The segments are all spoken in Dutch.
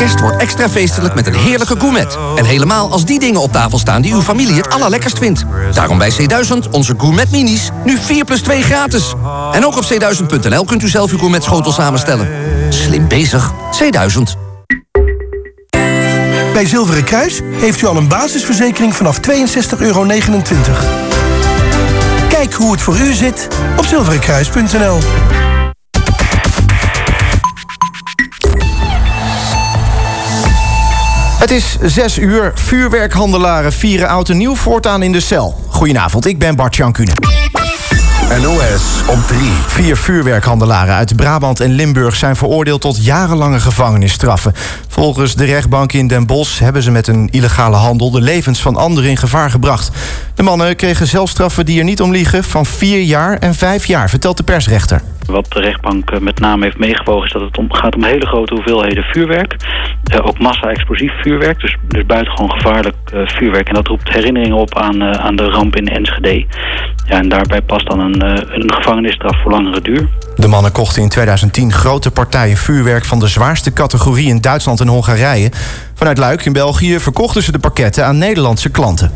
Kerst wordt extra feestelijk met een heerlijke gourmet. En helemaal als die dingen op tafel staan die uw familie het allerlekkerst vindt. Daarom bij C1000 onze gourmet minis. Nu 4 plus 2 gratis. En ook op c1000.nl kunt u zelf uw gourmet schotel samenstellen. Slim bezig. C1000. Bij Zilveren Kruis heeft u al een basisverzekering vanaf 62,29 euro. Kijk hoe het voor u zit op zilverenkruis.nl. Het is 6 uur. Vuurwerkhandelaren vieren oud en nieuw voortaan in de cel. Goedenavond, ik ben Bart Jan Kuhne. NOS op 3. Vier vuurwerkhandelaren uit Brabant en Limburg zijn veroordeeld tot jarenlange gevangenisstraffen. Volgens de rechtbank in Den Bosch hebben ze met een illegale handel de levens van anderen in gevaar gebracht. De mannen kregen zelfstraffen die er niet om liegen van vier jaar en vijf jaar, vertelt de persrechter. Wat de rechtbank eh, met name heeft meegewogen is dat het om, gaat om hele grote hoeveelheden vuurwerk. Uh, ook massa-explosief vuurwerk, dus, dus buitengewoon gevaarlijk uh, vuurwerk. En dat roept herinneringen op aan, uh, aan de ramp in Enschede. Ja, en daarbij past dan een, een gevangenisstraf voor langere duur. De mannen kochten in 2010 grote partijen vuurwerk van de zwaarste categorie in Duitsland en Hongarije. Vanuit Luik in België verkochten ze de pakketten aan Nederlandse klanten.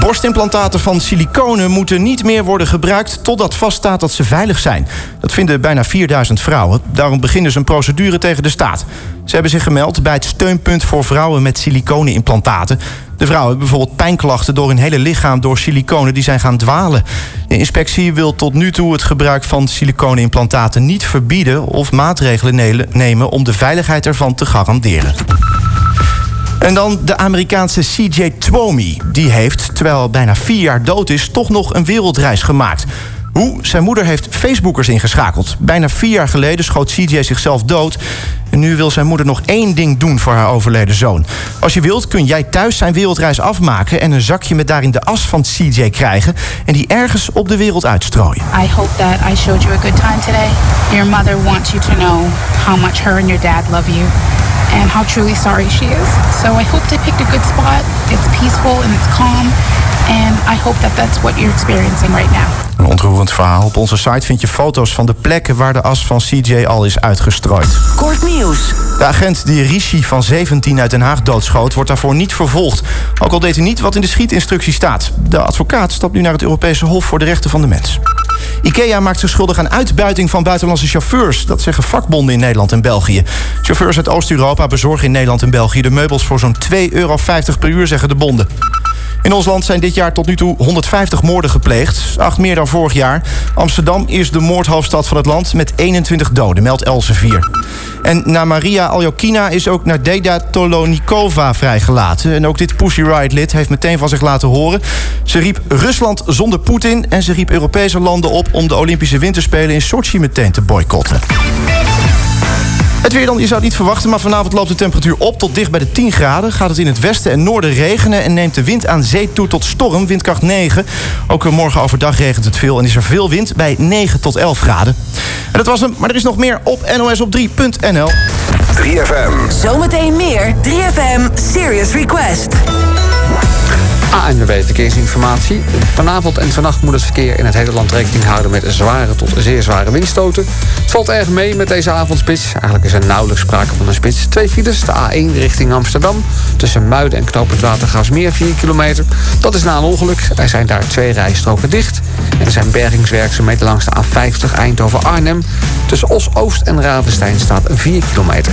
Borstimplantaten van siliconen moeten niet meer worden gebruikt totdat vaststaat dat ze veilig zijn. Dat vinden bijna 4000 vrouwen. Daarom beginnen ze een procedure tegen de staat. Ze hebben zich gemeld bij het steunpunt voor vrouwen met siliconenimplantaten. De vrouwen hebben bijvoorbeeld pijnklachten door hun hele lichaam door siliconen die zijn gaan dwalen. De inspectie wil tot nu toe het gebruik van siliconenimplantaten niet verbieden of maatregelen nemen om de veiligheid ervan te garanderen. En dan de Amerikaanse CJ Twomey. Die heeft, terwijl bijna vier jaar dood is, toch nog een wereldreis gemaakt. Hoe? Zijn moeder heeft Facebookers ingeschakeld. Bijna vier jaar geleden schoot CJ zichzelf dood. En nu wil zijn moeder nog één ding doen voor haar overleden zoon. Als je wilt kun jij thuis zijn wereldreis afmaken... en een zakje met daarin de as van CJ krijgen... en die ergens op de wereld uitstrooien. I hope that I showed you a good time today. Your mother wants you to know how much her and your dad love you... and how truly sorry she is. So I hope they picked a good spot. It's peaceful and it's calm. And I hope that that's what you're experiencing right now. Een ontroerend verhaal. Op onze site vind je foto's van de plekken waar de as van CJ al is uitgestrooid. Kort nieuws. De agent die Rishi van 17 uit Den Haag doodschoot, wordt daarvoor niet vervolgd. Ook al deed hij niet wat in de schietinstructie staat. De advocaat stapt nu naar het Europese Hof voor de Rechten van de Mens. IKEA maakt zich schuldig aan uitbuiting van buitenlandse chauffeurs. Dat zeggen vakbonden in Nederland en België. Chauffeurs uit Oost-Europa bezorgen in Nederland en België de meubels voor zo'n 2,50 euro per uur, zeggen de bonden. In ons land zijn dit jaar tot nu toe 150 moorden gepleegd. Acht meer dan vorig jaar. Amsterdam is de moordhoofdstad van het land met 21 doden, meldt Elsevier. En na Maria Aljokina is ook Nadejda Tolonikova vrijgelaten. En ook dit Pussy Riot-lid heeft meteen van zich laten horen. Ze riep Rusland zonder Poetin... en ze riep Europese landen op om de Olympische Winterspelen in Sochi meteen te boycotten. Het weer dan, je zou het niet verwachten, maar vanavond loopt de temperatuur op tot dicht bij de 10 graden. Gaat het in het westen en noorden regenen en neemt de wind aan zee toe tot storm, windkracht 9. Ook morgen overdag regent het veel en is er veel wind bij 9 tot 11 graden. En dat was hem, maar er is nog meer op nosop3.nl. 3FM. Zometeen meer 3FM Serious Request. ANWB Verkeersinformatie. Vanavond en vannacht moet het verkeer in het hele land rekening houden met zware tot zeer zware windstoten. Het valt erg mee met deze avondspits. Eigenlijk is er nauwelijks sprake van een spits. Twee files, de A1 richting Amsterdam. Tussen Muiden en Knoopend Watergraafsmeer 4 kilometer. Dat is na een ongeluk. Er zijn daar twee rijstroken dicht. En er zijn bergingswerkzaamheden langs de A50 Eindhoven-Arnhem. Tussen Os-Oost en Ravenstein staat 4 kilometer.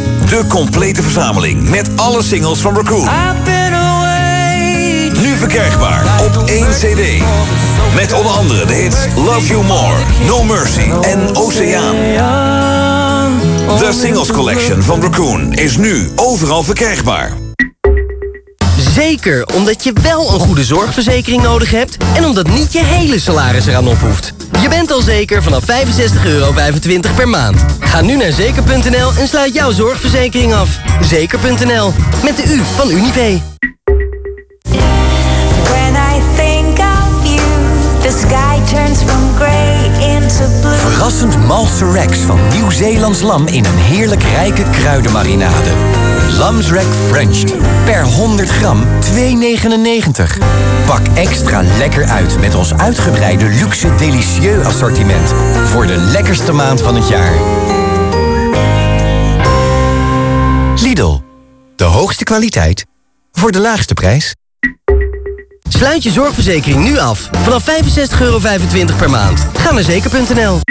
De complete verzameling met alle singles van Raccoon. Nu verkrijgbaar op één cd. Met onder andere de hits Love You More, No Mercy en Oceaan. The Singles Collection van Raccoon is nu overal verkrijgbaar. Zeker, omdat je wel een goede zorgverzekering nodig hebt... en omdat niet je hele salaris eraan op hoeft. Je bent al zeker vanaf 65,25 euro per maand. Ga nu naar zeker.nl en sluit jouw zorgverzekering af. Zeker.nl, met de U van Unive. Sky turns from into blue. Verrassend Malse Rex van Nieuw-Zeelands lam in een heerlijk rijke kruidenmarinade. Lamsrek French. Per 100 gram 2,99. Pak extra lekker uit met ons uitgebreide luxe delicieux assortiment. Voor de lekkerste maand van het jaar. Lidl. De hoogste kwaliteit voor de laagste prijs. Sluit je zorgverzekering nu af. Vanaf 65,25 euro per maand. Ga naar zeker.nl.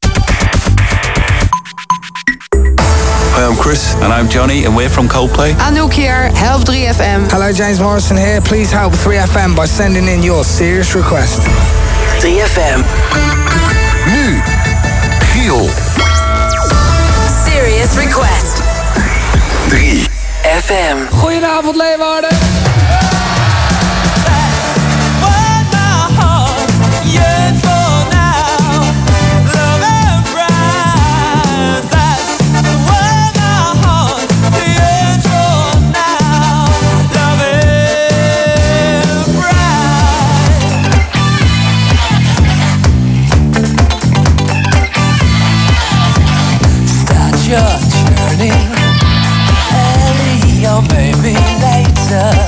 Hi, I'm Chris. And I'm Johnny, and we're from Coldplay. Anouk here, Help 3FM. Hello, James Morrison here. Please help 3FM by sending in your serious request. 3FM. Nu, Giel. Serious Request. 3 FM. Goedenavond, Leeuwarden. Maybe later.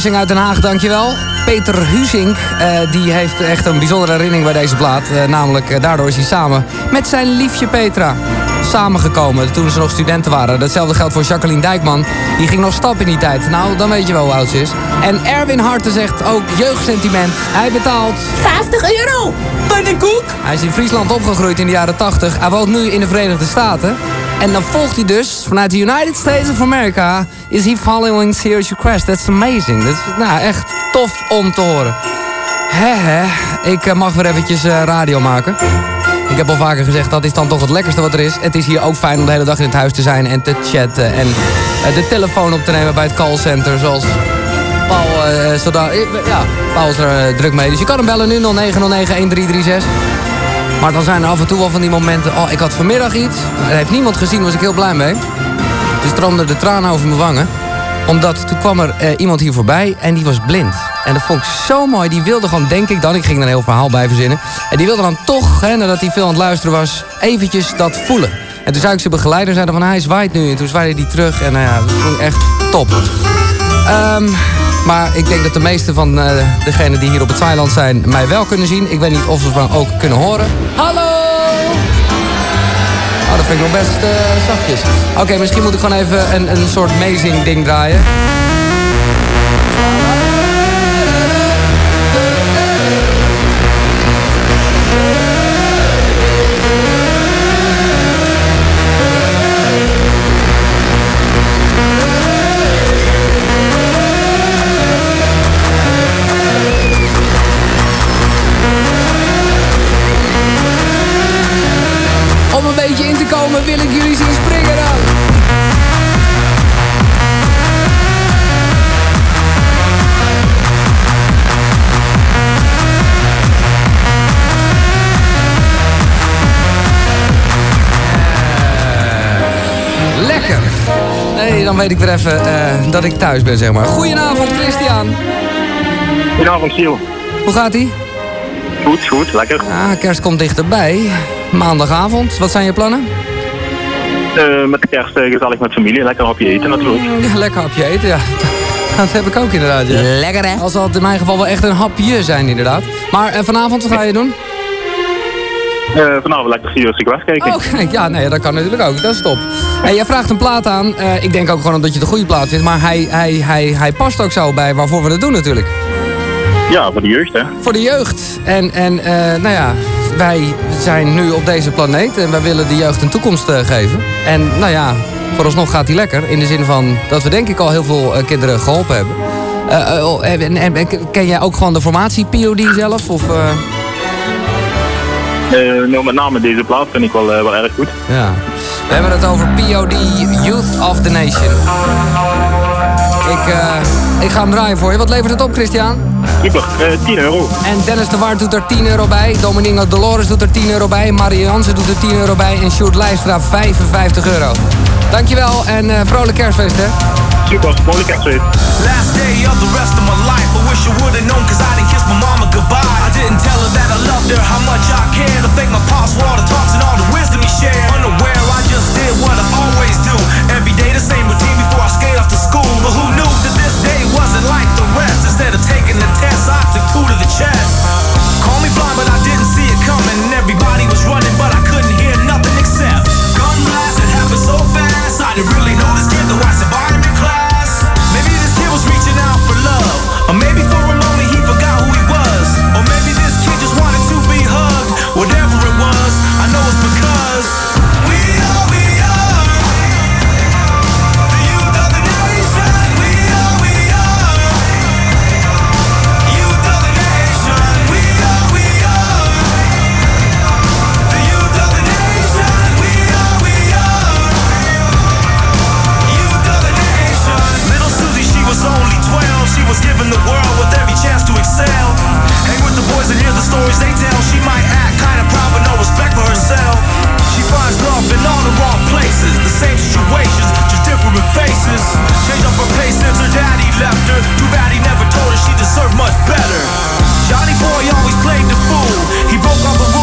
Uit Den Haag, dankjewel. Peter Husink, eh, die heeft echt een bijzondere herinnering bij deze plaat. Eh, namelijk, eh, daardoor is hij samen met zijn liefje Petra. samengekomen toen ze nog studenten waren. Datzelfde geldt voor Jacqueline Dijkman. Die ging nog stap in die tijd. Nou, dan weet je wel hoe oud ze is. En Erwin Harten zegt ook jeugdsentiment. Hij betaalt 50 euro! Pannenkoek! hij is in Friesland opgegroeid in de jaren 80. Hij woont nu in de Verenigde Staten. En dan volgt hij dus vanuit de United States of America... is he following Serious Request. That's amazing. Dat is nou, echt tof om te horen. Hè, hè. Ik eh, mag weer eventjes eh, radio maken. Ik heb al vaker gezegd, dat is dan toch het lekkerste wat er is. Het is hier ook fijn om de hele dag in het huis te zijn en te chatten. En eh, de telefoon op te nemen bij het callcenter, zoals Paul, eh, ja, Paul is er druk mee. Dus je kan hem bellen nu 0909-1336. Maar dan zijn er af en toe wel van die momenten... Oh, ik had vanmiddag iets. Er heeft niemand gezien, was ik heel blij mee. Dus stroomden de tranen over mijn wangen. Omdat toen kwam er eh, iemand hier voorbij en die was blind. En dat vond ik zo mooi. Die wilde gewoon, denk ik dan... Ik ging er een heel verhaal bij verzinnen. En die wilde dan toch, hè, nadat hij veel aan het luisteren was... eventjes dat voelen. En toen zei ik zijn begeleider, zei dan van hij zwaait nu. En toen zwaaide hij terug. En nou ja, dat vond ik echt top. Ehm, maar ik denk dat de meeste van eh degenen die hier op het Zweiland zijn mij wel kunnen zien. Ik weet niet of ze me ook kunnen horen. Hallo! Oh, dat vind ik nog best eh, zachtjes. Oké, misschien moet ik gewoon even een, een soort amazing ding draaien. Dan weet ik weer even eh, dat ik thuis ben, zeg maar. Goedenavond, Christian. Goedenavond, Giel. Hoe gaat ie? Goed, goed, lekker. Ah, kerst komt dichterbij. Maandagavond, wat zijn je plannen? Eh, met de kerst eh, gezellig met familie, lekker hapje eten natuurlijk. Ja, lekker hapje eten, ja. Dat heb ik ook inderdaad, ja. Lekker, hè? Al zal het in mijn geval wel echt een hapje zijn, inderdaad. Maar vanavond, wat ga je doen? Eh, vanavond lekker Serious Request kijken. Oh, kijk, ja, nee, dat kan natuurlijk ook. Dat is top. Hey, jij vraagt een plaat aan. Eh, ik denk ook gewoon omdat je de goede plaat vindt. Maar hij, hij, hij, hij past ook zo bij waarvoor we het doen natuurlijk. Ja, voor de jeugd, hè. Voor de jeugd. En, en eh, nou ja, wij zijn nu op deze planeet en wij willen de jeugd een toekomst geven. En nou ja, vooralsnog gaat die lekker. In de zin van dat we denk ik al heel veel kinderen geholpen hebben. En, en- en ken jij ook gewoon de formatie POD zelf? Of, nou, met name deze plaat vind ik wel, eh, wel erg goed. Ja. We hebben het over POD Youth of the Nation. Ik, eh, ik ga hem draaien voor je. Wat levert het op, Christian? Super, eh 10 euro. En Dennis de Waard doet er 10 euro bij. Dominique Dolores doet er 10 euro bij. Marie Jansen doet er 10 euro bij. En Sjoerd Lijstra 55 euro. Dankjewel en eh, vrolijk kerstfeest, hè? Super, vrolijk kerstfeest. Last day of the rest of my life. I wish I would've known cause I didn't goodbye. I didn't tell her that I loved her, how much I cared. I thank my pops for all the talks and all the wisdom he shared. Unaware, I just did what I always do. Every day the same routine before I skate off to school. But who knew that this day wasn't like the rest? Instead of taking the test, I took two to the chest. Call me blind, but I didn't see it coming. Everybody was running, but I couldn't hear nothing except gun blast. It happened so fast. I didn't really know stories they tell. She might act kinda proud, but no respect for herself. She finds love in all the wrong places. The same situations, just different faces. Change up her pace since her daddy left her. Too bad he never told her she deserved much better. Johnny boy always played the fool. He broke all the rules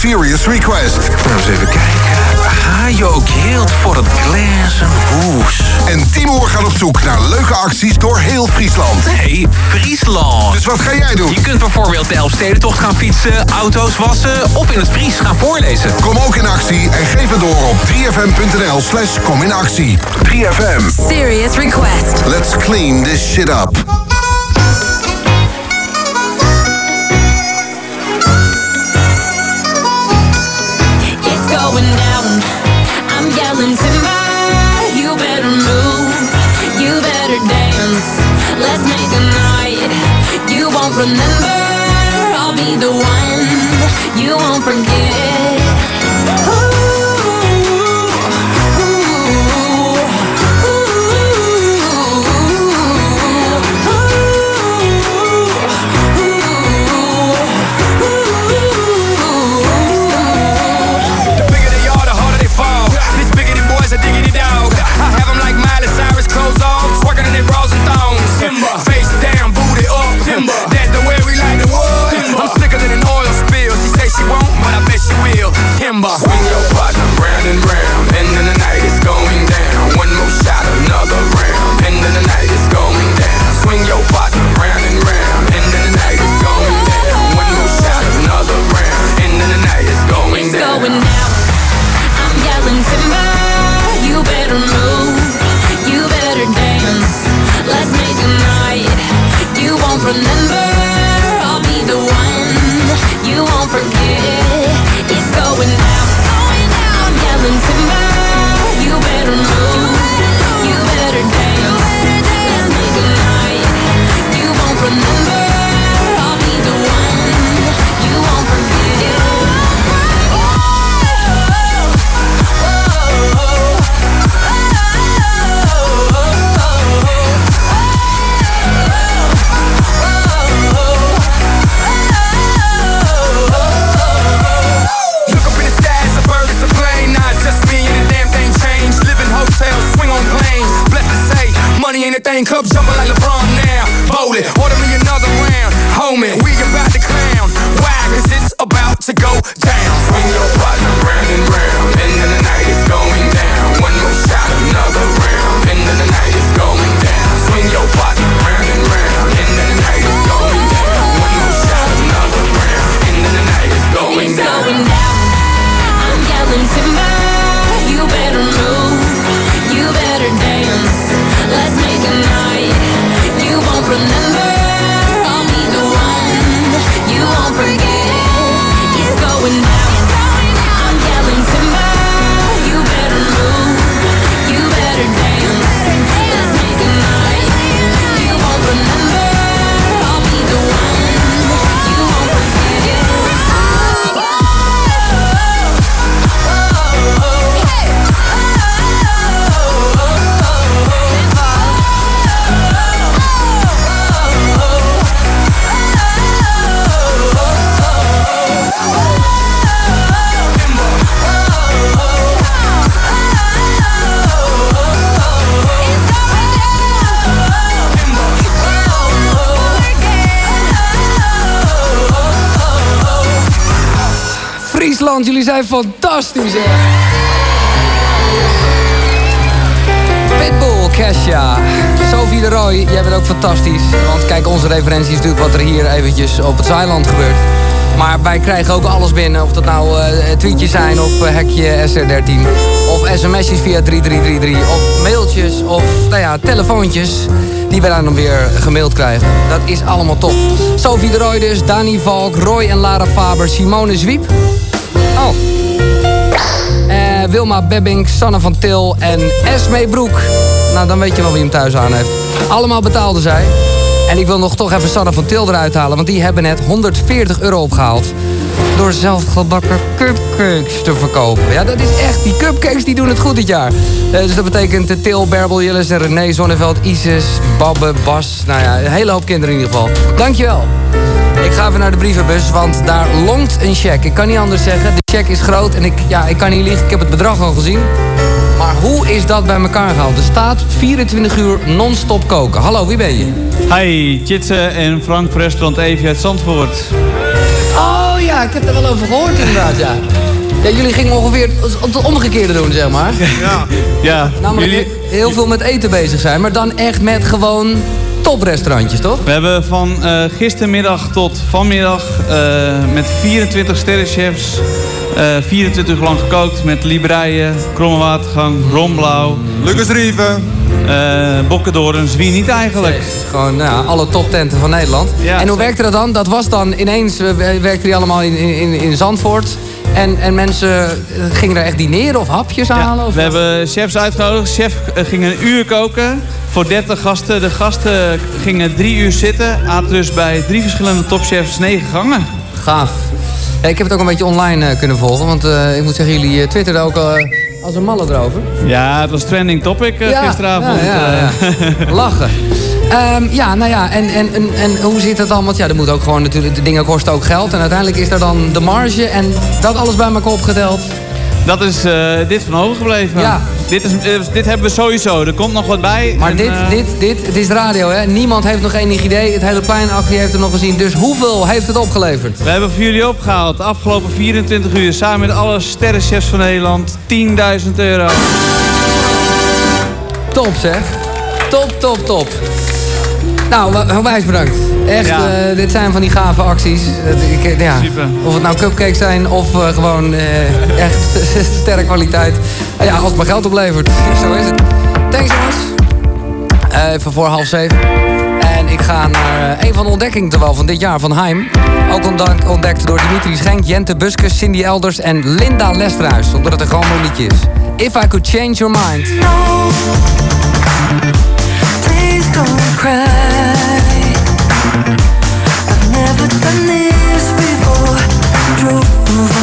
Serious Request. Nou, eens even kijken. Hajo ook voor het glazen hoes. En Timo gaat op zoek naar leuke acties door heel Friesland. hey, Friesland. Dus wat ga jij doen? Je kunt bijvoorbeeld de Elfstedentocht gaan fietsen, auto's wassen of in het Fries gaan voorlezen. Kom ook in actie en geef het door op 3fm.nl slash kom in actie. 3FM. Serious Request. Let's clean this shit up. remember fantastisch, hè? Pitbull, Kesha, Sophie de Roy, jij bent ook fantastisch. Want kijk, onze referentie is natuurlijk wat er hier eventjes op het Zeiland gebeurt. Maar wij krijgen ook alles binnen. Of dat nou eh, tweetjes zijn op eh, hekje SR13. Of sms'jes via 3333. Of mailtjes. Of nou ja, telefoontjes. Die wij dan weer gemaild krijgen. Dat is allemaal top. Sophie de Roy dus, Dani Valk, Roy en Lara Faber, Simone Zwiep. Wilma Bebbing, Sanne van Til en Esme Broek. Nou, dan weet je wel wie hem thuis aan heeft. Allemaal betaalden zij. En ik wil nog toch even Sanne van Til eruit halen, want die hebben net 140 euro opgehaald. Door zelfgebakken cupcakes te verkopen. Ja, dat is echt, die cupcakes die doen het goed dit jaar. Eh, dus dat betekent eh, Til, Berbel, Jillis en René Zonneveld, Isis, Babbe, Bas. Nou ja, een hele hoop kinderen in ieder geval. Dankjewel. Ik ga even naar de brievenbus, want daar longt een cheque. Ik kan niet anders zeggen. De cheque is groot en ik, ja, ik kan niet liegen. Ik heb het bedrag al gezien. Maar hoe is dat bij elkaar gehaald? Er staat 24 uur non-stop koken. Hallo, wie ben je? Hi, Jitse en Frank van restaurant Evie uit Zandvoort. Oh ja, ik heb er wel over gehoord inderdaad, ja. Ja, jullie gingen ongeveer het omgekeerde doen, zeg maar. Ja. Ja, Namelijk jullie, heel veel met eten bezig zijn, maar dan echt met gewoon toprestaurantjes, toch? we hebben van eh, gistermiddag tot vanmiddag eh, met 24 sterrenchefs... eh 24 uur lang gekookt met libreien, kromme watergang, romblauw. Lucas Rieven. Bokkendorens, wie niet eigenlijk? Gewoon nou, alle toptenten van Nederland. en hoe werkte dat dan? Dat was dan ineens, eh, werkten die allemaal in, in, in Zandvoort. En, en mensen eh, gingen daar echt dineren of hapjes halen? Of We hebben chefs uitgenodigd. Chef eh, ging een uur koken voor 30 gasten. De gasten gingen drie uur zitten. Aten dus bij drie verschillende topchefs negen gangen. Gaaf. Ja, ik heb het ook een beetje online eh, kunnen volgen. Want eh, ik moet zeggen, jullie uh, twitterden ook al eh, als een malle erover. Ja, het was trending topic eh, Ja, gisteravond. ja, ja, eh. Lachen. Ehm, ja, nou ja, en, en, en, en hoe zit dat dan? Want ja, er moet ook gewoon natuurlijk, de dingen kosten ook geld. En uiteindelijk is er dan de marge en dat alles bij elkaar opgeteld. Dat is eh, dit van overgebleven. Ja. Dit, is, eh, dit hebben we sowieso. Er komt nog wat bij. Maar En, dit, eh, dit, dit, het is radio, hè? Niemand heeft nog enig idee. Het hele plein achter je heeft het nog gezien. Dus hoeveel heeft het opgeleverd? We hebben voor jullie opgehaald de afgelopen 24 uur samen met alle sterrenchefs van Nederland 10.000 euro. Top zeg. Top, top, top. Nou, onwijs bedankt. Echt, Ja. eh, dit zijn van die gave acties. Ik, eh, ja. Of het nou cupcakes zijn of eh, gewoon eh, echt sterke kwaliteit. Nou ja, als het maar geld oplevert. Zo is het. Thanks jongens. Eh, even voor half zeven. En ik ga naar een van de ontdekkingen terwijl van dit jaar van Heim. Ook ontdek- ontdekt door Dimitri Schenk, Jente Buskus, Cindy Elders en Linda Lesterhuis. Omdat het een gewoon mooi liedje is. If I Could Change Your Mind. Please don't cry. but I missed before I drove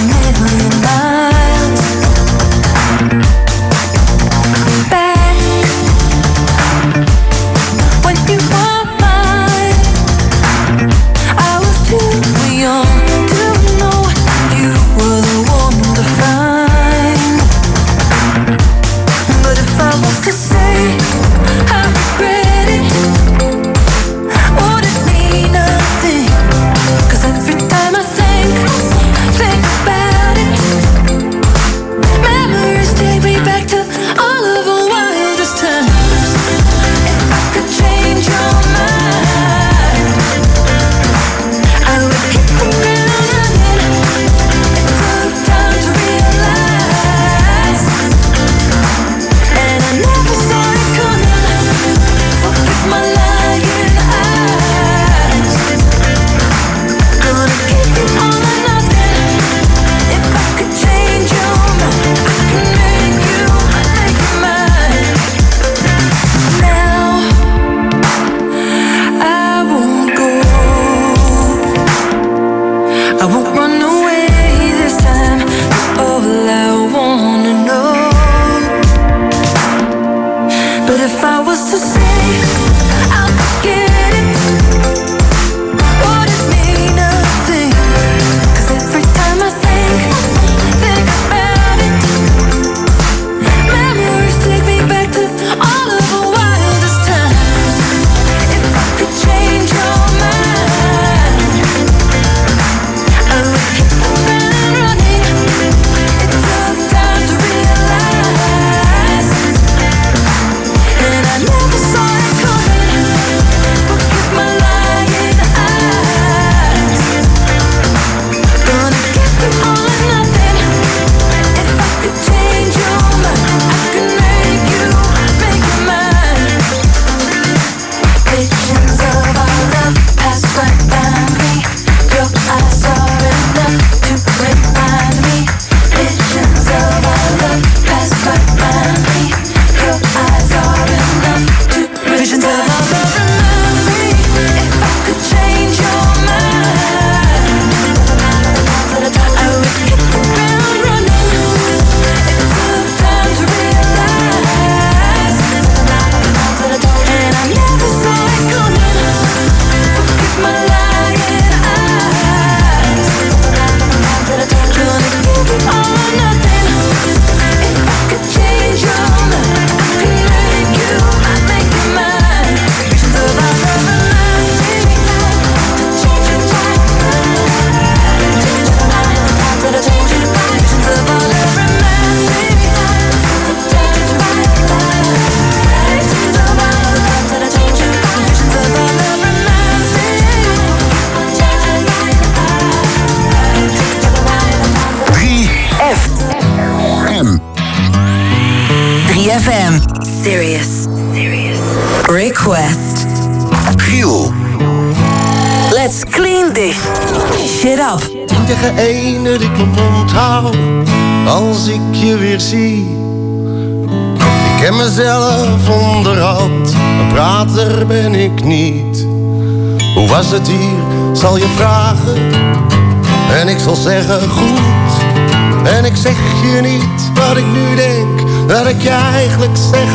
eigenlijk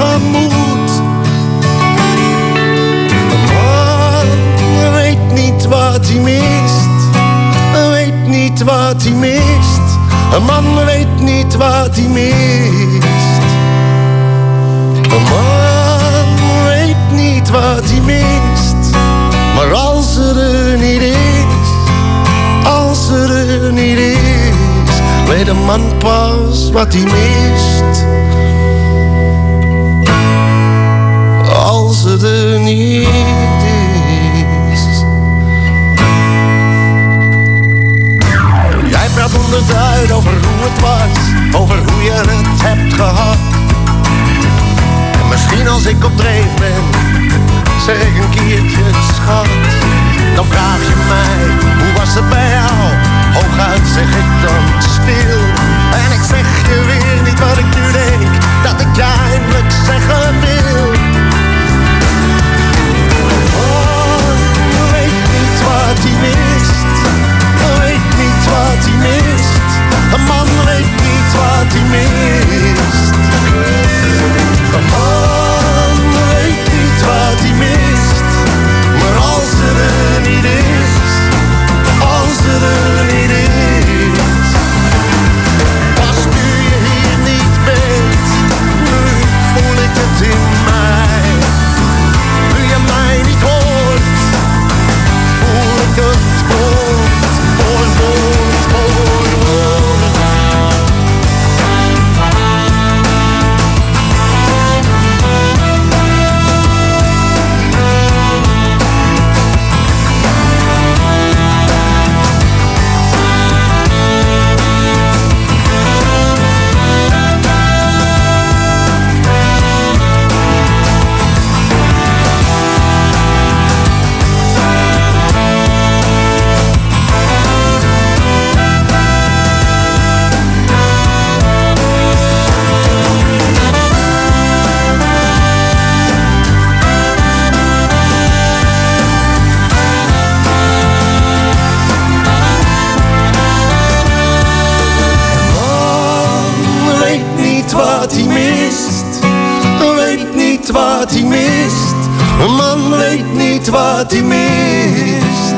hij mist. Een man weet niet wat hij mist.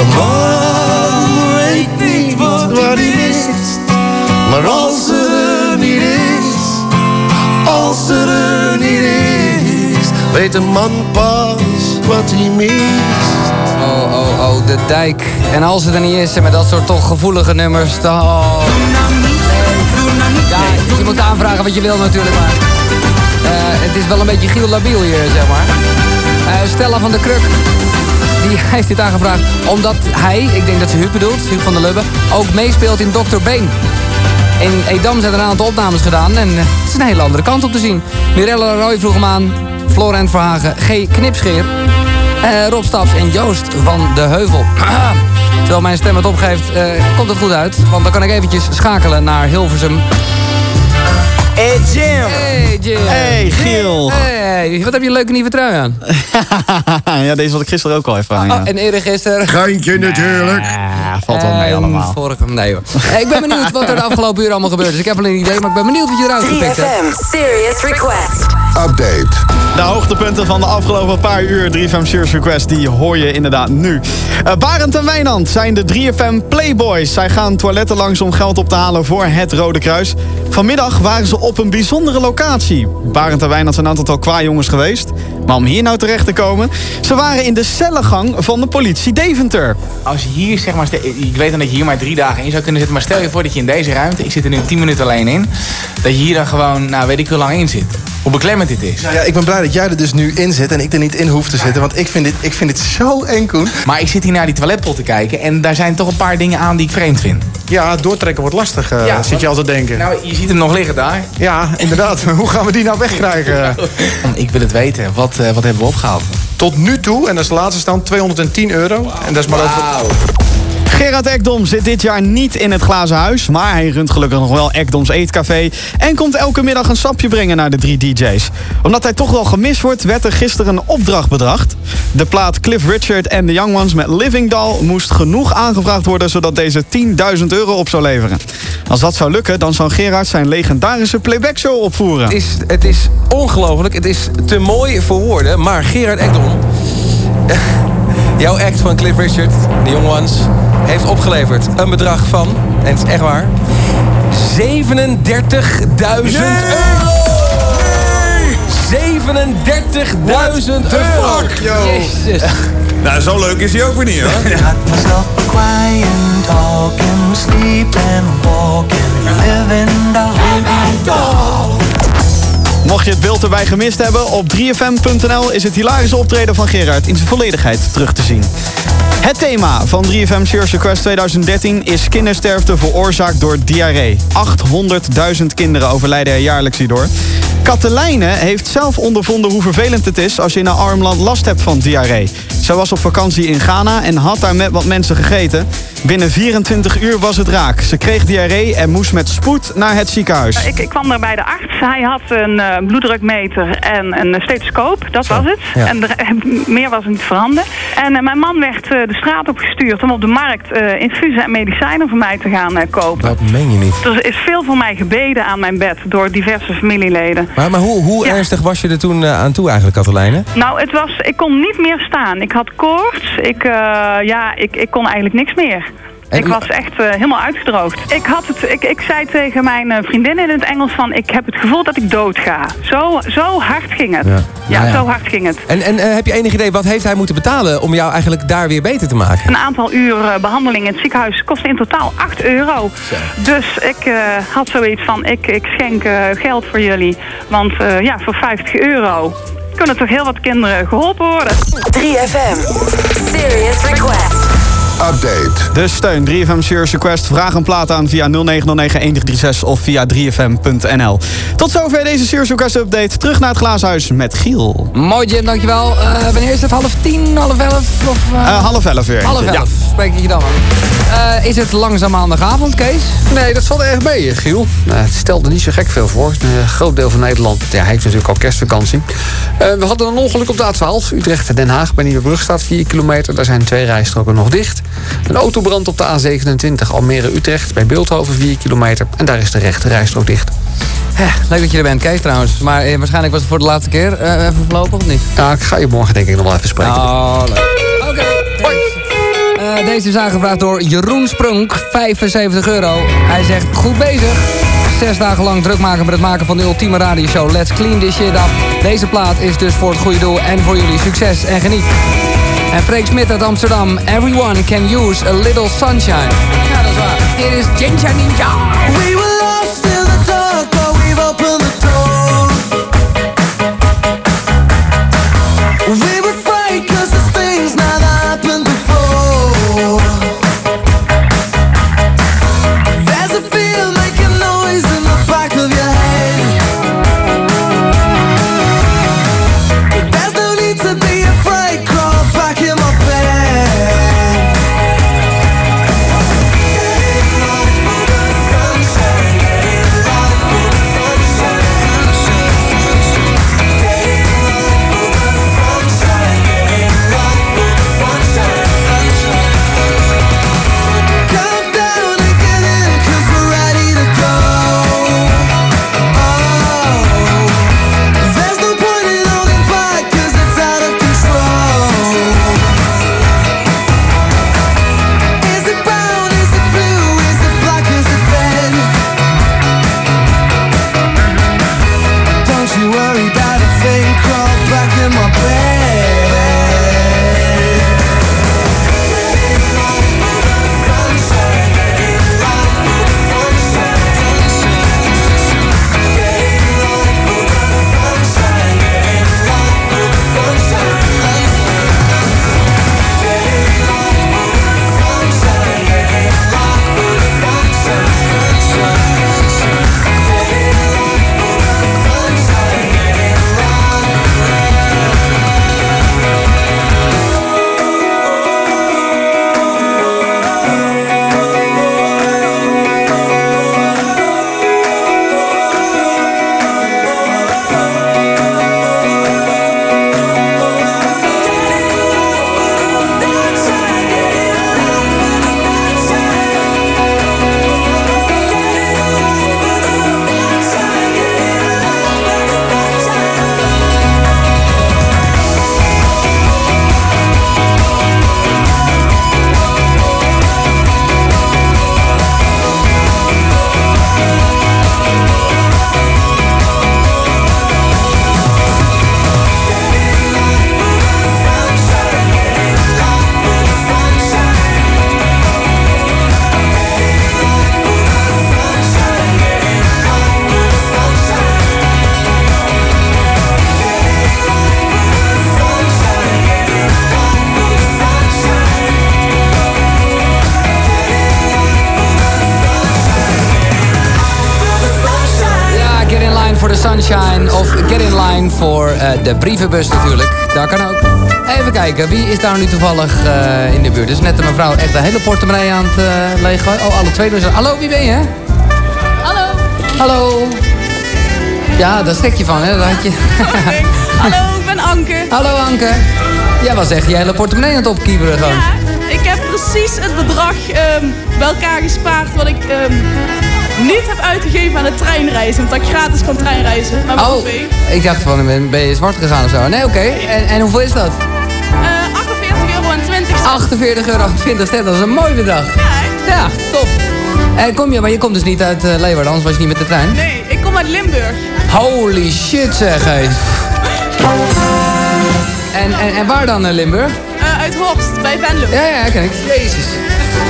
Een man weet niet wat hij mist. Maar als er niet is, als er er niet is, weet een man pas wat hij mist. Oh, oh, oh, de dijk. En als het er niet is, en met dat soort toch gevoelige nummers, dan... Oh. Ja, je moet aanvragen wat je wil natuurlijk, maar... het is wel een beetje Giel Labiel hier, zeg maar. Eh, Stella van der Kruk, die heeft dit aangevraagd omdat hij, ik denk dat ze Huub bedoelt, Huub van der Lubbe, ook meespeelt in Dr. Been. In Edam zijn er een aantal opnames gedaan en eh, het is een hele andere kant op te zien. Mirella Roy vroeg hem aan, Florent Verhagen, G. Knipscheer, eh, Rob Staps en Joost van de Heuvel. Terwijl mijn stem het opgeeft, komt het goed uit. Want dan kan ik eventjes schakelen naar Hilversum. Hey Jim. Hey Jim. Hey Giel. Hey, wat heb je een leuke nieuwe trui aan? ja, deze had ik gisteren ook al even aan. Oh, Ja. en eergisteren... Geintje natuurlijk. Ja, valt wel mee En allemaal. Vorige, nee hoor. Eh, ik ben benieuwd wat er de afgelopen uur allemaal gebeurd is. Ik heb alleen een idee, maar ik ben benieuwd wat je eruit gepikt hebt. 3FM Serious Request. Update. De hoogtepunten van de afgelopen paar uur 3FM Serious Request, die hoor je inderdaad nu. Eh, Barend en Wijnand zijn de 3FM Playboys. Zij gaan toiletten langs om geld op te halen voor het Rode Kruis. Vanmiddag waren ze op een bijzondere locatie. Barend en Wijnand zijn een aantal qua jongens geweest. Maar om hier nou terecht te komen, ze waren in de cellengang van de politie Deventer. Als je hier, zeg maar, ik weet dan dat je hier maar drie dagen in zou kunnen zitten. Maar stel je voor dat je in deze ruimte, ik zit er nu tien minuten alleen in. Dat je hier dan gewoon, nou weet ik hoe lang in zit. Hoe beklemmend dit is. Ja, ik ben blij dat jij er dus nu in zit en ik er niet in hoef te zitten. Want ik vind dit, ik vind dit zo eng, Koen. Maar ik zit hier naar die toiletpot te kijken en daar zijn toch een paar dingen aan die ik vreemd vind. Ja, doortrekken wordt lastig, eh, Ja, zit je altijd denken. Nou, je ziet hem nog liggen daar. Ja, inderdaad. Hoe gaan we die nou wegkrijgen? Ik wil het weten. Wat, eh, wat hebben we opgehaald? Tot nu toe, en dat is de laatste stand, 210 euro. En dat is maar over... Gerard Ekdom zit dit jaar niet in het glazen huis, maar hij runt gelukkig nog wel Ekdoms Eetcafé en komt elke middag een sapje brengen naar de drie DJ's. Omdat hij toch wel gemist wordt, werd er gisteren een opdracht bedacht. De plaat Cliff Richard en The Young Ones met Living Doll moest genoeg aangevraagd worden zodat deze 10.000 euro op zou leveren. Als dat zou lukken, dan zou Gerard zijn legendarische playback show opvoeren. Het is, het is ongelooflijk. Het is te mooi voor woorden. Maar Gerard Ekdom... jouw act van Cliff Richard, The Young Ones... heeft opgeleverd een bedrag van... en het is echt waar... 37.000 euro! 37.000 euro! Jezus. Nou, zo leuk is hij ook weer niet, hoor. Crying, talking, sleeping, walking, living doll. Mocht je het beeld erbij gemist hebben, op 3fm.nl is het hilarische optreden van Gerard in zijn volledigheid terug te zien. Het thema van 3FM Serious Quest 2013 is kindersterfte veroorzaakt door diarree. 800.000 kinderen overlijden er jaarlijks hierdoor. Katelijne heeft zelf ondervonden hoe vervelend het is als je in een arm land last hebt van diarree. Zij was op vakantie in Ghana en had daar met wat mensen gegeten. Binnen 24 uur was het raak. Ze kreeg diarree en moest met spoed naar het ziekenhuis. Ik, ik kwam daar bij de arts. Hij had een eh, bloeddrukmeter en een stethoscoop. Dat was het. ja. En er- meer was er niet voorhanden. En eh, mijn man werd eh, de straat opgestuurd om op de markt eh, infusen en medicijnen voor mij te gaan eh, kopen. Dat meen je niet. Er is veel voor mij gebeden aan mijn bed door diverse familieleden. Maar, maar hoe, hoe Ja. ernstig was je er toen eh, aan toe eigenlijk, Katelijne? Nou, het was, ik kon niet meer staan. Ik had koorts. Ik, ja, ik, ik kon eigenlijk niks meer. En- ik was echt eh, helemaal uitgedroogd. Ik, had het, ik, ik zei tegen mijn eh, vriendin in het Engels van... ik heb het gevoel dat ik dood ga. Zo, zo hard ging het. Ja. Ja, Nou ja. zo hard ging het. En, en eh, heb je enig idee, wat heeft hij moeten betalen om jou eigenlijk daar weer beter te maken? Een aantal uur eh, behandeling in het ziekenhuis kostte in totaal 8 euro. Dus ik eh, had zoiets van, ik, ik schenk eh, geld voor jullie. Want eh, ja, voor 50 euro kunnen toch heel wat kinderen geholpen worden. 3FM. Serious Request. Update. De steun 3FM Serious Request. Vraag een plaat aan via 0909-1336 of via 3fm.nl. Tot zover deze Serious Request update. Terug naar het glaashuis met Giel. Mooi Jim, dankjewel. Eh wanneer is het? Half tien, half elf? Of, eh? Eh, half elf weer. Half elf, Ja. spreek ik je dan aan. Eh, is het langzaam maandagavond, Kees? Nee, dat valt erg mee, Giel. Nou, het stelde niet zo gek veel voor. Een groot deel van Nederland ja, heeft natuurlijk al kerstvakantie. Eh, we hadden een ongeluk op de A12. Utrecht-Den Haag bij Nieuwebrug staat 4 kilometer. Daar zijn twee rijstroken nog dicht. Een autobrand op de A27 Almere-Utrecht bij Beeldhoven 4 kilometer. En daar is de rechte rijstrook dicht. Leuk dat je er bent, Kees trouwens. Maar eh, waarschijnlijk was het voor de laatste keer. Eh, even voorlopig of niet? Ja, ik ga je morgen denk ik nog wel even spreken. Oh, leuk. Oké, hoi. Eh, deze is aangevraagd door Jeroen Sprunk, 75 euro. Hij zegt, goed bezig. Zes dagen lang druk maken met het maken van de ultieme radioshow. Let's clean this shit up. Deze plaat is dus voor het goede doel en voor jullie. Succes en geniet. En Freek Smit uit Amsterdam. Everyone can use a little sunshine. Ja, dat is waar. Is Jinja Ninja. We were de brievenbus natuurlijk. Daar kan ook. Even kijken, wie is daar nu toevallig eh, in de buurt? Dus net een mevrouw echt een hele portemonnee aan het uh, leeggooien. Oh, alle twee doen ze. Hallo, wie ben je? Hallo. Hallo. Ja, daar schrik je van, hè? Dat had je... Hallo, ik ben Anke. Hallo Anke. Jij was echt je hele portemonnee aan het opkieberen gewoon. Ja, ik heb precies het bedrag ehm, bij elkaar gespaard wat ik ehm, niet heb uitgegeven aan de treinreizen. Want ik gratis kan treinreizen. Maar Oh, ik dacht van, ben- je zwart gegaan of zo? Nee, oké. En, en hoeveel is dat? Eh 48 euro en 20 cent. 48 euro 20 cent, dat is een mooi bedrag. Ja, top. En kom je, maar je komt dus niet uit eh, Leeuwarden, anders was je niet met de trein? Nee, ik kom uit Limburg. Holy shit zeg, hé. En, en, en waar dan, eh, Limburg? Uit Horst, bij Venlo. Ja, ja, ken ik. Jezus.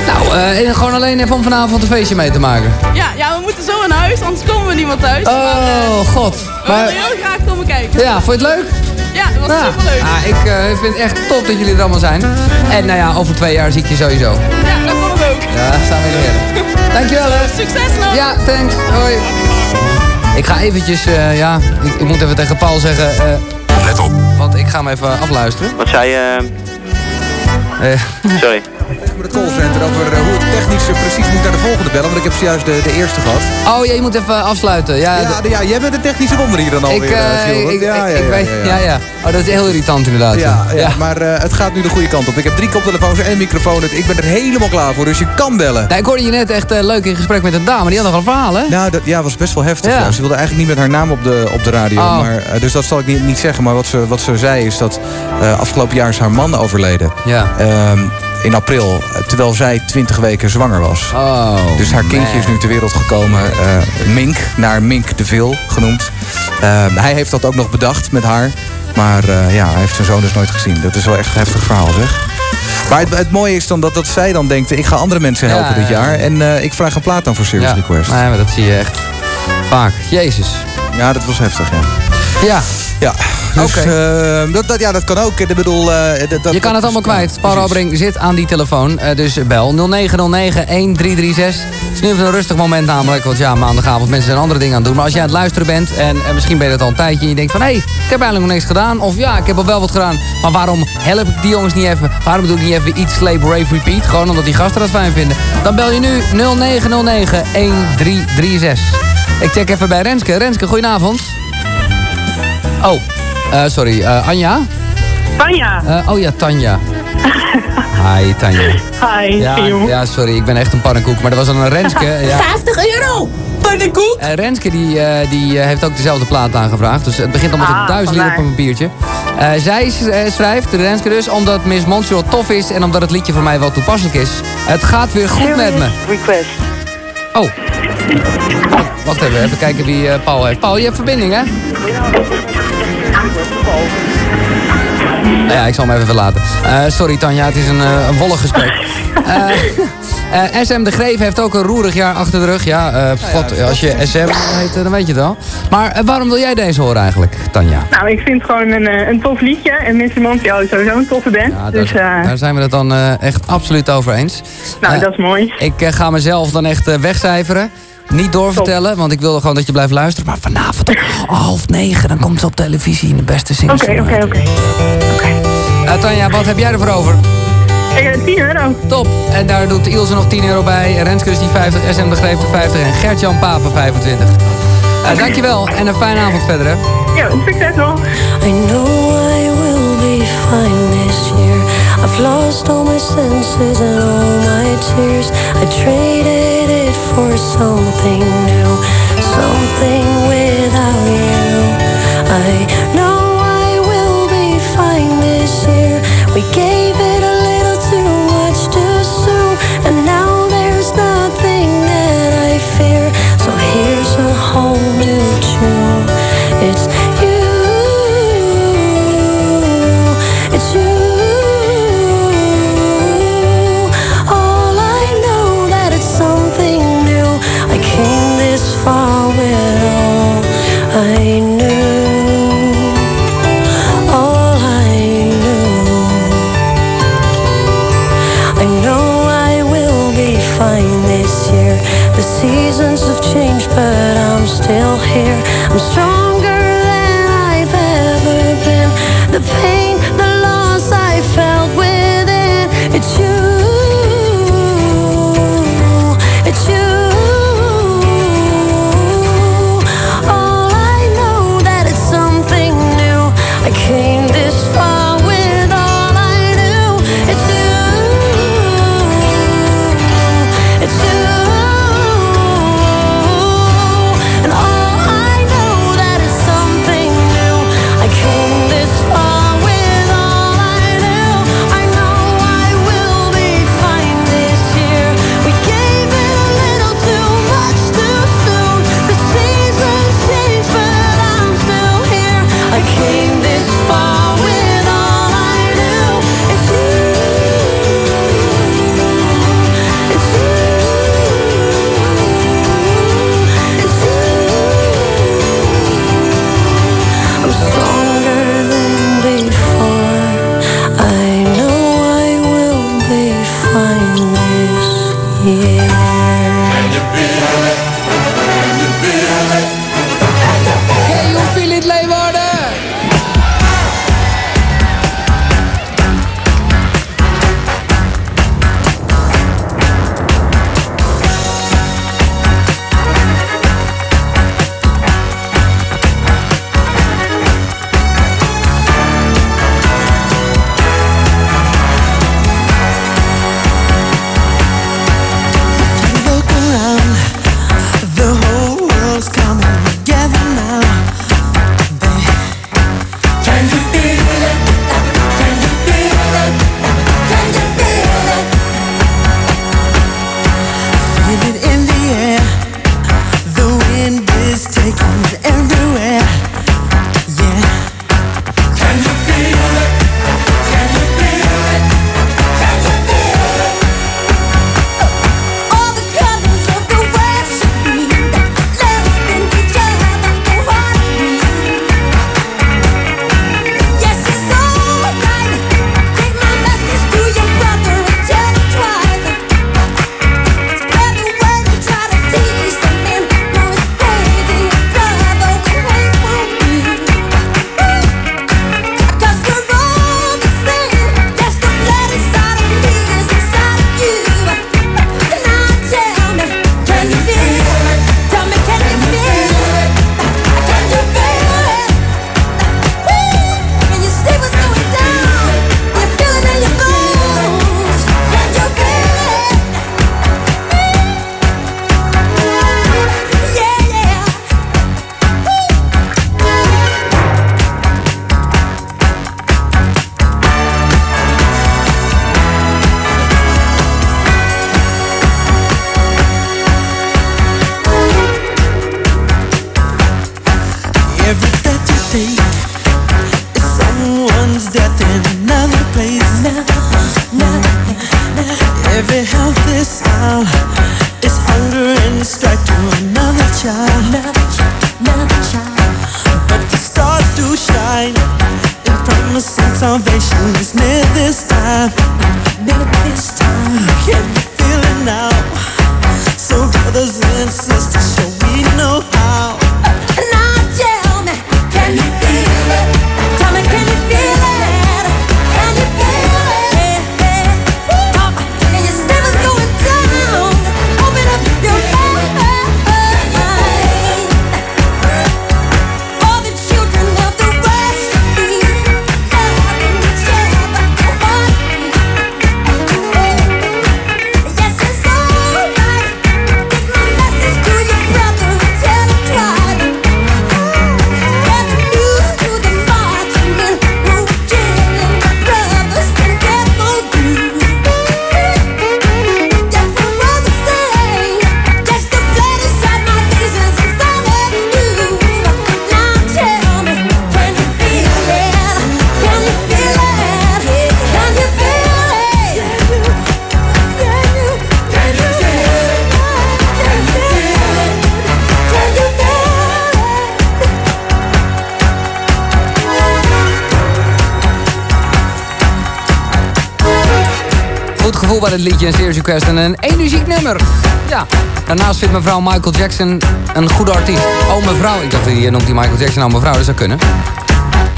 Nou, eh, en gewoon alleen even om vanavond een feestje mee te maken. Ja, ja, we moeten zo naar huis, anders komen we niet meer thuis. maar, eh, Oh, god. we Maar, willen heel graag komen kijken. ja, vond je het leuk? Ja, dat was Ja. superleuk. Ah, ik eh, vind het echt top dat jullie er allemaal zijn. En nou ja, over twee jaar zie ik je sowieso. Ja, dat kom ik ook. Ja, samen weer. Dankjewel hè. Succes nog. Ja, thanks. Hoi. Ik ga eventjes, eh, ja, ik, ik moet even tegen Paul zeggen. Let op. Want ik ga hem even afluisteren. Wat zei je? Eh, Sorry. Met de callcenter over eh, hoe het technisch eh, precies moet naar de volgende bellen. Want ik heb zojuist de, de eerste gehad. Oh, ja, je moet even afsluiten. Ja, Ja, de- ja, jij bent de technische wonder hier dan alweer, eh, ik, ja, ik, ja, ik ja, weet, ja, ja. Oh, dat is heel irritant inderdaad. Ja, ja, maar het gaat nu de goede kant op. Ik heb drie koptelefoons en een microfoon. Het- Ik ben er helemaal klaar voor, dus je kan bellen. Nou, ik hoorde je net echt leuk in gesprek met een dame. Die had nogal een verhaal, hè? Nou, dat ja, was best wel heftig. Ja. Ze wilde eigenlijk niet met haar naam op de, op de radio. Oh. Maar, dus dat zal ik niet, niet zeggen. Maar wat ze, wat ze zei is dat afgelopen jaar is haar man overleden. Ja. Ehm, in april, eh, terwijl zij 20 weken zwanger was. Oh, dus haar kindje man. is nu ter wereld gekomen. eh, Mink, naar Mink de Vil genoemd. Ehm, hij heeft dat ook nog bedacht met haar. Maar eh, ja, hij heeft zijn zoon dus nooit gezien. Dat is wel echt een heftig verhaal, zeg. Maar het, het mooie is dan dat, dat zij dan denkt... ik ga andere mensen helpen Ja, dit ja, jaar. En eh, ik vraag een plaat dan voor Serious Ja. Request. Nee, maar dat zie je echt vaak. Jezus. Ja, dat was heftig, ja. Ja. Ja, dus eh, dat, dat, ja, dat kan ook. Ik bedoel, eh, dat, dat, Je kan het allemaal kwijt. Paul Robring zit aan die telefoon. eh, dus bel 0909-1336. Het is nu even een rustig moment namelijk. Want ja, maandagavond mensen zijn andere dingen aan het doen. Maar als jij aan het luisteren bent en, eh, misschien ben je dat al een tijdje... en je denkt van, hé, hey, ik heb eigenlijk nog niks gedaan. Of ja, ik heb al wel wat gedaan. Maar waarom help ik die jongens niet even? Waarom doe ik niet even iets sleep, rave, repeat? Gewoon omdat die gasten dat fijn vinden. Dan bel je nu 0909-1336. Ik check even bij Renske. Renske, goedenavond. Oh, eh, sorry. eh, Anja? Tanja. Eh, oh ja, Tanja. Hi, Tanja. Hi, Ja, ja, sorry, ik ben echt een pannenkoek. Maar er was dan een Renske. Ja. 50 euro! Pannenkoek! Renske die, eh, die eh, heeft ook dezelfde plaat aangevraagd. Dus het begint allemaal Ah, met duizend liter op vandaar. een papiertje. Eh, zij schrijft, de Renske dus, omdat Miss Montreal tof is... en omdat het liedje voor mij wel toepasselijk is. Het gaat weer goed met me. Request. Oh. Wacht even, even kijken wie eh, Paul heeft. Paul, je hebt verbinding, hè? Nou ja, ik zal hem even verlaten. Eh, sorry Tanja, het is een, een wollig gesprek. Eh, eh, SM de Greef heeft ook een roerig jaar achter de rug. Ja, eh, god, als je SM heet, dan weet je het wel. Maar waarom wil jij deze horen eigenlijk, Tanja? Nou, ik vind het gewoon een, een tof liedje. En Mr. Montreal is sowieso een toffe band. Ja, dus daar, daar zijn we het dan echt absoluut over eens. Nou, dat is mooi. Ik ga mezelf dan echt wegcijferen. Niet doorvertellen, want ik wil gewoon dat je blijft luisteren. Maar vanavond om half negen, dan komt ze op televisie in de beste singles. Oké, oké, oké. Eh, Tanja, wat heb jij ervoor over? Ik heb 10 euro. Top. En daar doet Ilse nog 10 euro bij. Renske dus die 50, SM de Greef de 50 en Gert-Jan Papen 25. Eh, dankjewel en een fijne avond verder. Hè. Ja, succes nog. I know I will be fine this year. I've lost all my senses and all my tears. I traded it for something new, something without you. I know I will be fine this year. We gave it a little too much too soon, and now there's nothing that I fear. So here's a whole new tune. It's mevrouw Michael Jackson een goede artiest. Oh mevrouw, ik dacht, die noemt die Michael Jackson nou mevrouw, dat zou kunnen.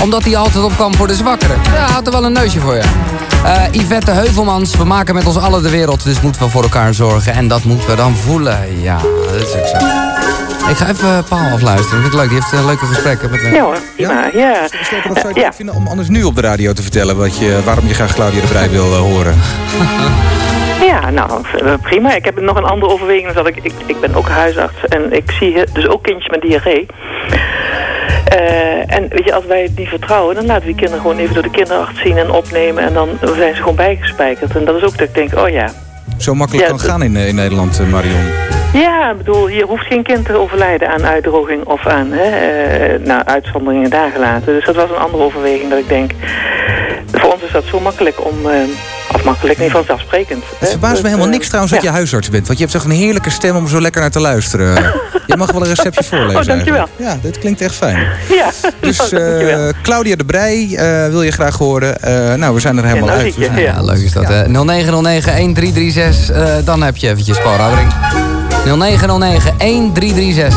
Omdat hij altijd opkwam voor de zwakkeren. Ja, hij had er wel een neusje voor je. Eh Yvette Heuvelmans, we maken met ons allen de wereld, dus moeten we voor elkaar zorgen. En dat moeten we dan voelen. Ja, dat is ook zo. Ik ga even Paul afluisteren, vind ik leuk. Die heeft eh, leuke gesprekken met me. Ja hoor, prima. Ja. Of zou je het leuk vinden om anders nu op de radio te vertellen wat je, waarom je graag Claudia de Brij wil eh, horen? Ja, nou, eh, prima. Ik heb nog een andere overweging. Dat ik, ik, ik ben ook huisarts en ik zie dus ook kindjes met diarree. Eh, en weet je, als wij het niet vertrouwen, dan laten we die kinderen gewoon even door de kinderarts zien en opnemen. En dan zijn ze gewoon bijgespijkerd. En dat is ook dat ik denk, oh ja. Zo makkelijk Ja, kan gaan in, eh, in Nederland, Marion. Ja, ik bedoel, hier hoeft geen kind te overlijden aan uitdroging of aan hè, nou, uitzonderingen daar gelaten. Dus dat was een andere overweging dat ik denk, voor ons is dat zo makkelijk om, of makkelijk, niet vanzelfsprekend. Het verbaast me helemaal niks trouwens dat je huisarts bent. Want je hebt toch een heerlijke stem om zo lekker naar te luisteren. je mag wel een receptje voorlezen Oh, dankjewel. eigenlijk. Ja, dit klinkt echt fijn. Ja, Dus nou, dankjewel. eh, Claudia de Brij eh, wil je graag horen. Eh, nou, we zijn er helemaal nou uit. je, zijn- ja. leuk is dat. hè? 0909-1336, eh, dan heb je eventjes Paul Rabbering. 0909-1336.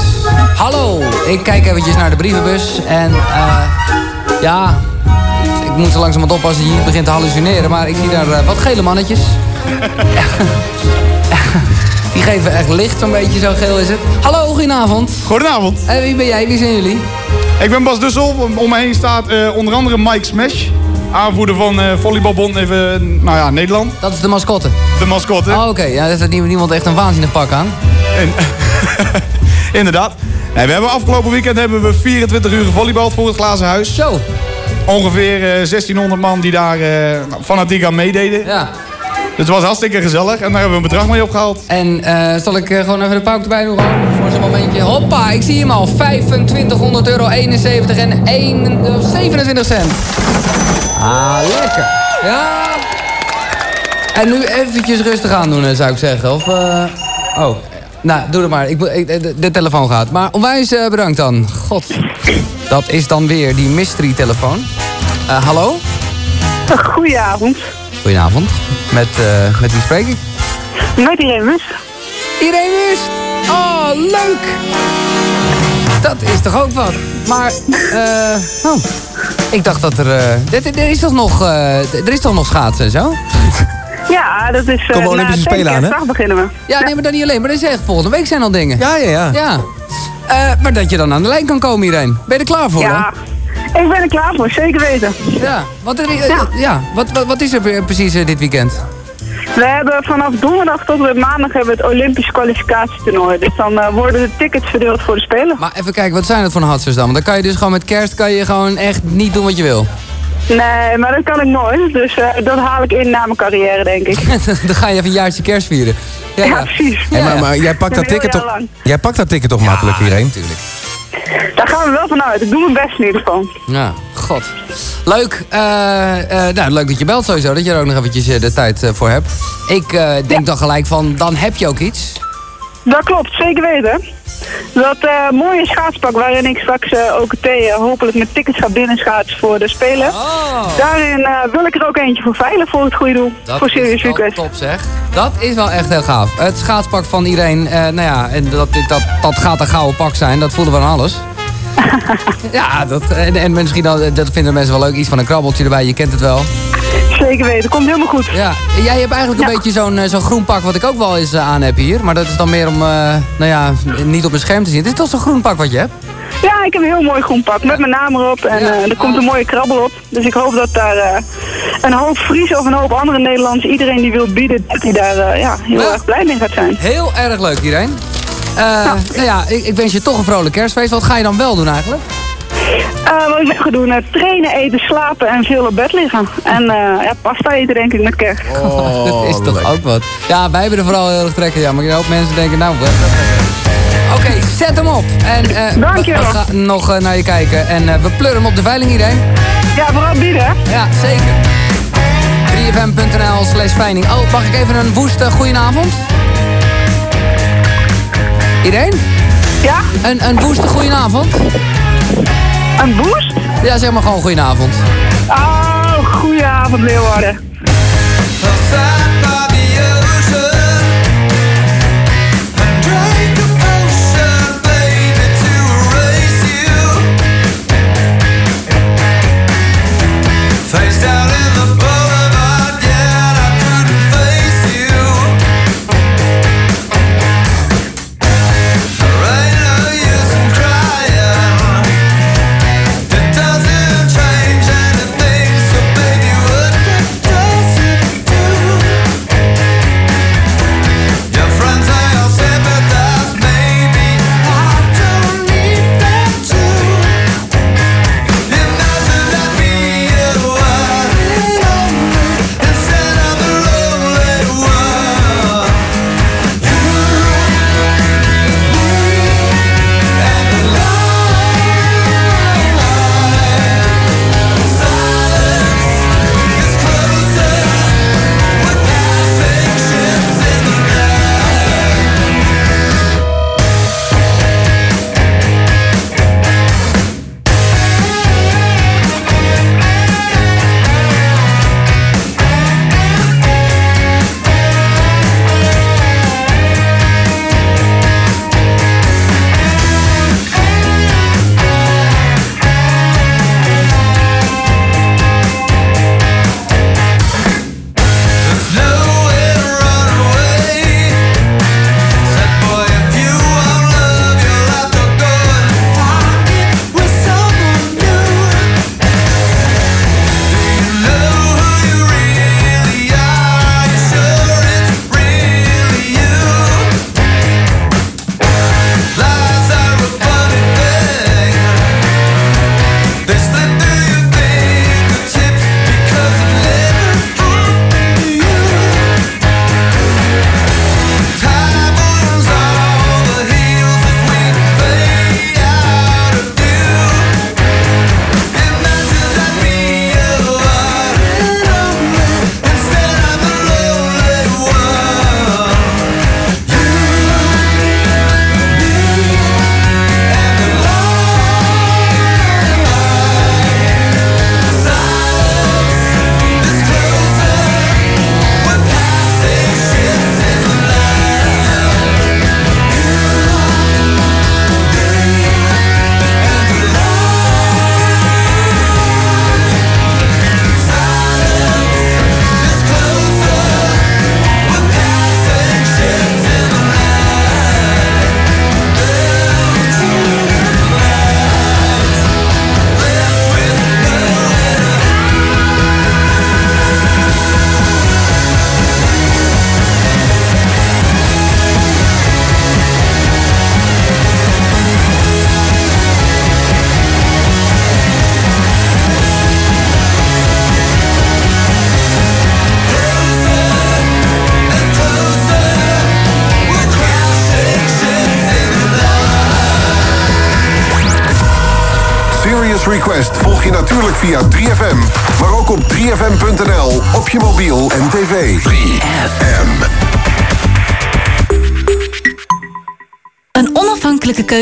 Hallo, ik kijk eventjes naar de brievenbus en eh, ja, ik moet er langzamerhand oppassen dat je niet begint te hallucineren, maar ik zie daar eh, wat gele mannetjes. Die geven echt licht, zo'n beetje zo geel is het. Hallo, goedenavond. Goedenavond. En wie ben jij? Wie zijn jullie? Ik ben Bas Dussel. Om me heen staat eh, onder andere Mike Smash. Aanvoerder van eh Volleybalbond even, nou ja, Nederland. Dat is de mascotte? De mascotte. Oh, oké. Ja, daar heeft niemand echt een waanzinnig pak aan. En, inderdaad. Nee, we hebben afgelopen weekend hebben we 24 uur gevolleybald voor het Glazen Huis. Zo. Ongeveer eh, 1600 man die daar eh, fanatiek aan meededen. Ja. Dus het was hartstikke gezellig en daar hebben we een bedrag mee opgehaald. En eh, zal ik eh, gewoon even de pauk erbij doen? Voor zo'n momentje. Hoppa, ik zie hem al. 2500 euro 71 en 1, eh, 27 cent. Ah, lekker. Ja. En nu eventjes rustig aan doen, eh, zou ik zeggen. Of, eh, oh. Nou, doe het maar. Ik, ik, de, de telefoon gaat. Maar onwijs eh, bedankt dan. God. Dat is dan weer die mystery telefoon. Eh, hallo? Goedenavond. Goedenavond. Met, eh, met wie spreek ik? Met Irene Wust. Irene Wust! Oh, leuk! Dat is toch ook wat? Maar, eh... oh, ik dacht dat er... eh, er, er is toch nog, eh, er is toch nog schaatsen en zo? Ja, dat is... eh, na Olympische Spelen aan, hè? beginnen we. Ja, nee, maar dan niet alleen. Maar dat is echt volgende week zijn al dingen. Ja, ja, ja. Ja. Eh, maar dat je dan aan de lijn kan komen, Irene. Ben je er klaar voor, Ja, ik ben er klaar voor, zeker weten. Ja, wat, er, ja. wat, wat, wat is er precies eh, dit weekend? We hebben vanaf donderdag tot en met maandag hebben we het Olympisch kwalificatietoernooi. Dus dan eh, worden de tickets verdeeld voor de Spelen. Maar even kijken, wat zijn het voor hatsers dan? Want dan kan je dus gewoon met kerst kan je gewoon echt niet doen wat je wil. Nee, maar dat kan ik nooit. Dus eh, dat haal ik in na mijn carrière, denk ik. dan ga je even een jaartje kerst vieren. Ja, precies. Hey, maar, maar jij pakt dat Een ticket toch, jij pakt dat ticket toch makkelijk hierheen? natuurlijk. Daar gaan we wel vanuit. Ik doe mijn best in ieder geval. Ja, god. Leuk. eh, eh, nou, leuk dat je belt sowieso. Dat je er ook nog eventjes eh, de tijd voor hebt. Ik denk dan gelijk van, dan heb je ook iets. Dat klopt, zeker weten. Dat mooie schaatspak waarin ik straks OKT eh, hopelijk met tickets ga binnenschaatsen voor de Spelen. Daarin eh, wil ik er ook eentje voor veilen voor het goede doel. voor Serious Request. top zeg. Dat is wel echt heel gaaf. Het schaatspak van iedereen, nou ja, en dat, dat, dat gaat een gouden pak zijn. Dat voelen we aan alles. ja, dat, en, en misschien dan, dat vinden mensen wel leuk. Iets van een krabbeltje erbij, je kent het wel. Zeker weten, komt helemaal goed. Ja, jij hebt eigenlijk een beetje zo'n eh, zo'n groen pak wat ik ook wel eens eh, aan heb hier. Maar dat is dan meer om, eh, nou ja, niet op een scherm te zien. Het is toch zo'n groen pak wat je hebt? Ja, ik heb een heel mooi groen pak met mijn naam erop en er komt een mooie krabbel op. Dus ik hoop dat daar een hoop Friese of een hoop andere Nederlanders, iedereen die wil bieden, dat die daar ja, heel erg blij mee gaat zijn. Heel erg leuk, Irene. Eh, Nou ja, ik, ik wens je toch een vrolijk kerstfeest. Wat ga je dan wel doen eigenlijk? Eh, wat ik ga doen, eh, trainen, eten, slapen en veel op bed liggen. En eh, ja, pasta eten denk ik met kerst. Oh, dat is toch ook wat. Ja, wij hebben er vooral heel erg trekken. Ja, maar een hoop mensen denken, nou... Oké, zet hem op. En, eh, Dankjewel. We gaan nog naar je kijken. En eh, we pleuren hem op de veiling, iedereen. Ja, vooral bieden, hè? Ja, zeker. 3fm.nl slash veiling. Oh, mag ik even een woeste goedenavond? Iedereen? Ja? Een, een woeste goedenavond? Een boost? Ja, zeg maar gewoon goedenavond. Oh, goedenavond Leeuwarden.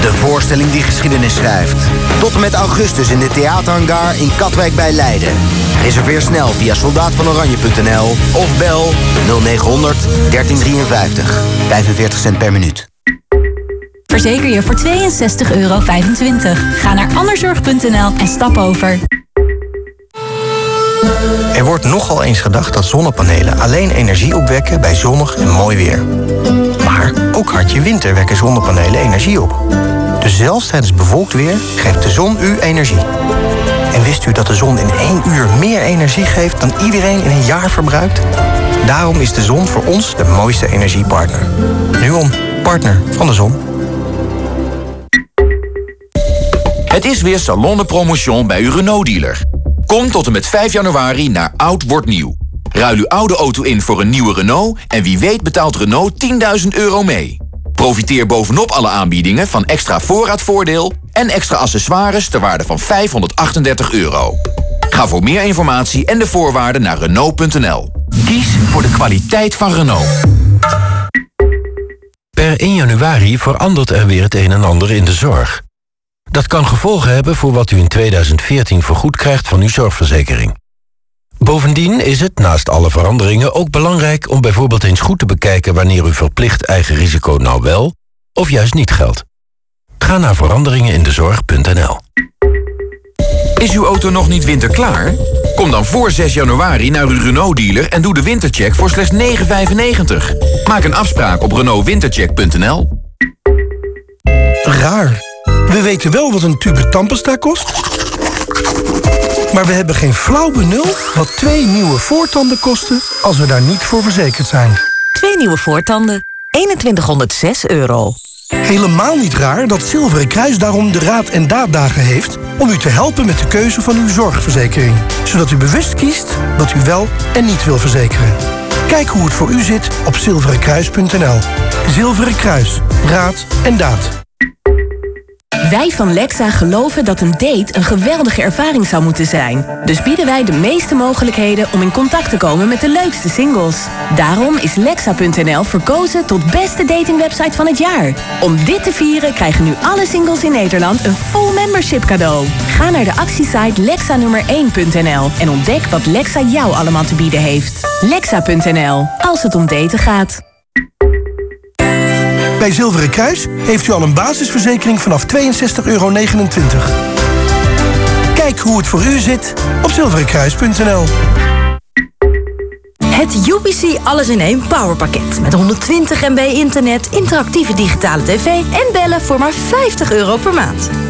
De voorstelling die geschiedenis schrijft. Tot en met augustus in de theaterhangar in Katwijk bij Leiden. Reserveer snel via soldaatvanoranje.nl of bel 0900 1353. 45 cent per minuut. Verzeker je voor 62,25 euro. Ga naar anderzorg.nl en stap over. Er wordt nogal eens gedacht dat zonnepanelen alleen energie opwekken bij zonnig en mooi weer. Maar ook hartje winter wekken zonnepanelen energie op. Dus zelfs tijdens bewolkt weer geeft de zon u energie. En wist u dat de zon in één uur meer energie geeft dan iedereen in een jaar verbruikt? Daarom is de zon voor ons de mooiste energiepartner. Nuon, partner van de zon. Het is weer Salon Promotion bij uw Renault-dealer. Kom tot en met 5 januari naar Oud Wordt Nieuw. Ruil uw oude auto in voor een nieuwe Renault... en wie weet betaalt Renault 10.000 euro mee. Profiteer bovenop alle aanbiedingen van extra voorraadvoordeel... en extra accessoires ter waarde van 538 euro. Ga voor meer informatie en de voorwaarden naar Renault.nl. Kies voor de kwaliteit van Renault. Per 1 januari verandert er weer het een en ander in de zorg. Dat kan gevolgen hebben voor wat u in 2014 vergoed krijgt van uw zorgverzekering. Bovendien is het, naast alle veranderingen, ook belangrijk om bijvoorbeeld eens goed te bekijken wanneer uw verplicht eigen risico nou wel of juist niet geldt. Ga naar veranderingenindezorg.nl. Is uw auto nog niet winterklaar? Kom dan voor 6 januari naar uw Renault-dealer en doe de wintercheck voor slechts 9,95. Maak een afspraak op renaultwintercheck.nl. Raar. We weten wel wat een tube tandpasta kost. Maar we hebben geen flauw benul wat twee nieuwe voortanden kosten als we daar niet voor verzekerd zijn. Twee nieuwe voortanden. 2106 euro. Helemaal niet raar dat Zilveren Kruis daarom de Raad en Daaddagen heeft... om u te helpen met de keuze van uw zorgverzekering. Zodat u bewust kiest wat u wel en niet wil verzekeren. Kijk hoe het voor u zit op zilverenkruis.nl. Zilveren Kruis. Raad en daad. Wij van Lexa geloven dat een date een geweldige ervaring zou moeten zijn. Dus bieden wij de meeste mogelijkheden om in contact te komen met de leukste singles. Daarom is Lexa.nl verkozen tot beste datingwebsite van het jaar. Om dit te vieren krijgen nu alle singles in Nederland een full membership cadeau. Ga naar de actiesite lexa nummer 1.nl en ontdek wat Lexa jou allemaal te bieden heeft. Lexa.nl, als het om daten gaat. Bij Zilveren Kruis heeft u al een basisverzekering vanaf 62,29 euro. Kijk hoe het voor u zit op zilverenkruis.nl. Het UPC Alles in één Powerpakket. Met 120 MB internet, interactieve digitale tv en bellen voor maar 50 euro per maand.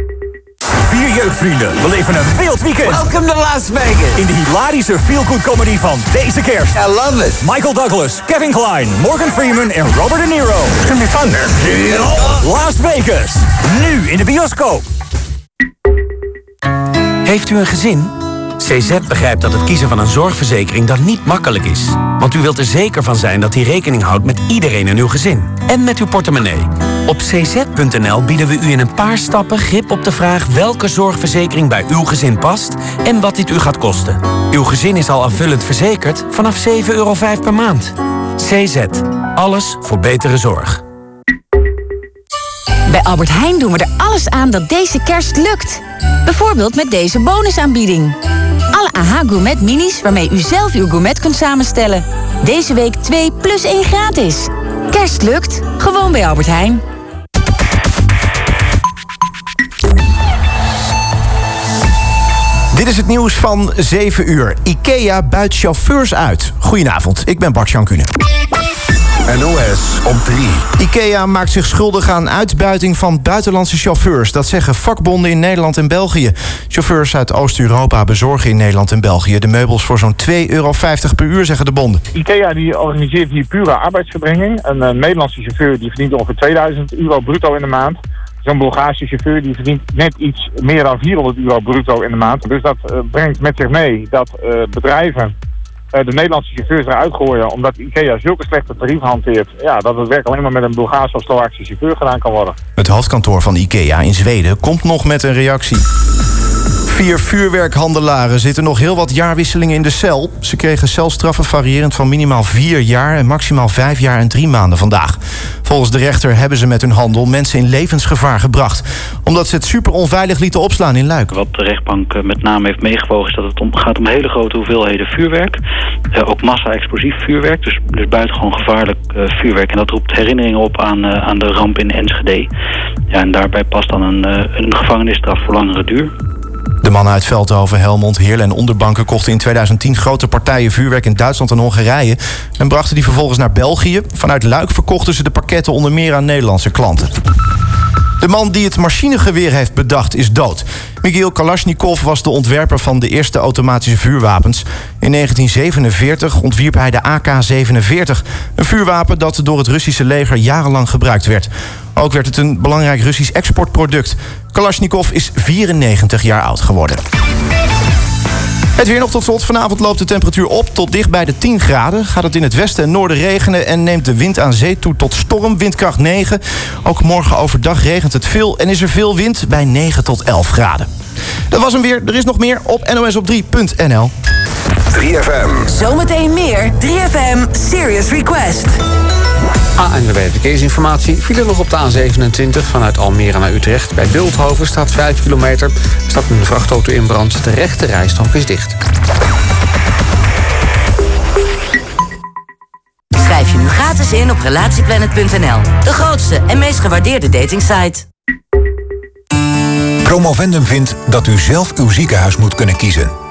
Vier jeugdvrienden beleven een wild weekend. Welcome to Las Vegas. In de hilarische feel-good comedy van deze kerst. I love it. Michael Douglas, Kevin Klein, Morgan Freeman en Robert De Niro. It's gonna be fun. Las Vegas. Nu in de bioscoop. Heeft u een gezin? CZ begrijpt dat het kiezen van een zorgverzekering dan niet makkelijk is. Want u wilt er zeker van zijn dat die rekening houdt met iedereen in uw gezin. En met uw portemonnee. Op cz.nl bieden we u in een paar stappen grip op de vraag welke zorgverzekering bij uw gezin past en wat dit u gaat kosten. Uw gezin is al aanvullend verzekerd vanaf 7,05 euro per maand. CZ. Alles voor betere zorg. Bij Albert Heijn doen we er alles aan dat deze kerst lukt. Bijvoorbeeld met deze bonusaanbieding. AH Gourmet minis waarmee u zelf uw gourmet kunt samenstellen. Deze week 2 plus 1 gratis. Kerst lukt, gewoon bij Albert Heijn. Dit is het nieuws van 7 uur. IKEA buit chauffeurs uit. Goedenavond, ik ben Bart Jankune. NOS op 3. IKEA maakt zich schuldig aan uitbuiting van buitenlandse chauffeurs. Dat zeggen vakbonden in Nederland en België. Chauffeurs uit Oost-Europa bezorgen in Nederland en België... de meubels voor zo'n 2,50 euro per uur, zeggen de bonden. IKEA die organiseert hier pure arbeidsverbrenning. Een, eh, Nederlandse chauffeur die verdient ongeveer 2000 euro bruto in de maand. Zo'n Bulgaarse chauffeur die verdient net iets meer dan 400 euro bruto in de maand. Dus dat eh, brengt met zich mee dat eh, bedrijven de Nederlandse chauffeurs eruit gooien... omdat IKEA zulke slechte tarieven hanteert... Ja, dat het werk alleen maar met een Bulgaarse of Slovaakse chauffeur gedaan kan worden. Het hoofdkantoor van IKEA in Zweden komt nog met een reactie. Vier vuurwerkhandelaren zitten nog heel wat jaarwisselingen in de cel. Ze kregen celstraffen variërend van minimaal vier jaar... en maximaal vijf jaar en drie maanden vandaag. Volgens de rechter hebben ze met hun handel mensen in levensgevaar gebracht... omdat ze het super onveilig lieten opslaan in Luik. Wat de rechtbank eh, met name heeft meegewogen is dat het gaat om hele grote hoeveelheden vuurwerk. Eh, ook massa-explosief vuurwerk, dus, dus buitengewoon gevaarlijk eh, vuurwerk. En dat roept herinneringen op aan, aan de ramp in Enschede. Ja, en daarbij past dan een, een gevangenisstraf voor langere duur. De mannen uit Veldhoven, Helmond, Heerlen en Onderbanken kochten in 2010 grote partijen vuurwerk in Duitsland en Hongarije en brachten die vervolgens naar België. Vanuit Luik verkochten ze de pakketten onder meer aan Nederlandse klanten. De man die het machinegeweer heeft bedacht is dood. Mikhail Kalashnikov was de ontwerper van de eerste automatische vuurwapens. In 1947 ontwierp hij de AK-47. Een vuurwapen dat door het Russische leger jarenlang gebruikt werd. Ook werd het een belangrijk Russisch exportproduct. Kalashnikov is 94 jaar oud geworden. Het weer nog tot slot. Vanavond loopt de temperatuur op tot dicht bij de 10 graden. Gaat het in het westen en noorden regenen en neemt de wind aan zee toe tot storm, windkracht 9. Ook morgen overdag regent het veel en is er veel wind bij 9 tot 11 graden. Dat was hem weer. Er is nog meer op nosop3.nl. 3FM. Zometeen meer 3FM Serious Request. ANWB Verkeersinformatie. File nog op de A27 vanuit Almere naar Utrecht. Bij Bulthoven staat 5 kilometer. Er staat een vrachtauto in brand. De rechte rijstrook is dicht. Schrijf je nu gratis in op relatieplanet.nl. De grootste en meest gewaardeerde datingsite. Promovendum vindt dat u zelf uw ziekenhuis moet kunnen kiezen.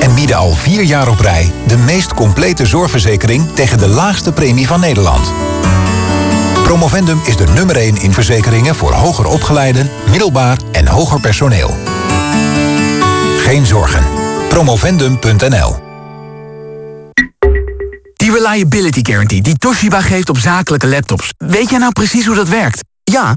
en bieden al vier jaar op rij... de meest complete zorgverzekering tegen de laagste premie van Nederland. Promovendum is de nummer 1 in verzekeringen voor hoger opgeleiden, middelbaar en hoger personeel. Geen zorgen. Promovendum.nl Die Reliability Guarantee die Toshiba geeft op zakelijke laptops. Weet jij nou precies hoe dat werkt? Ja,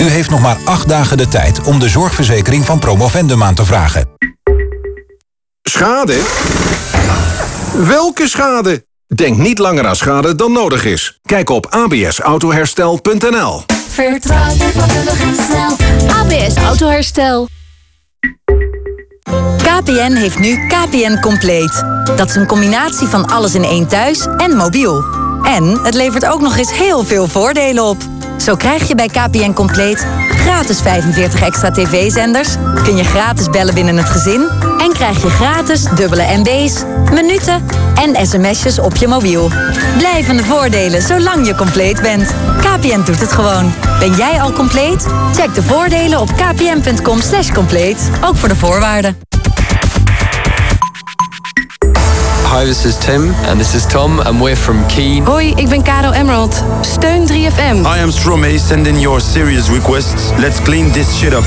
U heeft nog maar acht dagen de tijd om de zorgverzekering van Promovendum aan te vragen. Schade? Welke schade? Denk niet langer aan schade dan nodig is. Kijk op absautoherstel.nl Vertrouw je vakkundig en snel. ABS Autoherstel. KPN heeft nu KPN Compleet. Dat is een combinatie van alles in één thuis en mobiel. En het levert ook nog eens heel veel voordelen op. Zo krijg je bij KPN Compleet gratis 45 extra tv-zenders... kun je gratis bellen binnen het gezin... en krijg je gratis dubbele MB's, minuten en sms'jes op je mobiel. Blijvende voordelen zolang je compleet bent. KPN doet het gewoon. Ben jij al compleet? Check de voordelen op kpn.com compleet. Ook voor de voorwaarden. Hi, this is Tim. And this is Tom. And we're from Keen. Hoi, ik ben Caro Emerald. Steun 3FM. I am Stromae. Send in your serious requests. Let's clean this shit up.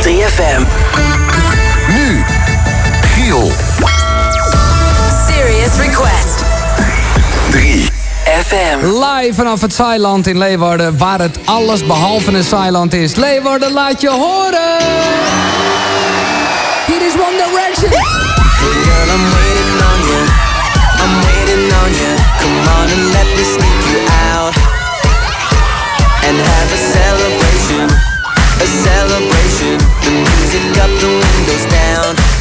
3FM. Nu, Giel. Serious Request. 3 FM. Live vanaf het Zeiland in Leeuwarden, waar het alles behalve een Zeiland is. Leeuwarden, laat je horen! Hier is One Direction. Girl, and let me sneak you out. And have a celebration. A celebration. The music up, the windows down.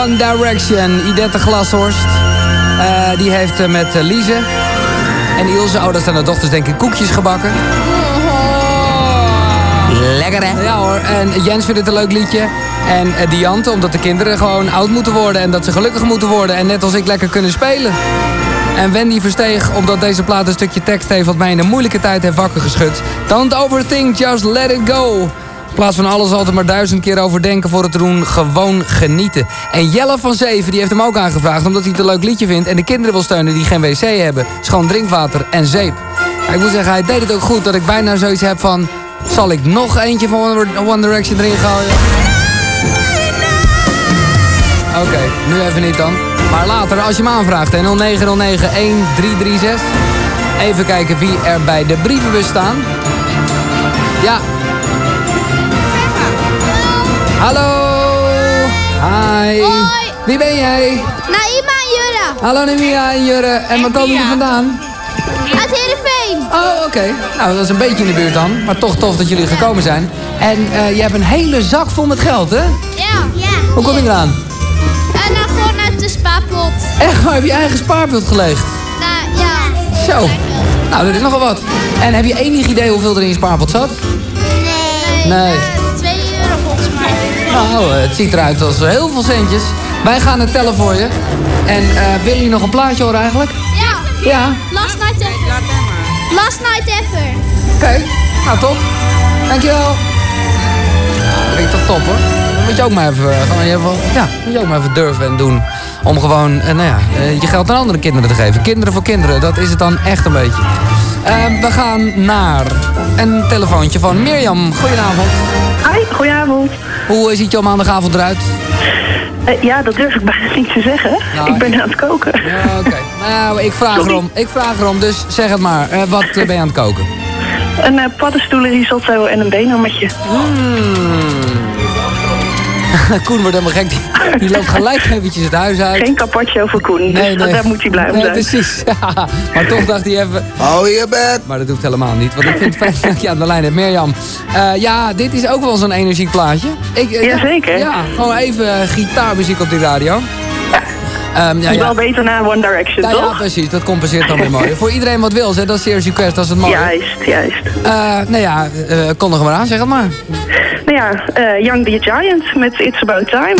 One Direction, Idette Glashorst. Eh, die heeft eh, met eh, Lize en Ilse, oh dat zijn de dochters denk ik, koekjes gebakken. Lekker hè? Ja hoor, en Jens vindt het een leuk liedje. En eh, Diante, omdat de kinderen gewoon oud moeten worden en dat ze gelukkig moeten worden. En net als ik lekker kunnen spelen. En Wendy Versteeg, omdat deze plaat een stukje tekst heeft... wat mij in een moeilijke tijd heeft wakker geschud. Don't overthink, just let it go. Plaats van alles altijd maar duizend keer overdenken voor het doen, gewoon genieten. En Jelle van Zeven die heeft hem ook aangevraagd omdat hij het een leuk liedje vindt... en de kinderen wil steunen die geen wc hebben. Schoon drinkwater en zeep. Ik moet zeggen, hij deed het ook goed dat ik bijna zoiets heb van... zal ik nog eentje van One- Direction erin gooien? Oké, nu even niet dan. Maar later, als je hem aanvraagt, hè, 0909-1336. Even kijken wie er bij de brievenbus staan. Ja. Hallo. Hi. Hoi. Wie ben jij? Naima en Jurre. Hallo Nemia en Jurre. En waar komen jullie vandaan? Uit Heerenveen. Oh, oké. Nou, dat is een beetje in de buurt dan. Maar toch tof dat jullie gekomen zijn. En eh, je hebt een hele zak vol met geld, hè? Ja. Ja. Hoe kom je eraan? En dan gewoon uit de spaarpot. Echt, waar heb je eigen spaarpot gelegd? Nou, ja. Zo. Nou, dat is nogal wat. En heb je enig idee hoeveel er in je spaarpot zat? Nee. Nee. Nou, eh, het ziet eruit als heel veel centjes. Wij gaan het tellen voor je. En eh willen jullie nog een plaatje horen eigenlijk? Ja. Ja. Last night. Last night ever. Oké, nou top. Dankjewel. Ja, dat vind ik toch top hoor. Dat moet je ook maar even, eh, gewoon, je even- ja, moet je ook maar even durven en doen. Om gewoon eh, nou ja, eh, je geld aan andere kinderen te geven. Kinderen voor kinderen, dat is het dan echt een beetje. Eh, we gaan naar een telefoontje van Mirjam. Goedenavond. Hi, goedenavond. Hoe ziet jouw maandagavond eruit? Eh, ja, dat durf ik bijna niet te zeggen. Nou, ik ben aan het koken. Ja, oké. Nou, ik vraag erom. Ik vraag erom, dus zeg het maar. Eh, wat ben je aan het koken? Een uh, paddenstoelen risotto en een beenhammetje. Koen wordt helemaal gek. Die, die loopt gelijk eventjes het huis uit. Geen carpaccio voor Koen, dus daar moet hij blij om nee, zijn. precies. Ja, maar toch dacht hij even... Hou je bek! Maar dat hoeft helemaal niet, want ik vind het fijn dat je aan de lijn hebt. Mirjam, eh, ja, dit is ook wel zo'n energieplaatje. Ik, eh, Jazeker. Ja, gewoon even gitaarmuziek op die radio. Ehm, ja, Is ja. wel beter na One Direction, Ja, ja, toch? precies. Dat compenseert dan weer mooi. Voor iedereen wat wil, hè? dat is Serious Request, dat is het mooie. Juist, juist. Eh, nou ja, eh kondig maar aan, zeg het maar. Nou ja, eh, Young the Giant met It's About Time.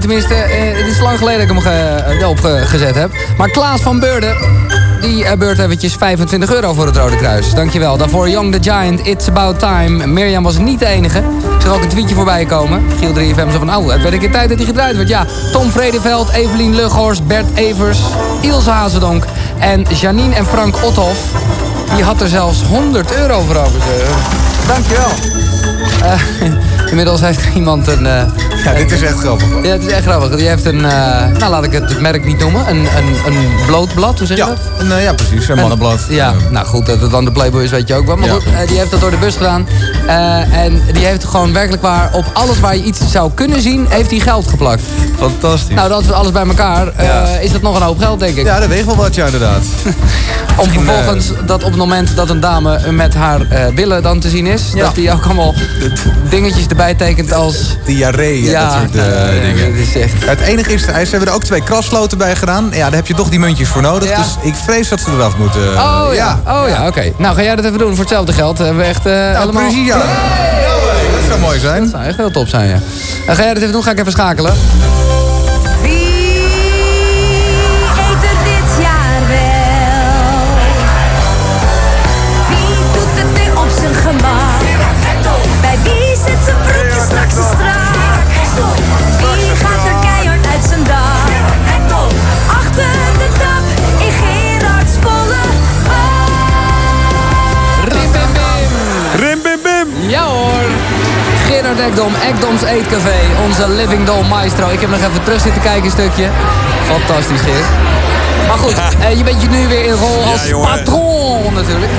Nooit. Tenminste, eh, het is lang geleden dat ik hem ge, eh, opgezet heb. Maar Klaas van Beurden, die beurt eventjes 25 euro voor het Rode Kruis. Dankjewel. Daarvoor Young the Giant, It's About Time. Mirjam was niet de enige. Ik zag ook een tweetje voorbij komen. Giel 3FM zo van, oh, het werd een keer tijd dat hij gedraaid werd. Ja, Tom Vredeveld, Evelien Lughorst, Bert Evers, Ilse Hazendonk en Janine en Frank Othoff. Die had er zelfs 100 euro voor over. Dankjewel. Eh, inmiddels heeft iemand een... Ja, dit is echt grappig. hoor. ja, het is echt grappig. Die heeft een, eh, nou laat ik het merk niet noemen, een, een, een bloot blad, hoe zeg je Ja, dat? een, eh, ja, precies. Een mannenblad. Ja, nou goed, dat het dan de Playboy is, weet je ook wel. Maar Ja. goed, eh, die heeft dat door de bus gedaan. En die heeft gewoon werkelijk waar op alles waar je iets zou kunnen zien, heeft hij geld geplakt. Fantastisch. Nou, dat is alles bij elkaar. eh, is dat nog een hoop geld, denk ik. Ja, dat weegt wel wat, ja, inderdaad. Om vervolgens dat op het moment dat een dame met haar eh, billen dan te zien is, dat die ook allemaal dingetjes erbij tekent als... Diarree en Ja, dat soort eh, nou, dingen. het is echt... Het enige is, ze hebben er ook twee krasloten bij gedaan. Ja, daar heb je toch die muntjes voor nodig. Ja. Dus ik vrees dat ze eraf moeten. Oh ja, oh ja, oké. Nou, ga jij dat even doen voor hetzelfde geld? Hebben we echt eh helemaal... precies, ja. Dat zou mooi zijn. Dat zou echt heel top zijn, ja. En ga jij dat even doen? Ga ik even schakelen. Ekdom, Ekdoms Eetcafé, onze Living Doll Maestro. Ik heb nog even terug zitten kijken een stukje. Fantastisch, Geert. Maar goed, eh, je bent je nu weer in rol Ja, als jongen. patroon natuurlijk.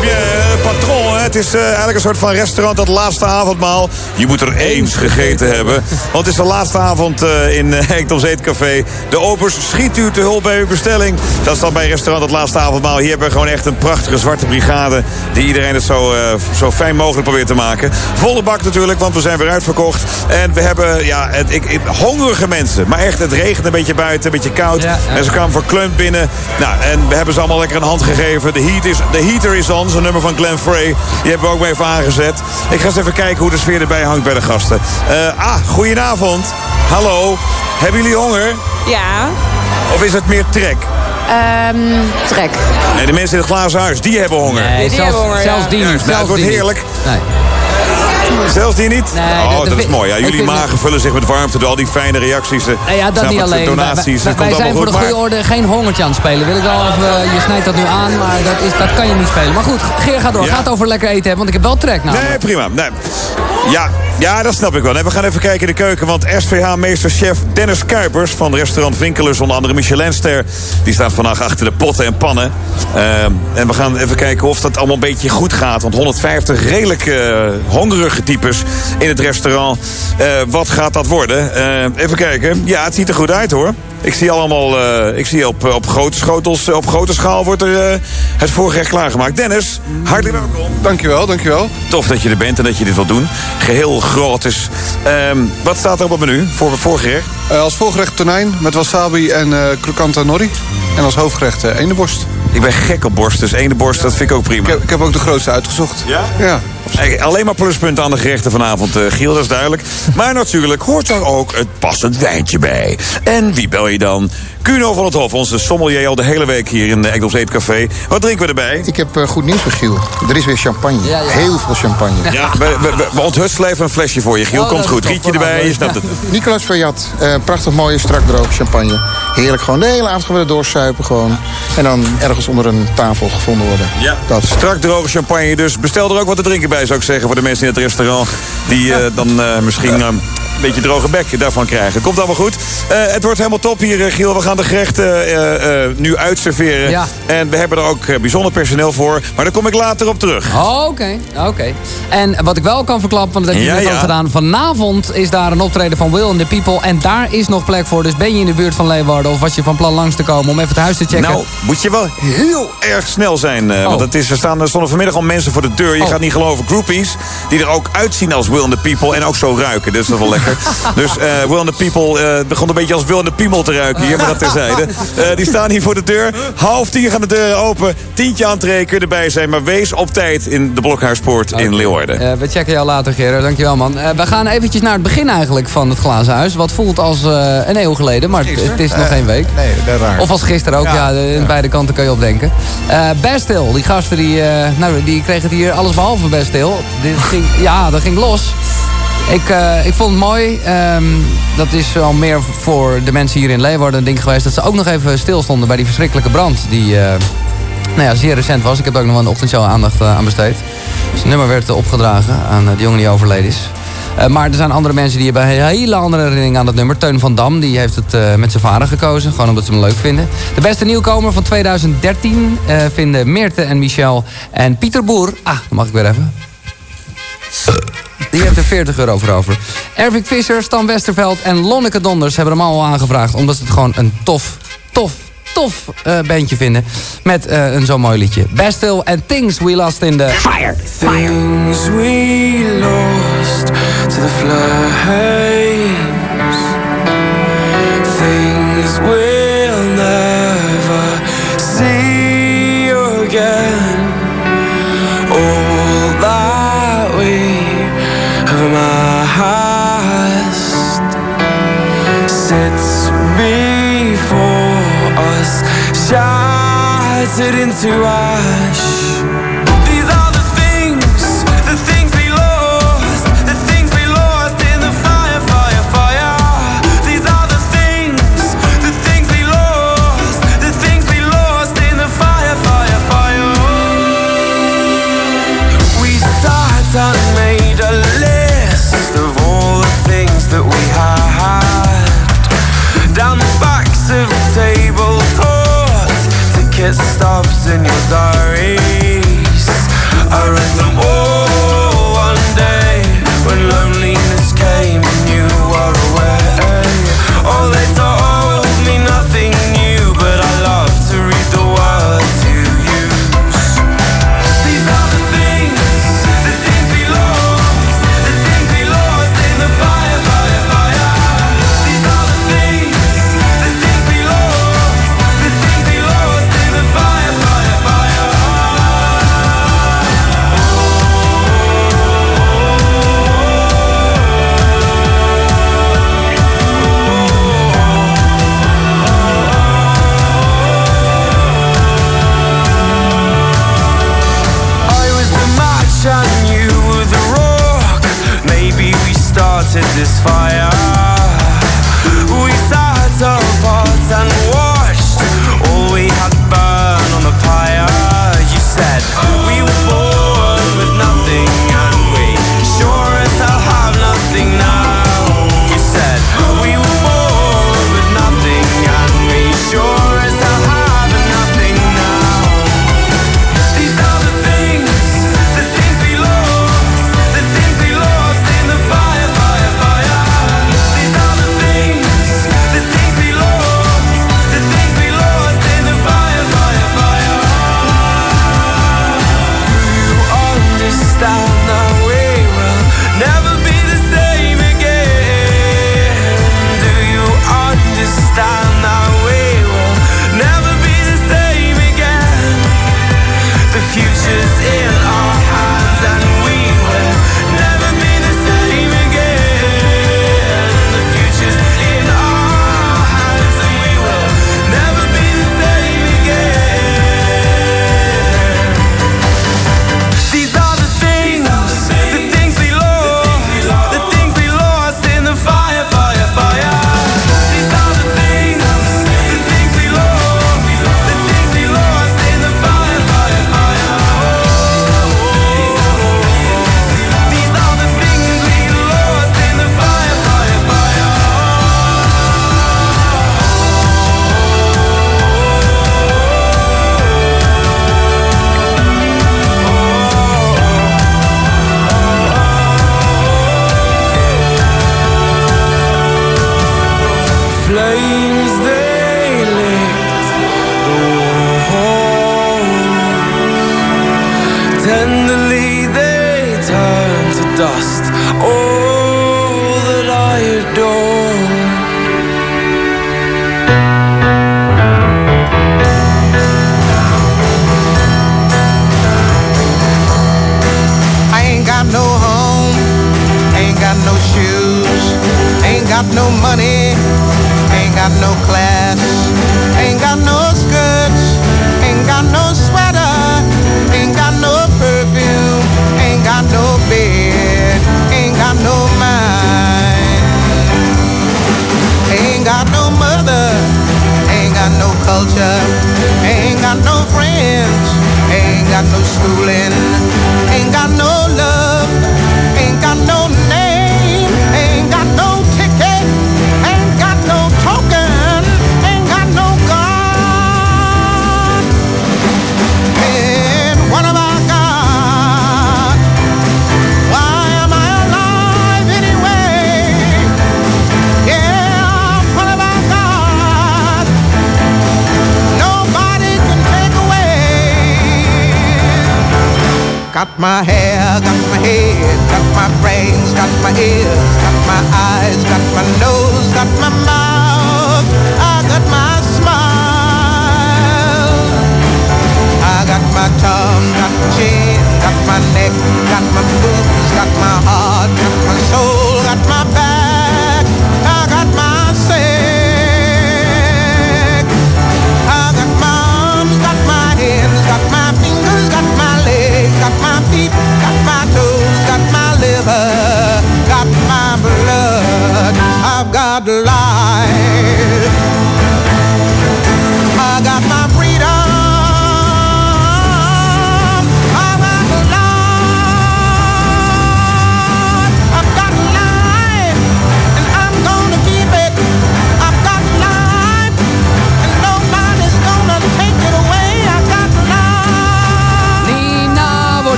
Bien, eh, patron. hè. Het is eh, eigenlijk een soort van restaurant, dat laatste avondmaal. Je moet er eens gegeten hebben. Want het is de laatste avond eh, in uh, Ektoms Eetcafé. De opers schiet u te hulp bij uw bestelling. Dat is dan bij restaurant het laatste avondmaal. Hier hebben we gewoon echt een prachtige zwarte brigade... die iedereen het zo, eh, zo fijn mogelijk probeert te maken. Volle bak natuurlijk, want we zijn weer uitverkocht. En we hebben ja, het, ik, ik- hongerige mensen. Maar echt, het regent een beetje buiten, een beetje koud. En ze kwamen verkleumd binnen. Nou, en we hebben ze allemaal lekker een hand gegeven. De, heat is, de heater is on, zo'n nummer van Glenn Frey. Die hebben we ook maar even aangezet. Ik ga eens even kijken hoe de sfeer erbij hangt bij de gasten. Eh, ah, goedenavond. Hallo. Hebben jullie honger? Ja. Of is het meer trek? Ehm trek. Nee, de mensen in het glazen huis, die hebben honger. Nee, die zelfs, hebben honger, zelfs ja. die niet. Juist, nou, het zelfs wordt heerlijk. Nee. Zelfs die niet? Nee, oh, dat- is mooi. Ja, jullie magen vullen zich met warmte door al die fijne reacties. eh, Nou ja, dat niet alleen. Wij, Donaties, wij- komt wij zijn voor de goed. goede orde geen hongertje aan het spelen. Wil ik wel even, je snijdt dat nu aan, maar dat, is, dat kan je niet spelen. Maar goed, Geer gaat door. Ja. Gaat over lekker eten hebben, want ik heb wel trek namelijk. Nee, prima. Nee. Ja, ja, dat snap ik wel. Nee, we gaan even kijken in de keuken. Want SVH-meesterchef Dennis Kuipers van restaurant Winkelers... onder andere Michelinster... die staat vandaag achter de potten en pannen. Ehm, en we gaan even kijken of dat allemaal een beetje goed gaat. Want 150 redelijk eh, hongerige types in het restaurant. Eh, wat gaat dat worden? Eh, even kijken. Ja, het ziet er goed uit hoor. Ik zie allemaal, eh, ik zie op, op grote schotels, op grote schaal wordt er het voorgerecht klaargemaakt. Dennis, hartelijk welkom. Dankjewel, dankjewel. Tof dat je er bent en dat je dit wilt doen. Geheel gratis. Ehm, wat staat er op het menu voor het voorgerecht? Als voorgerecht tonijn met wasabi en krokante nori. En als hoofdgerecht eh eendenborst. Ik ben gek op borst, dus ene borst, dat vind ik ook prima. Ik heb, ik heb ook de grootste uitgezocht. Ja? Ja. Alleen maar pluspunten aan de gerechten vanavond, eh, Giel, dat is duidelijk. Maar natuurlijk hoort er ook het passend wijntje bij. En wie bel je dan? Cuno van het Hof, onze sommelier al de hele week hier in de Ekdels Eetcafé. Wat drinken we erbij? Ik heb eh, goed nieuws voor Giel. Er is weer champagne. Heel veel champagne. Ja, we, we, we, we onthutselen even een flesje voor je, Giel. Oh, Komt goed. Rietje erbij, je snapt het. Nicolas Vajat, eh, prachtig mooie, strak droog champagne. Heerlijk gewoon. De hele avond er doorsuipen gewoon. En dan ergens onder een tafel gevonden worden. Ja, Dat. strak droge champagne. Dus bestel er ook wat te drinken bij, zou ik zeggen, voor de mensen in het restaurant. Die eh, dan eh, misschien eh, beetje droge bek daarvan krijgen. Komt allemaal goed. Eh, het wordt helemaal top hier, eh, Giel. We gaan de gerechten eh, nu uitserveren. Ja. En we hebben er ook bijzonder personeel voor. Maar daar kom ik later op terug. Oh, Oké, oké. En wat ik wel kan verklappen, want dat heb je Ja, net ja. al gedaan. Vanavond is daar een optreden van Will and the People. En daar is nog plek voor. Dus ben je in de buurt van Leeuwarden of was je van plan langs te komen om even het huis te checken? Nou, moet je wel heel erg snel zijn. Want het is, er, staan, er stonden vanmiddag al mensen voor de deur. Je Oh. gaat niet geloven. Groupies die er ook uitzien als Will and the People. En ook zo ruiken. Dus dat is wel lekker. Lekker. Dus eh Will and the People eh, het begon een beetje als Will and the Piemel te ruiken hier, maar dat terzijde. Eh, die staan hier voor de deur. Half tien gaan de deuren open. Tientje entree, kun je erbij zijn. Maar wees op tijd in de Blokhuispoort in Leeuwarden. Eh, we checken jou later, Gerard. Dankjewel, man. Eh, we gaan eventjes naar het begin eigenlijk van het Glazen Huis. Wat voelt als eh, een eeuw geleden, maar het, is nog geen week. Nee, dat is raar. Of als gisteren ook, ja, in beide kanten kun je opdenken. Eh Bastille, die gasten die, eh, nou, die kregen het hier alles behalve Bastille. Dit ging, ja, dat ging los. Ik, eh, ik vond het mooi. Ehm, dat is al meer voor de mensen hier in Leeuwarden een ding geweest... dat ze ook nog even stilstonden bij die verschrikkelijke brand... die eh, nou ja, zeer recent was. Ik heb er ook nog wel een ochtendshow aandacht eh, aan besteed. Dus het nummer werd opgedragen aan de jongen die overleden is. Maar er zijn andere mensen die hebben een hele andere herinnering aan dat nummer. Teun van Dam, die heeft het met zijn vader gekozen. Gewoon omdat ze hem leuk vinden. De beste nieuwkomer van 2013 eh, vinden Meerte en Michel. En Pieter Boer, ah, dat mag ik weer even. Die heeft er 40 euro voor over. Ervik Visser, Stan Westerveld en Lonneke Donders hebben hem allemaal aangevraagd. Omdat ze het gewoon een tof, tof, tof eh, bandje vinden. Met eh, een zo mooi liedje. Bastille and Things We Lost in the Fire. Things we lost to the flames. turns into ash. In your diaries. I read them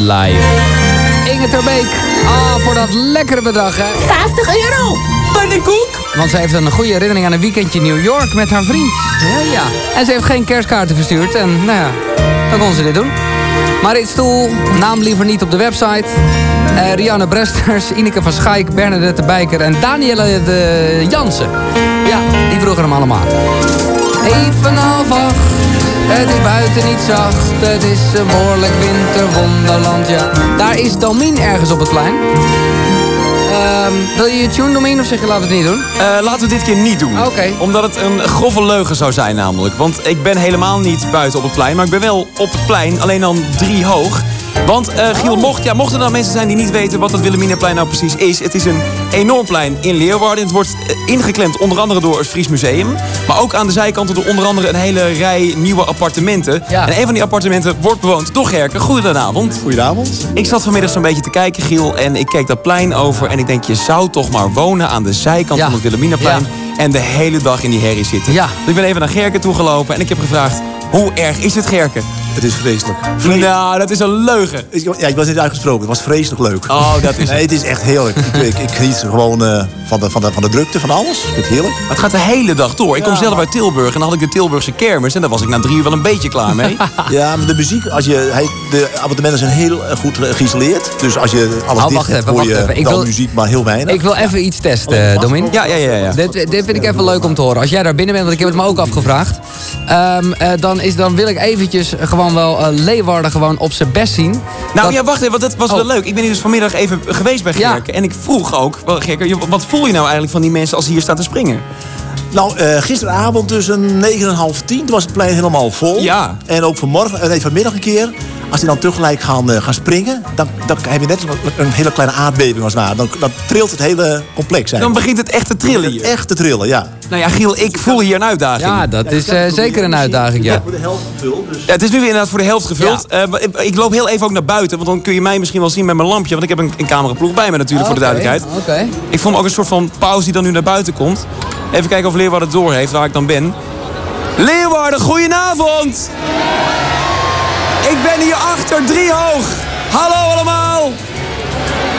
Life. Inge Terbeek, ah, voor dat lekkere bedrag, hè. 50 euro. Pannenkoek. Want ze heeft een goede herinnering aan een weekendje in New York met haar vriend. Ja, ja. En ze heeft geen kerstkaarten verstuurd. En nou ja, dan kon ze dit doen. Marit Stoel, naam liever niet op de website. Eh, Rianne Bresters, Ineke van Schaik, Bernadette Bijker en Danielle de Jansen. Ja, die vroegen hem allemaal. Even half acht, het is buiten niet zacht. Het is een behoorlijk winterwonderland, ja. Daar is Domien ergens op het plein. Ehm, wil je je tune, Domien, of zeg je laten we het niet doen? Eh, laten we dit keer niet doen. Oké. Omdat het een grove leugen zou zijn namelijk. Want ik ben helemaal niet buiten op het plein. Maar ik ben wel op het plein, alleen dan drie hoog. Want eh, Giel, mocht, ja, mochten er nou mensen zijn die niet weten wat het Wilhelminaplein nou precies is. Het is een enorm plein in Leeuwarden. Het wordt eh, ingeklemd onder andere door het Fries Museum. Maar ook aan de zijkanten door onder andere een hele rij nieuwe appartementen. En een van die appartementen wordt bewoond door Gerke. Goedenavond. Goedenavond. Ik zat vanmiddag zo'n beetje te kijken, Giel. En ik keek dat plein over. En ik denk, je zou toch maar wonen aan de zijkant van het Wilhelminaplein. En de hele dag in die herrie zitten. Ja. Dus ik ben even naar Gerke toegelopen. En ik heb gevraagd, hoe erg is het Gerke? Het is vreselijk. Nou, dat is een leugen. Ja, ik was niet uitgesproken. Het was vreselijk leuk. Oh, dat is Nee, het is echt heerlijk. Ik, ik, ik geniet gewoon eh, van, de, van, de, van de drukte, van alles. Ik vind het heerlijk. Het gaat de hele dag door. Ik kom zelf uit Tilburg en dan had ik de Tilburgse kermis. En daar was ik na drie uur wel een beetje klaar mee. Ja, maar de muziek, als je, hij, de appartementen zijn heel eh, goed geïsoleerd. Dus als je alles Oh, dicht wacht hebt, even, hoor wacht je even. Ik wel wil- muziek, maar heel weinig. Ik wil even iets testen, eh, Domin. Ja, ja, ja. ja. Dit, dit vind ik even leuk om te horen. Als jij daar binnen bent, want ik heb het me ook afgevraagd. Ehm, eh, dan, is, dan wil ik eventjes gewoon wel eh, Leeuwarden gewoon op zijn best zien. Nou Dat- ja, wacht even, want dat was wel leuk. Ik ben hier dus vanmiddag even geweest bij Ja. Gerke. En ik vroeg ook, wel, wat voel je nou eigenlijk van die mensen als ze hier staan te springen? Nou, eh, gisteravond tussen 9 en half 10 toen was het plein helemaal vol. Ja. En ook vanmorgen, nee, vanmiddag een keer. Als die dan tegelijk gaan, gaan springen, dan, dan heb je net een, een hele kleine aardbeving als het ware. Dan, dan trilt het hele complex. Dan begint het echt te trillen hier. Echt te trillen, ja. Nou ja, Giel, ik voel hier een uitdaging. Ja, dat is eh, zeker een uitdaging, ja. Voor de helft gevuld. Dus Ja, het is nu weer inderdaad voor de helft gevuld. Eh, ik- ik loop heel even ook naar buiten, want dan kun je mij misschien wel zien met mijn lampje. Want ik heb een, een cameraploeg bij me natuurlijk, voor de duidelijkheid. Oké. Ik voel me ook een soort van pauze die dan nu naar buiten komt. Even kijken of Leeuwarden het door heeft, waar ik dan ben. Leeuwarden, goedenavond! Ik ben hier achter, drie hoog. Hallo allemaal!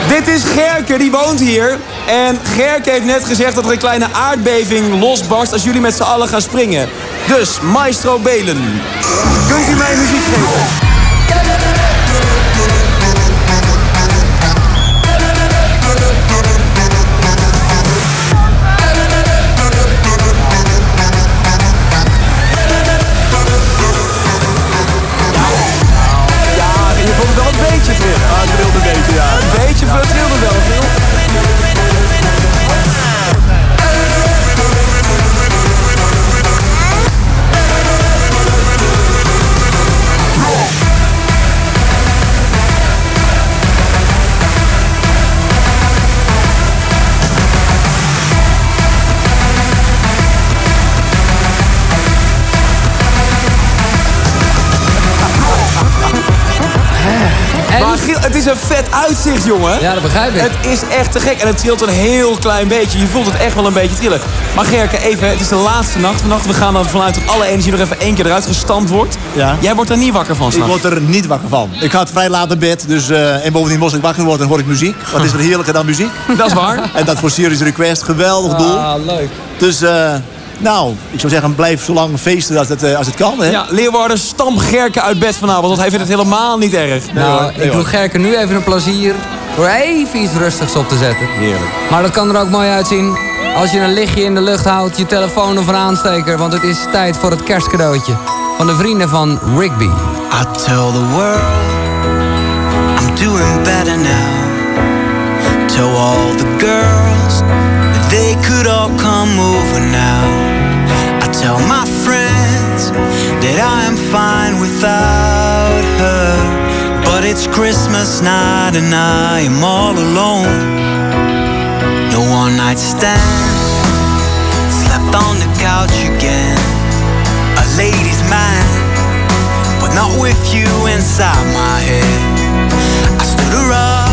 Dit is Gerke, die woont hier. En Gerke heeft net gezegd dat er een kleine aardbeving losbarst als jullie met z'n allen gaan springen. Dus, Maestro Belen, kunt u mij muziek geven? Het is een vet uitzicht, jongen. Ja, dat begrijp ik. Het is echt te gek. En het trilt een heel klein beetje. Je voelt het echt wel een beetje trillen. Maar Gerke, even, het is de laatste nacht vannacht. We gaan er vanuit dat alle energie nog even één keer eruit gestampt wordt. Ja. Jij wordt er niet wakker van Ik s'nachts. word er niet wakker van. Ik ga het vrij laat naar bed. Dus, eh, en bovendien, als ik wakker word, dan hoor ik muziek. Wat is er heerlijker dan muziek? Dat is waar. En dat voor Serious Request, geweldig doel. Ah, leuk. Dus, eh, nou, ik zou zeggen, blijf zo lang feesten als het, eh, als het kan. Hè? Ja, Leeuwarden, stam Gerke uit bed vanavond. Want hij vindt het helemaal niet erg. Nou, ik doe Gerke nu even een plezier door even iets rustigs op te zetten. Heerlijk. Maar dat kan er ook mooi uitzien als je een lichtje in de lucht houdt, je telefoon of een aansteker. Want het is tijd voor het kerstcadeautje van de vrienden van Rigby. I tell the world I'm doing better now. Tell all the girls that they could all come over now. Tell my friends that I am fine without her. But it's Christmas night and I am all alone. No one night stand. Slept on the couch again. A ladies' man but not with you inside my head. I stood her up,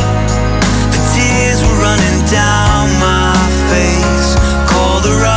the tears were running down my face. Called her up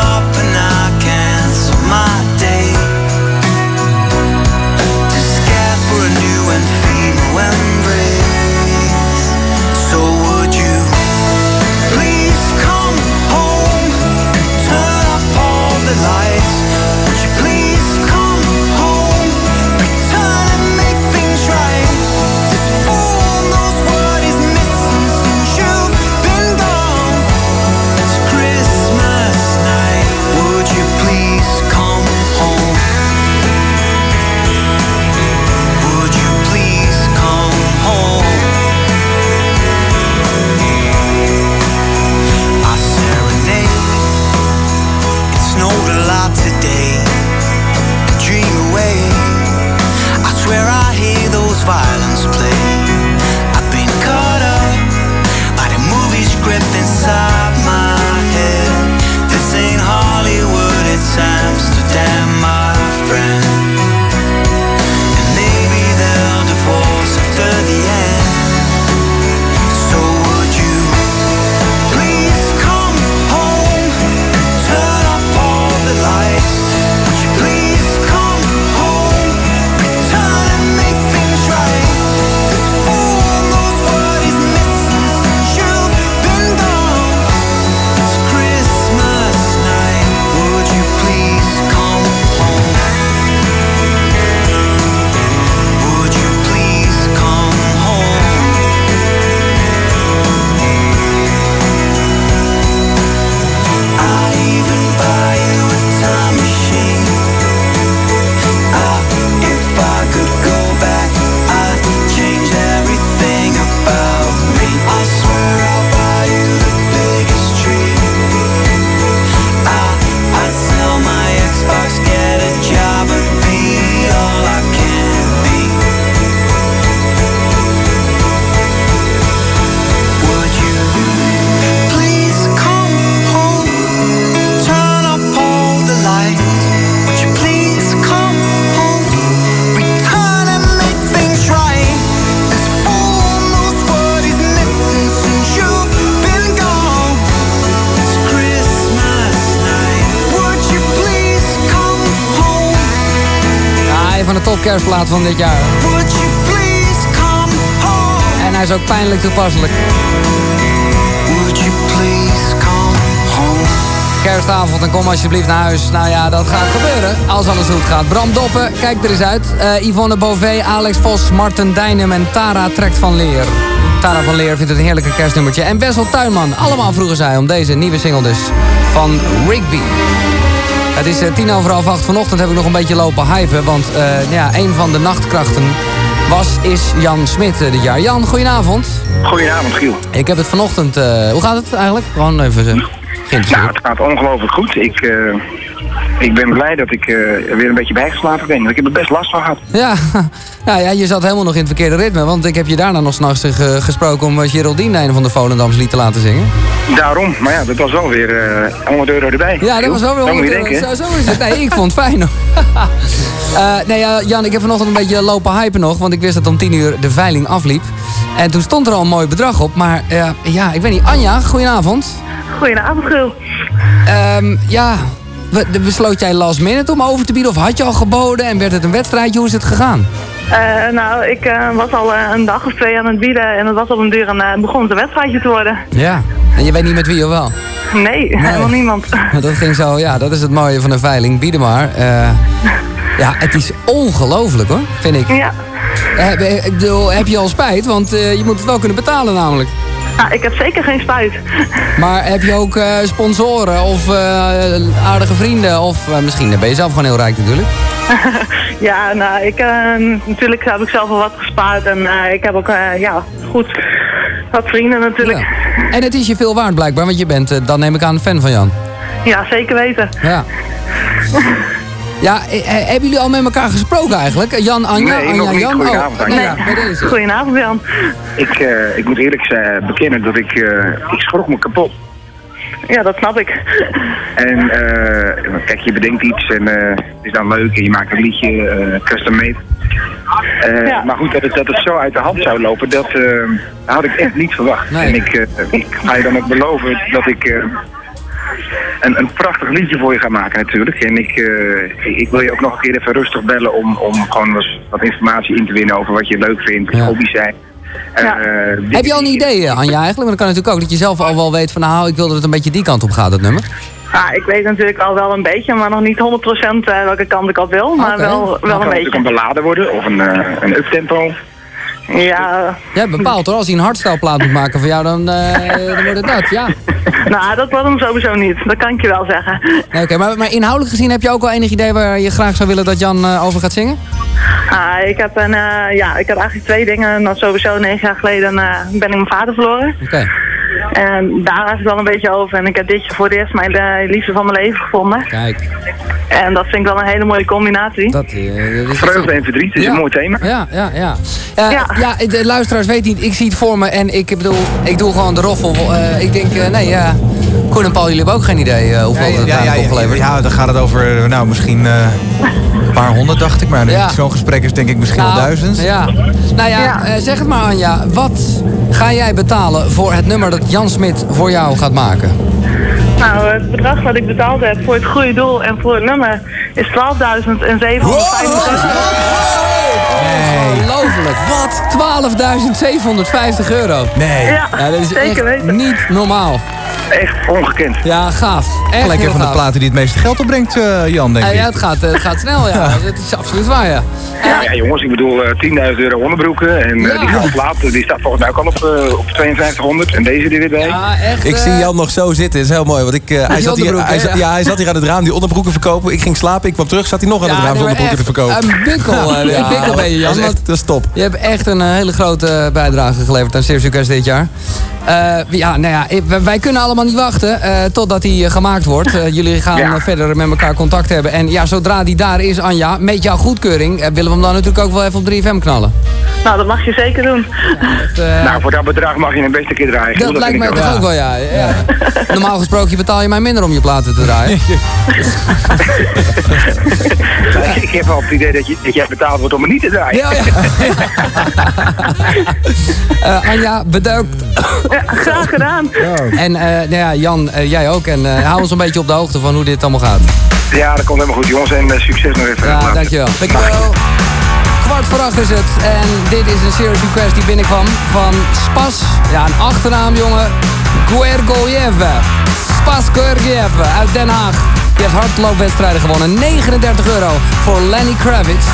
toepasselijk. Kerstavond en kom alsjeblieft naar huis. Nou ja, dat gaat gebeuren als alles goed gaat. Bram Doppen, kijk er eens uit. Eh, Yvonne Bové, Alex Vos, Marten Dijnem en Tara trekt van leer. Tara van Leer vindt het een heerlijke kerstnummertje. En Wessel Tuinman, allemaal vroegen zij om deze nieuwe single dus van Rigby. Het is eh, tien over half acht. Vanochtend heb ik nog een beetje lopen hypen. Want eh, ja, een van de nachtkrachten was, is Jan Smit dit jaar. Jan, goedenavond. Goedenavond, Giel. Ik heb het vanochtend... eh, hoe gaat het eigenlijk? Gewoon even... eh, Nou, het gaat ongelooflijk goed. Ik, eh, ik ben blij dat ik weer een beetje bijgeslapen ben. want Ik heb er best last van gehad. Ja, nou ja, je zat helemaal nog in het verkeerde ritme. Want ik heb je daarna nog s'nachts uh, gesproken om uh, Geraldine een van de Volendams lied te laten zingen. Daarom, maar ja, dat was wel weer eh 100 euro erbij. Ja, dat was wel weer Zo moet 100 je euro. Zo, zo is het. Nee, ik vond het fijn hoor. Nee, ja, Jan, ik heb vanochtend een beetje lopen hypen nog. Want ik wist dat om 10 uur de veiling afliep. En toen stond er al een mooi bedrag op. Maar eh, ja, ik weet niet. Anja, goedenavond. Goedenavond, Gul. Ehm, ja, besloot jij last minute om over te bieden? Of had je al geboden en werd het een wedstrijdje? Hoe is het gegaan? Eh, nou, ik eh, was al een dag of twee aan het bieden en het was op een duur en begon het een wedstrijdje te worden. Ja. En je weet niet met wie of wel? Nee, helemaal niemand. Dat ging zo, ja, dat is het mooie van een veiling. Bieden maar. Ja, het is ongelooflijk hoor, vind ik. Ja. Heb, ik bedoel, heb je al spijt? Want eh, je moet het wel kunnen betalen namelijk. Ik heb zeker geen spijt. Maar heb je ook eh, sponsoren of eh, aardige vrienden? Of eh, misschien ben je zelf gewoon heel rijk natuurlijk. ja, nou, ik, eh, natuurlijk heb ik zelf al wat gespaard en eh, ik heb ook, eh, ja, goed, wat vrienden natuurlijk. En het is je veel waard blijkbaar, want je bent, eh, dan neem ik aan, een fan van Jan. Ja, zeker weten. Ja. Ja, eh, eh, hebben jullie al met elkaar gesproken eigenlijk? Jan, Anja, Nee, Anja, nog niet. Jan? Goedenavond, oh, Anja. nee, ja. Goedenavond, Jan. Ik, eh, ik moet eerlijk eh, bekennen dat ik, eh, ik schrok me kapot. Ja, dat snap ik. En eh, kijk, je bedenkt iets en eh, het is dan leuk en je maakt een liedje, eh, custom made. Eh, Maar goed, dat het, dat het zo uit de hand zou lopen, dat eh, had ik echt niet verwacht. En ik, eh, ik ga je dan ook beloven dat ik eh, een, een prachtig liedje voor je ga maken natuurlijk. En ik, eh, ik- wil je ook nog een keer even rustig bellen om, om gewoon eens wat informatie in te winnen over wat je leuk vindt, wat je hobby's zijn. Eh, Heb je al een idee, eh, Anja, eigenlijk? Want dat kan natuurlijk ook dat je zelf al wel weet van... nou, ik wil dat het een beetje die kant op gaat, dat nummer. Ah, ik weet natuurlijk al wel een beetje, maar nog niet 100% eh, welke kant ik op wil, maar wel, wel Het kan een natuurlijk beetje. een ballade worden of een, eh, een uptempo. Ja, Ja, bepaald hoor. Als hij een hardstyle-plaat moet maken voor jou, dan, eh, dan wordt het dat, ja. nou, dat wordt hem sowieso niet. Dat kan ik je wel zeggen. Oké, maar, maar inhoudelijk gezien heb je ook al enig idee waar je graag zou willen dat Jan eh, over gaat zingen? Ah, ik heb een, eh, ja, ik heb eigenlijk twee dingen. Nou, sowieso negen jaar geleden ben ik mijn vader verloren. Oké. En daar heb ik wel een beetje over. En ik heb dit jaar voor het eerst mijn eh, liefde van mijn leven gevonden. Kijk. En dat vind ik wel een hele mooie combinatie. Dat, eh, dat is Vreugde en verdriet is Ja. een mooi thema. Ja, ja, ja. Eh, ja. de luisteraars weten niet, ik zie het voor me en ik bedoel, ik doe gewoon de roffel. Eh, ik denk, eh, nee, ja. Koen en Paul, jullie hebben ook geen idee eh, hoeveel het ja, ja, opgeleverd ja, dan gaat het over, eh, nou, misschien eh, een paar honderd, dacht ik. Maar Ja. zo'n gesprek is denk ik misschien wel Nou, duizend. Ja. Nou ja, zeg het maar Anja. Wat ga jij betalen voor het nummer dat Jan Smit voor jou gaat maken? Nou, het bedrag wat ik betaald heb voor het goede doel en voor het nummer is 12.755 Ongelooflijk. Wat? 12.750 euro. Nee. Ja, dat is zeker echt niet normaal. Echt ongekend. Ja, gaaf. Echt Gelijk een van de platen die het meeste geld opbrengt, eh, Jan, denk Eh, ik. ja, het gaat, eh, het gaat snel, ja. Dat is absoluut waar, ja. Ja, ja, jongens, ik bedoel eh, 10.000 euro onderbroeken. En eh, Ja. die gaan plaat, die staat volgens mij ook al op, eh, op 5200. En deze er weer bij. Ja, echt. Ik zie Jan nog zo zitten, dat is heel mooi. Want ik, eh, hij, die zat hier, hij, zat, ja. ja, hij zat hier aan het raam die onderbroeken verkopen. Ik ging slapen, ik kwam terug, zat hij nog aan het Ja, raam maar onderbroeken te verkopen. Een bikkel, een bikkel ben je, Jan. Dat is, want echt, dat is top. Je hebt echt een hele grote bijdrage geleverd aan Serious Request dit jaar. Eh, ja, nou ja, wij kunnen allemaal niet wachten eh, totdat hij eh, gemaakt wordt. Eh, jullie gaan Ja. verder met elkaar contact hebben. En ja, zodra die daar is, Anja, met jouw goedkeuring... willen we hem dan natuurlijk ook wel even op 3FM knallen. Nou, dat mag je zeker doen. Nou, voor dat bedrag mag je een beste keer draaien. Dat lijkt mij toch ook wel, ja. ja. Normaal gesproken betaal je mij minder om je platen te draaien. Ja, ik heb wel het idee dat, je, dat jij betaald wordt om het niet te draaien. Ja, ja. Anja, bedankt. Ja, graag gedaan. En eh, nou ja, Jan, eh, jij ook. En eh, hou ons een beetje op de hoogte van hoe dit allemaal gaat. Ja, dat komt helemaal goed, jongens. En eh, succes nog even. Ja, dankjewel. Dankjewel. Kwart voor acht is het. En dit is een serious request die binnenkwam van Spas. Ja, een achternaam, jongen. Guergoyev. Spas Guergoyev uit Den Haag. Die heeft hardloopwedstrijden gewonnen. 39 euro voor Lenny Kravitz.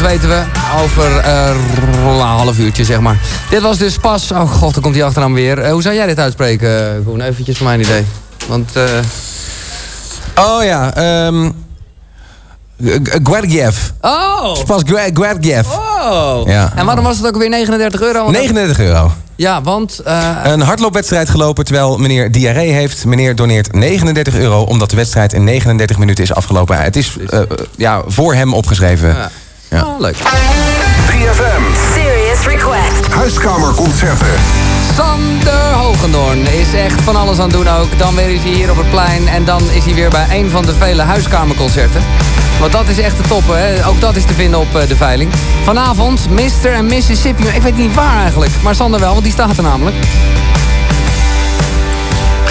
Dat weten we over eh, een half uurtje, zeg maar. Dit was dus pas... Oh god, dan komt die achternaam weer. Eh, hoe zou jij dit uitspreken, Koen? Eventjes voor mijn idee. Want... eh, Oh ja, ehm Gwergiev. Oh! Spas Gwer- Gwergiev. Oh! Ja. En waarom was het ook weer 39 euro? Want- 39 euro. Ja, want... eh, Een hardloopwedstrijd gelopen terwijl meneer diarree heeft. Meneer doneert 39 euro omdat de wedstrijd in 39 minuten is afgelopen. Het is eh, eh, ja, voor hem opgeschreven. Ja. Ja. oh, leuk. 3FM. Serious Request. Huiskamerconcerten. Sander Hogendoorn is echt van alles aan het doen ook. Dan weer is hij hier op het plein en dan is hij weer bij een van de vele huiskamerconcerten. Want dat is echt de top, hè? Ook dat is te vinden op eh, de veiling. Vanavond Mr. en Mississippi. Ik weet niet waar eigenlijk, maar Sander wel, want die staat er namelijk.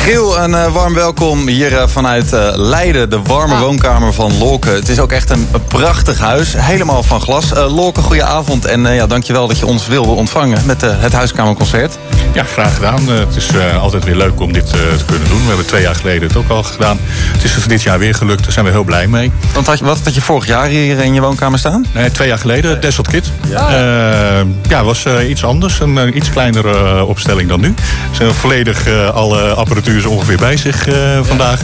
Giel, een eh, warm welkom hier eh, vanuit eh, Leiden, de warme woonkamer van Lolke. Het is ook echt een, een prachtig huis, helemaal van glas. Lolke, goedenavond en ja, dankjewel dat je ons wilde ontvangen met het huiskamerconcert. Ja, graag gedaan. Eh, het is eh, altijd weer leuk om dit eh, te kunnen doen. We hebben twee jaar geleden het ook al gedaan. Het is er dit jaar weer gelukt. Daar zijn we heel blij mee. Want had je, wat had je vorig jaar hier in je woonkamer staan? Nee, twee jaar geleden, Desert Kid. Ja, ja was eh, iets anders. Een iets kleinere opstelling dan nu. Ze hebben volledig eh, alle apparatuur zo ongeveer bij zich eh, vandaag.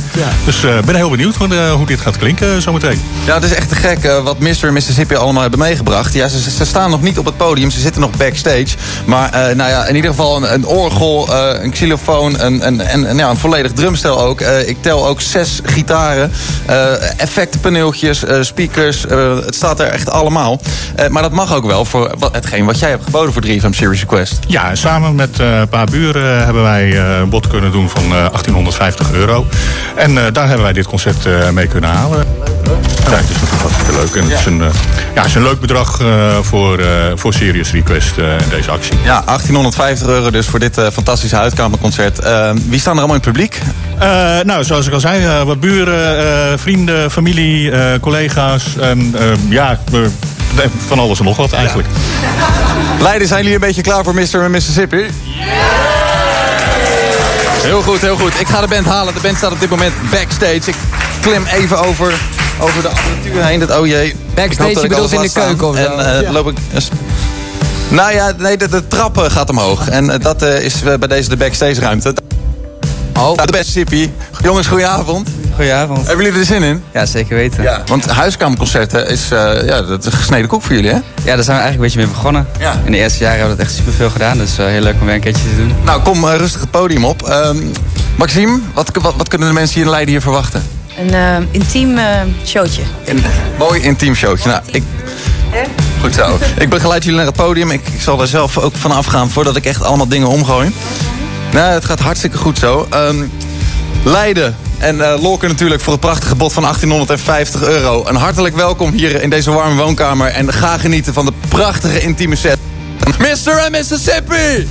Dus ik ben heel benieuwd hoe, hoe dit gaat klinken zometeen. Ja, het is echt te gek wat Mr. en Mississippi allemaal hebben meegebracht. Ja, ze, ze staan nog niet op het podium, ze zitten nog backstage. Maar eh, nou ja, in ieder geval een, een orgel, eh, een xylofoon een, een, en, en ja, een volledig drumstel ook. Eh, ik tel ook zes gitaren, eh, effectenpaneeltjes, eh, speakers. het staat er echt allemaal. Maar dat mag ook wel voor hetgeen wat jij hebt geboden voor 3FM Series Request. Ja, en samen met een paar buren hebben wij een bod kunnen doen van eh, 1850 euro. En daar hebben wij dit concert mee kunnen halen. Ja, het is natuurlijk hartstikke leuk. En het is een, ja, is een leuk bedrag voor, voor Serious Request in deze actie. Ja, 1850 euro dus voor dit eh, fantastische huiskamerconcert. Eh, wie staan er allemaal in het publiek? Eh, nou, zoals ik al zei, wat buren, eh, vrienden, familie, eh, collega's. En ja, van alles en nog wat eigenlijk. Leiden, zijn jullie een beetje klaar voor Mr. en Mississippi? Heel goed, heel goed. Ik ga de band halen. De band staat op dit moment backstage. Ik klim even over, over de apparatuur heen. Dat, oh jee. Backstage, je bedoelt in de keuken of? En eh, Ja. loop ik... Nou ja, nee, de, de trap eh, gaat omhoog. En eh, dat eh, is bij deze de backstage ruimte. Oh. de Mississippi. Jongens, goedenavond. Goedenavond. Hebben jullie er zin in? Ja, zeker weten. Ja. Want huiskamerconcerten is, eh, ja, dat is gesneden koek voor jullie, hè? Ja, daar zijn we eigenlijk een beetje mee begonnen. Ja. In de eerste jaren hebben we dat echt superveel gedaan. Dus eh, heel leuk om weer een keertje te doen. Nou, kom rustig het podium op. Ehm, Maxime, wat, wat, wat kunnen de mensen hier in Leiden hier verwachten? Een eh, intiem eh, showtje. Een mooi intiem showtje. Nou, ik... Goed zo. Ik begeleid jullie naar het podium. Ik, zal daar zelf ook vanaf gaan voordat ik echt allemaal dingen omgooi. Nou, het gaat hartstikke goed zo. Ehm, Leiden en Lorken natuurlijk voor het prachtige bod van 1850 euro. Een hartelijk welkom hier in deze warme woonkamer. En ga genieten van de prachtige intieme set. Mr. en Mississippi!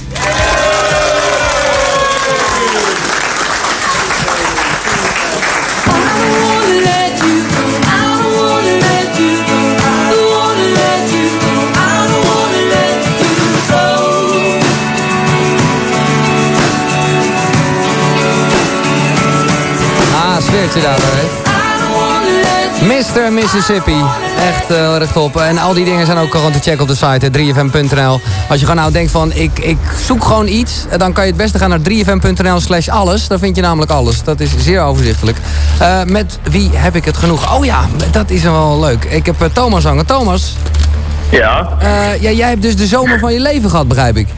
Daar? Mr. Mississippi. Echt eh, heel erg top. En al die dingen zijn ook gewoon te checken op de site, hè, 3fm.nl. Als je gewoon nou denkt van, ik, ik zoek gewoon iets... eh, dan kan je het beste gaan naar 3fm.nl slash alles. Daar vind je namelijk alles. Dat is zeer overzichtelijk. Eh, met wie heb ik het genoeg? Oh ja, dat is wel leuk. Ik heb eh, Thomas hangen. Thomas, Ja. eh, ja, jij hebt dus de zomer van je leven gehad, begrijp ik.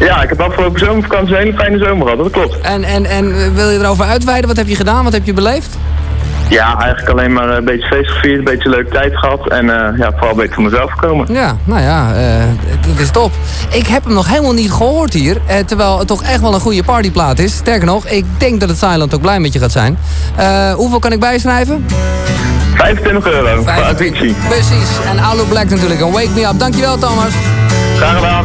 Ja, ik heb afgelopen zomervakantie een hele fijne zomer gehad, dat klopt. En, en, en eh, wil je erover uitweiden? Wat heb je gedaan? Wat heb je beleefd? Ja, eigenlijk alleen maar een beetje feest gevierd, een beetje leuke tijd gehad en eh, ja, vooral een beetje voor mezelf gekomen. Ja, nou ja, eh, dat is top. Ik heb hem nog helemaal niet gehoord hier. eh, terwijl het toch echt wel een goede partyplaat is. Sterker nog, ik denk dat het Silent ook blij met je gaat zijn. Eh, hoeveel kan ik bijschrijven? 25 euro voor Addiction. Precies. En Alu Black natuurlijk. En Wake Me Up. Dankjewel, Thomas. Graag gedaan.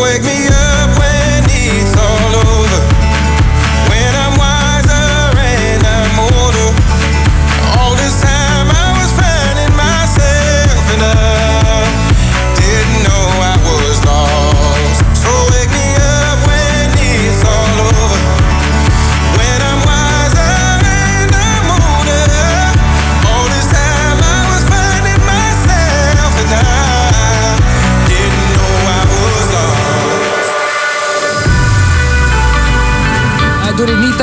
Wake me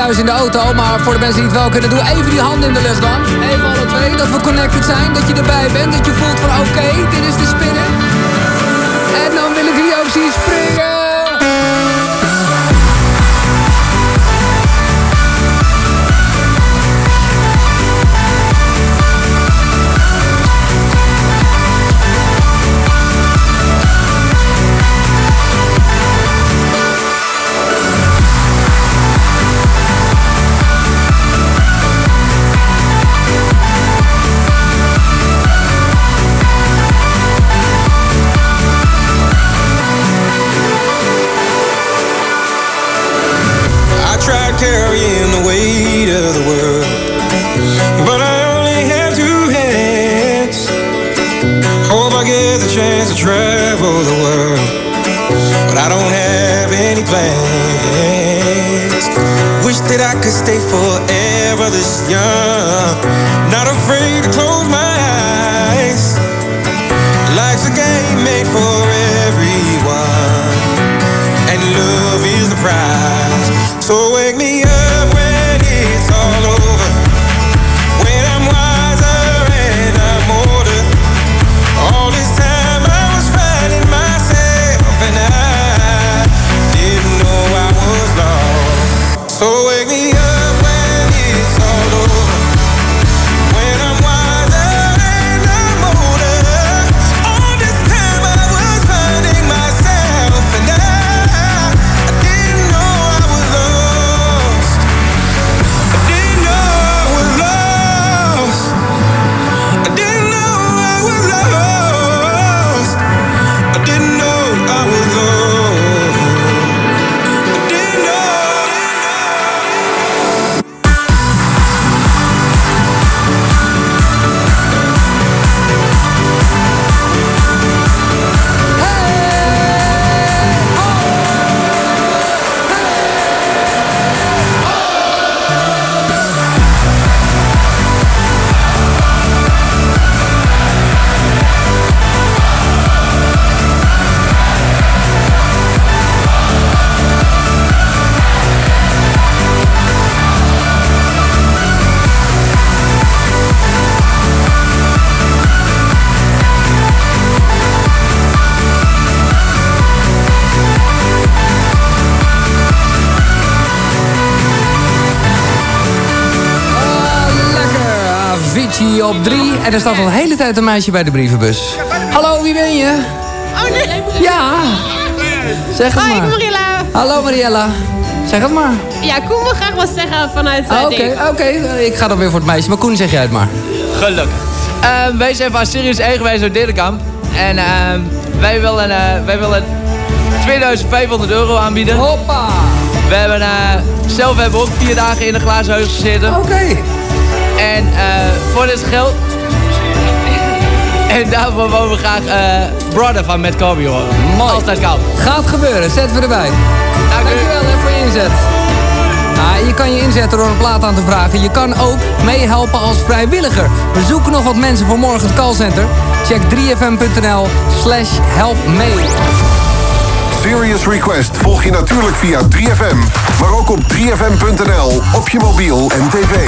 thuis in de auto, maar voor de mensen die het wel kunnen, doe even die handen in de lucht dan. Even alle twee, dat we connected zijn, dat je erbij bent, dat je voelt van oké, dit is de spinnen. Er staat al de hele tijd een meisje bij de brievenbus. Hallo, wie ben je? Oh nee. Ja. Zeg het Hoi, maar. ben Mariella. Hallo Mariella. Zeg het maar. Ja, Koen wil graag wat zeggen vanuit Ah, Oké, oké. Ik ga dan weer voor het meisje. Maar Koen, zeg jij het maar. Gelukkig. Ehm, wij zijn van Sirius Eigenwijs uit Dedekamp. En ehm, wij, willen, eh, wij willen 2500 euro aanbieden. Hoppa! We hebben, eh, zelf hebben we ook vier dagen in een glazen huis gezeten. Oké. En eh, voor dit geld... en daarvoor wouden we graag eh, Brother van Matt Kobe horen. Mooi. Altijd koud. Gaat gebeuren. Zetten we erbij. Dankjewel hè, voor je inzet. Ah, je kan je inzetten door een plaat aan te vragen. Je kan ook meehelpen als vrijwilliger. We zoeken nog wat mensen voor morgen het callcenter. Check 3fm.nl slash help mee. Serious Request volg je natuurlijk via 3FM, maar ook op 3FM.nl, op je mobiel en tv.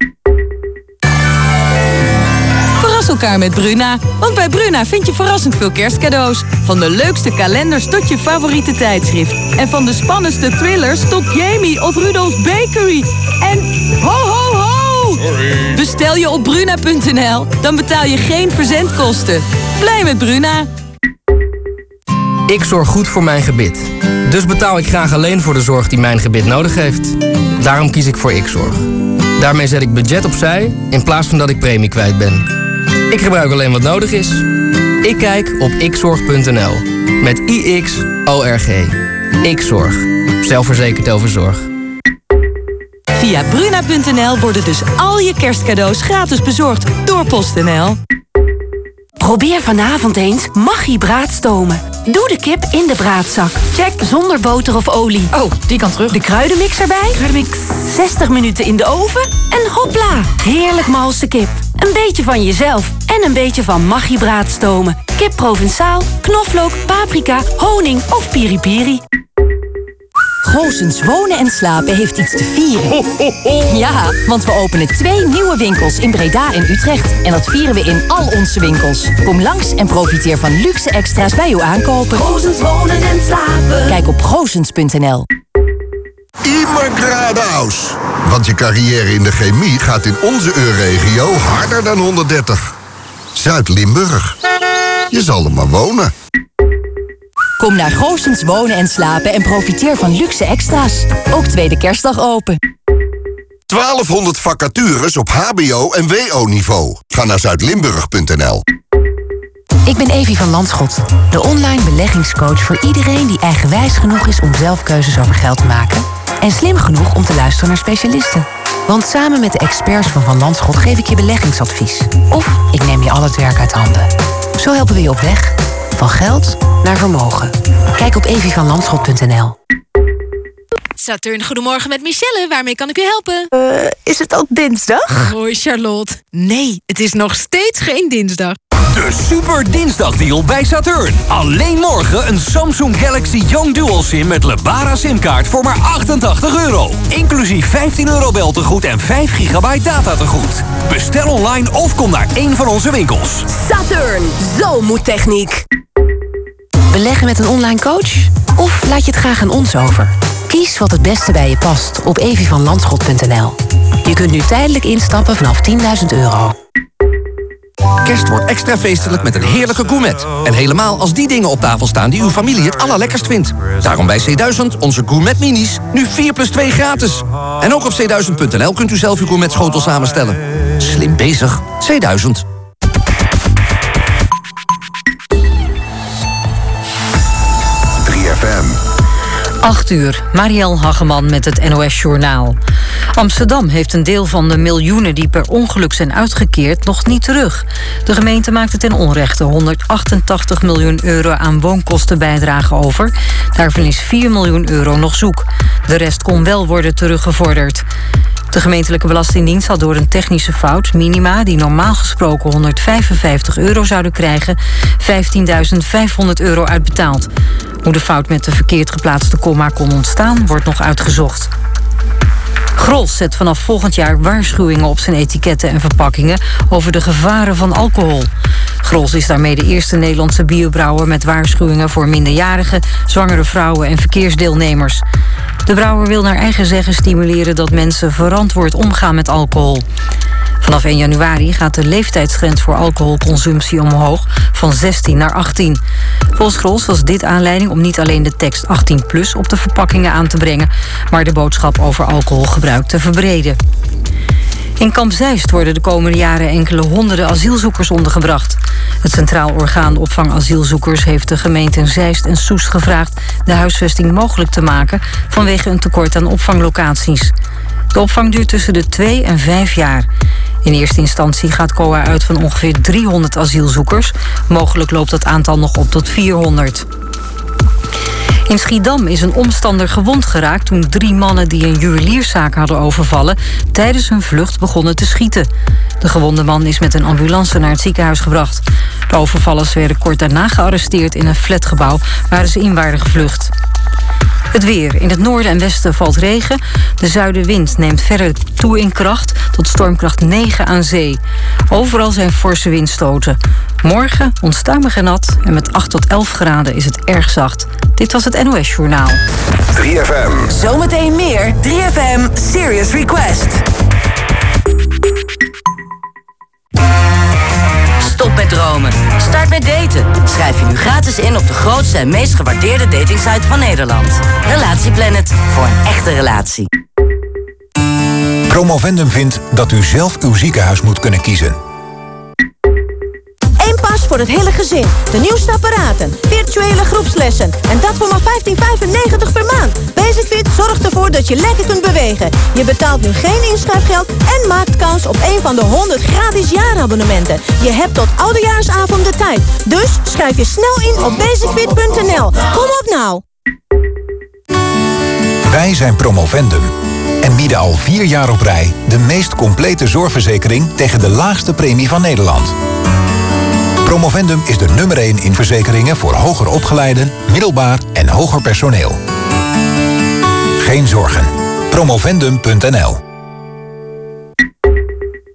Elkaar met Bruna. Want bij Bruna vind je verrassend veel kerstcadeaus. Van de leukste kalenders tot je favoriete tijdschrift. En van de spannendste thrillers tot Jamie of Rudolf's Bakery. En ho ho ho! Bestel je op bruna.nl, dan betaal je geen verzendkosten. Blij met Bruna. Ik zorg goed voor mijn gebit. Dus betaal ik graag alleen voor de zorg die mijn gebit nodig heeft. Daarom kies ik voor Xzorg. Daarmee zet ik budget opzij in plaats van dat ik premie kwijt ben. Ik gebruik alleen wat nodig is. Ik kijk op xzorg.nl. Met I-X-O-R-G. Zelfverzekerd over zorg. Via bruna.nl worden dus al je kerstcadeaus gratis bezorgd door PostNL. Probeer vanavond eens Maggi braadstomen. Doe de kip in de braadzak. Check. Zonder boter of olie. Oh, die kan terug. De kruidenmix erbij. Kruidenmix. 60 minuten in de oven. En hopla. Heerlijk malse kip. Een beetje van jezelf. En een beetje van Maggi braadstomen. Kip Provençaal, knoflook, paprika, honing of piripiri. Goossens Wonen en Slapen heeft iets te vieren. Ja, want we openen twee nieuwe winkels in Breda en Utrecht. En dat vieren we in al onze winkels. Kom langs en profiteer van luxe extra's bij uw aankopen. Goosens Wonen en Slapen. Kijk op goosens.nl. Immer geradeaus. Want je carrière in de chemie gaat in onze EU-regio harder dan 130. Zuid-Limburg. Je zal er maar wonen. Kom naar Goosens Wonen en Slapen en profiteer van luxe extra's. Ook tweede kerstdag open. 1200 vacatures op hbo- en wo-niveau. Ga naar zuidlimburg.nl. Ik ben Evie van Landschot, de online beleggingscoach voor iedereen die eigenwijs genoeg is om zelf keuzes over geld te maken en slim genoeg om te luisteren naar specialisten. Want samen met de experts van Van Landschot geef ik je beleggingsadvies. Of ik neem je al het werk uit handen. Zo helpen we je op weg. Van geld naar vermogen. Kijk op evievanlandschot.nl. Saturn, goedemorgen met Michelle. Waarmee kan ik u helpen? is het al dinsdag? Hoi Charlotte. Nee, het is nog steeds geen dinsdag. De super dinsdagdeal bij Saturn. Alleen morgen een Samsung Galaxy Young Dual SIM met Lebara simkaart voor maar 88 euro. Inclusief 15 euro beltegoed en 5 gigabyte data tegoed. Bestel online of kom naar een van onze winkels. Saturn, zo moet techniek. Beleggen met een online coach? Of laat je het graag aan ons over? Kies wat het beste bij je past op evievanlandschot.nl. Je kunt nu tijdelijk instappen vanaf 10.000 euro. Kerst wordt extra feestelijk met een heerlijke gourmet. En helemaal als die dingen op tafel staan die uw familie het allerlekkerst vindt. Daarom bij C1000 onze gourmet minis. Nu 4 plus 2 gratis. En ook op c1000.nl kunt u zelf uw gourmet schotel samenstellen. Slim bezig. C1000. 3FM. 8 uur, Marielle Hageman met het NOS Journaal. Amsterdam heeft een deel van de miljoenen die per ongeluk zijn uitgekeerd nog niet terug. De gemeente maakte ten onrechte 188 miljoen euro aan woonkostenbijdrage over. Daarvan is 4 miljoen euro nog zoek. De rest kon wel worden teruggevorderd. De gemeentelijke belastingdienst had door een technische fout minima die normaal gesproken 155 euro zouden krijgen, 15.500 euro uitbetaald. Hoe de fout met de verkeerd geplaatste komma kon ontstaan, wordt nog uitgezocht. Grols zet vanaf volgend jaar waarschuwingen op zijn etiketten en verpakkingen over de gevaren van alcohol. Grols is daarmee de eerste Nederlandse biobrouwer met waarschuwingen voor minderjarigen, zwangere vrouwen en verkeersdeelnemers. De brouwer wil naar eigen zeggen stimuleren dat mensen verantwoord omgaan met alcohol. Vanaf 1 januari gaat de leeftijdsgrens voor alcoholconsumptie omhoog van 16 naar 18. Volgens Grols was dit aanleiding om niet alleen de tekst 18 plus op de verpakkingen aan te brengen, maar de boodschap over alcoholgebruik te verbreden. In Kamp Zeist worden de komende jaren enkele honderden asielzoekers ondergebracht. Het Centraal Orgaan Opvang Asielzoekers heeft de gemeenten Zeist en Soest gevraagd de huisvesting mogelijk te maken vanwege een tekort aan opvanglocaties. De opvang duurt tussen de 2 en 5 jaar. In eerste instantie gaat COA uit van ongeveer 300 asielzoekers. Mogelijk loopt dat aantal nog op tot 400. In Schiedam is een omstander gewond geraakt toen drie mannen die een juwelierszaak hadden overvallen tijdens hun vlucht begonnen te schieten. De gewonde man is met een ambulance naar het ziekenhuis gebracht. De overvallers werden kort daarna gearresteerd in een flatgebouw waar ze in waren gevlucht. Het weer. In het noorden en westen valt regen. De zuidenwind neemt verder toe in kracht tot stormkracht 9 aan zee. Overal zijn forse windstoten. Morgen onstuimig en nat en met 8 tot 11 graden is het erg zacht. Dit was het NOS Journaal. 3FM. Zometeen meer 3FM Serious Request. Stop met dromen. Start met daten. Schrijf je nu gratis in op de grootste en meest gewaardeerde datingsite van Nederland. Relatieplanet. Voor een echte relatie. Promovendum vindt dat u zelf uw ziekenhuis moet kunnen kiezen. Voor het hele gezin. De nieuwste apparaten, virtuele groepslessen. En dat voor maar 15,95 per maand. Basicfit zorgt ervoor dat je lekker kunt bewegen. Je betaalt nu geen inschrijfgeld en maakt kans op een van de 100 gratis jaarabonnementen. Je hebt tot oudejaarsavond de tijd. Dus schrijf je snel in op basicfit.nl. Kom op nou! Wij zijn Promovendum en bieden al vier jaar op rij de meest complete zorgverzekering tegen de laagste premie van Nederland. Promovendum is de nummer 1 in verzekeringen voor hoger opgeleiden, middelbaar en hoger personeel. Geen zorgen. Promovendum.nl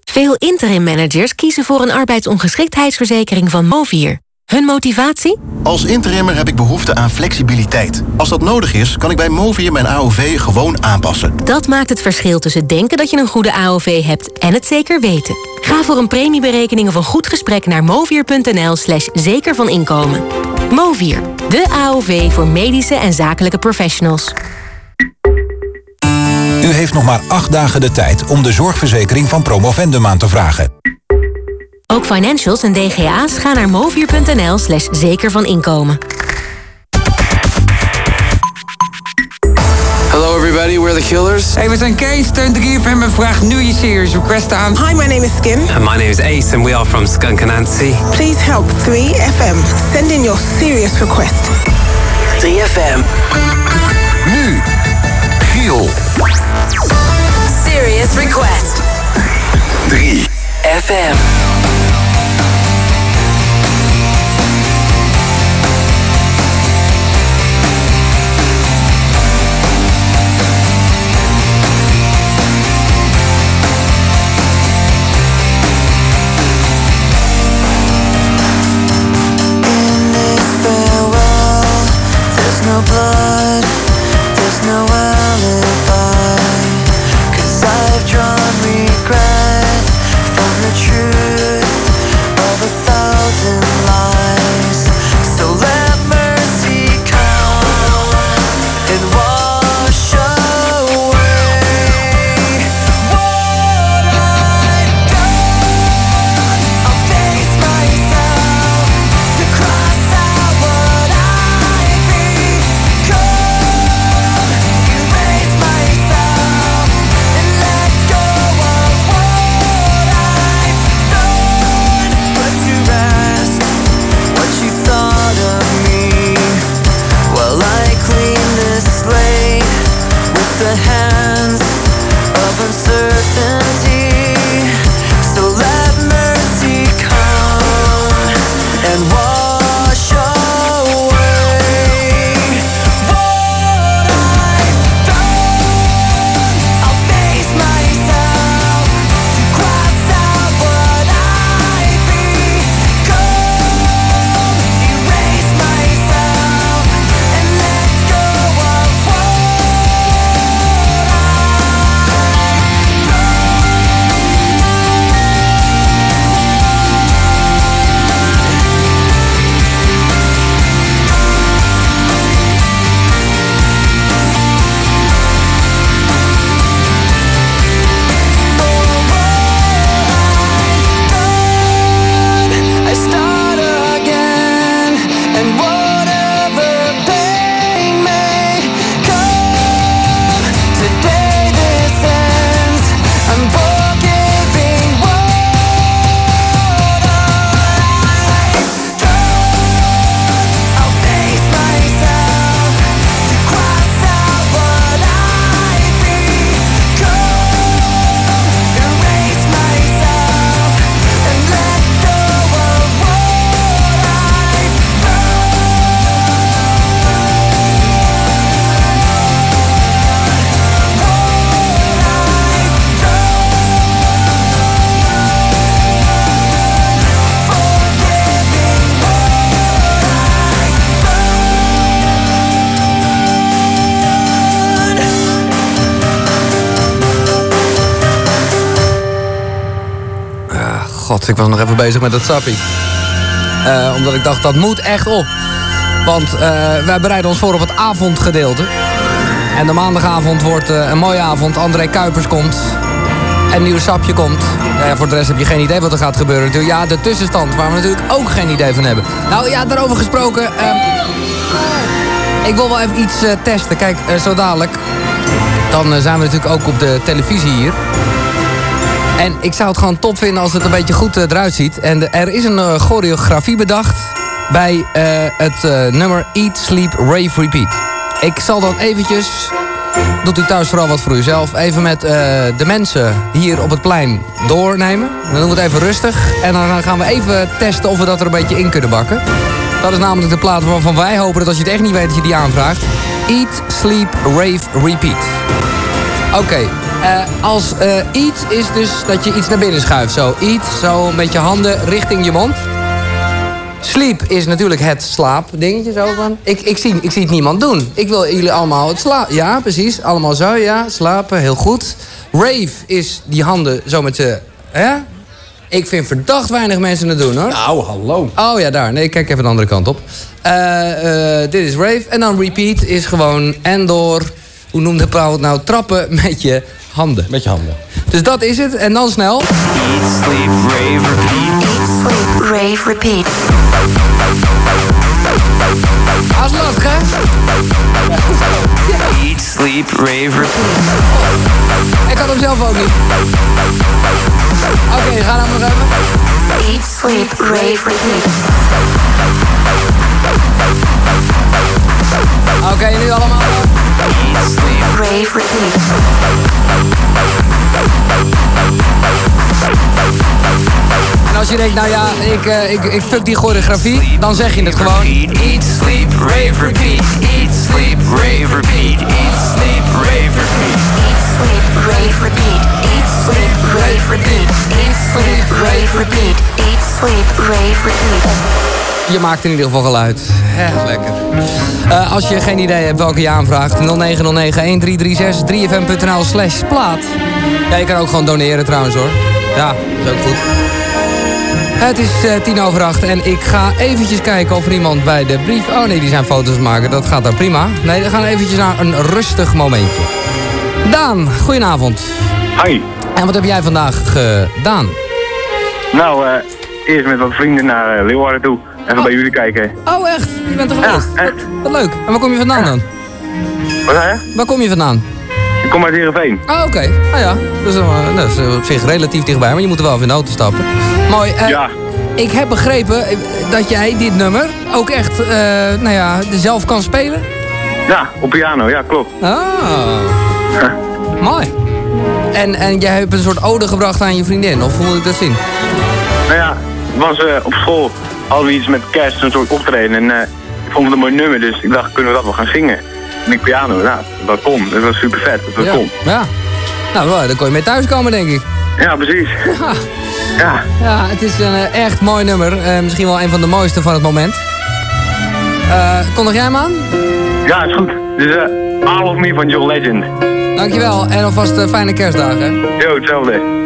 Veel interim managers kiezen voor een arbeidsongeschiktheidsverzekering van Movier. Hun motivatie? Als interimmer heb ik behoefte aan flexibiliteit. Als dat nodig is, kan ik bij Movier mijn AOV gewoon aanpassen. Dat maakt het verschil tussen denken dat je een goede AOV hebt en het zeker weten. Ga voor een premieberekening of een goed gesprek naar movier.nl slash zeker van inkomen. Movier, de AOV voor medische en zakelijke professionals. U heeft nog maar acht dagen de tijd om de zorgverzekering van Promovendum aan te vragen. Ook financials en DGA's gaan naar movier.nl slash zeker van inkomen. Hello everybody, we're the Killers. Hey, we zijn Kees, Steun de Giefer en vraag nu je serious request aan. Hi, my name is Skim. And my name is Ace and we are from Skunk Anansi. Please help 3FM. Send in your serious request. 3FM. Nu, Giel. Serious Request. 3 FM. Bezig met dat sappie. Eh, omdat ik dacht, dat moet echt op. Want eh, wij bereiden ons voor op het avondgedeelte. En de maandagavond wordt eh, een mooie avond. André Kuipers komt. En nieuw sapje komt. Voor de rest heb je geen idee wat er gaat gebeuren. natuurlijk. Ja, de tussenstand, waar we natuurlijk ook geen idee van hebben. Nou ja, daarover gesproken. ehm, ik wil wel even iets testen. Kijk, zo dadelijk. Dan zijn we natuurlijk ook op de televisie hier. En ik zou het gewoon top vinden als het een beetje goed eh, eruit ziet. En er is een eh, choreografie bedacht bij eh, het nummer Eat, Sleep, Rave, Repeat. Ik zal dat eventjes, doet u thuis vooral wat voor uzelf, even met de mensen hier op het plein doornemen. Dan doen we het even rustig en dan gaan we even testen of we dat er een beetje in kunnen bakken. Dat is namelijk de plaat waarvan wij hopen dat als je het echt niet weet dat je die aanvraagt. Eat, Sleep, Rave, Repeat. Oké, als eh, eat is dus dat je iets naar binnen schuift. Zo, eat, zo met je handen richting je mond. Sleep is natuurlijk het slaapdingetje zo van. Ik, ik, zie, ik zie het niemand doen. Ik wil jullie allemaal het slapen. Ja, precies. Allemaal zo, ja. Slapen, heel goed. Rave is die handen zo met je... Hè? Ik vind verdacht weinig mensen het doen, hoor. Nou, hallo. Oh ja, daar. Nee, kijk even de andere kant op. Eh, eh, dit is rave. En dan repeat is gewoon en door... Hoe noemde Paul het nou? Trappen met je handen. Met je handen. Dus dat is het. En dan snel. Eat, sleep, rave, repeat. Eat, sleep, rave, repeat. Als lastig, hè? Eat, sleep, rave, repeat. Ik had hem zelf ook niet. Oké, ga dan nog even. Eat, sleep, rave, repeat. Oké, nu allemaal. Rave, repeat. En als je denkt, nou ja, ik, eh, ik, ik fuck die choreografie, dan zeg je het gewoon. Eat, sleep, rave, repeat. Eat, sleep, rave, repeat. Eat, sleep, rave, repeat. Eat, sleep, rave, repeat. Eat, sleep, rave, repeat. Eat, sleep, rave, repeat. Eat, sleep, rave, repeat. Je maakt in ieder geval geluid. Echt lekker. Eh, als je geen idee hebt welke je aanvraagt, 0909-1336 3fm.nl slash plaat. Ja, je kan ook gewoon doneren trouwens hoor. Ja, is ook goed. Het is eh, tien over acht en ik ga eventjes kijken of er iemand bij de brief... Oh nee, die zijn foto's maken. Dat gaat dan prima. Nee, we gaan eventjes naar een rustig momentje. Daan, goedenavond. Hi. En wat heb jij vandaag gedaan? Nou, eh, eerst met wat vrienden naar Leeuwarden toe. Even bij jullie kijken. Oh echt? Je bent er geweest? Ja, echt. Wat leuk. En waar kom je vandaan dan? Wat zei je? Waar kom je vandaan? Ik kom uit Heerenveen. Oh, oké. Nou ja, dat is, eh, dat is eh, op zich relatief dichtbij, maar je moet er wel even in de auto stappen. Mooi. eh, Ja. Ik heb begrepen eh, dat jij dit nummer ook echt, eh, nou ja, zelf kan spelen. Ja, op piano, ja, klopt. Oh. Mooi. En, en jij hebt een soort ode gebracht aan je vriendin, of hoe moet ik dat zien? Nou ja, het was eh, op school, hadden we iets met kerst, een soort optreden. En eh, ik vond het een mooi nummer, dus ik dacht, kunnen we dat wel gaan zingen? En ik piano, nou, dat kon. Dat was super vet, dat ja. kon. Ja. Nou, wel, dan kon je mee thuiskomen, denk ik. Ja, precies. Ja. Ja. Ja, het is een eh, echt mooi nummer. Eh, misschien wel een van de mooiste van het moment. Eh kondig jij hem aan? Ja, is goed. Dus eh All of Me van John Legend. Dankjewel en alvast eh, fijne kerstdagen. Yo, hetzelfde.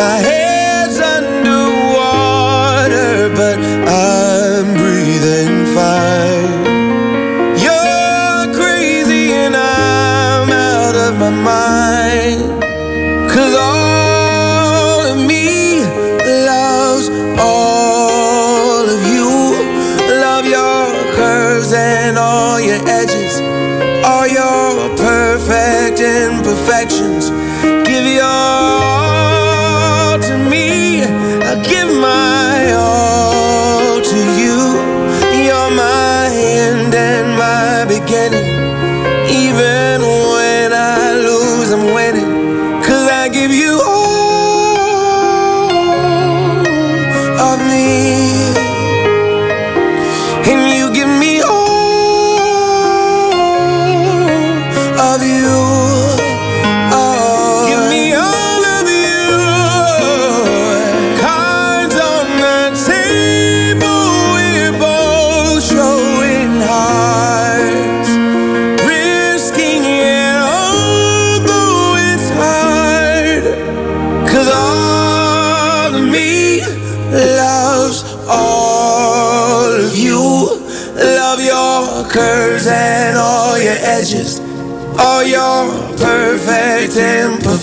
My head's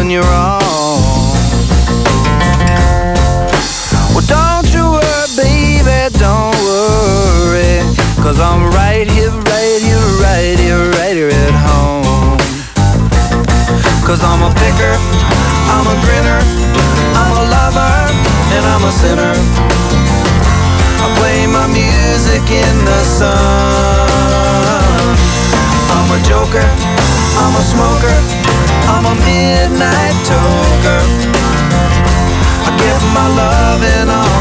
when you're wrong. Well, don't you worry, baby, don't worry. Cause I'm right here, right here, right here, right here at home. Cause I'm a picker, I'm a grinner, I'm a lover, and I'm a sinner. I play my music in the sun. I'm a joker, I'm a smoker. I'm a midnight toker. I give my love and all.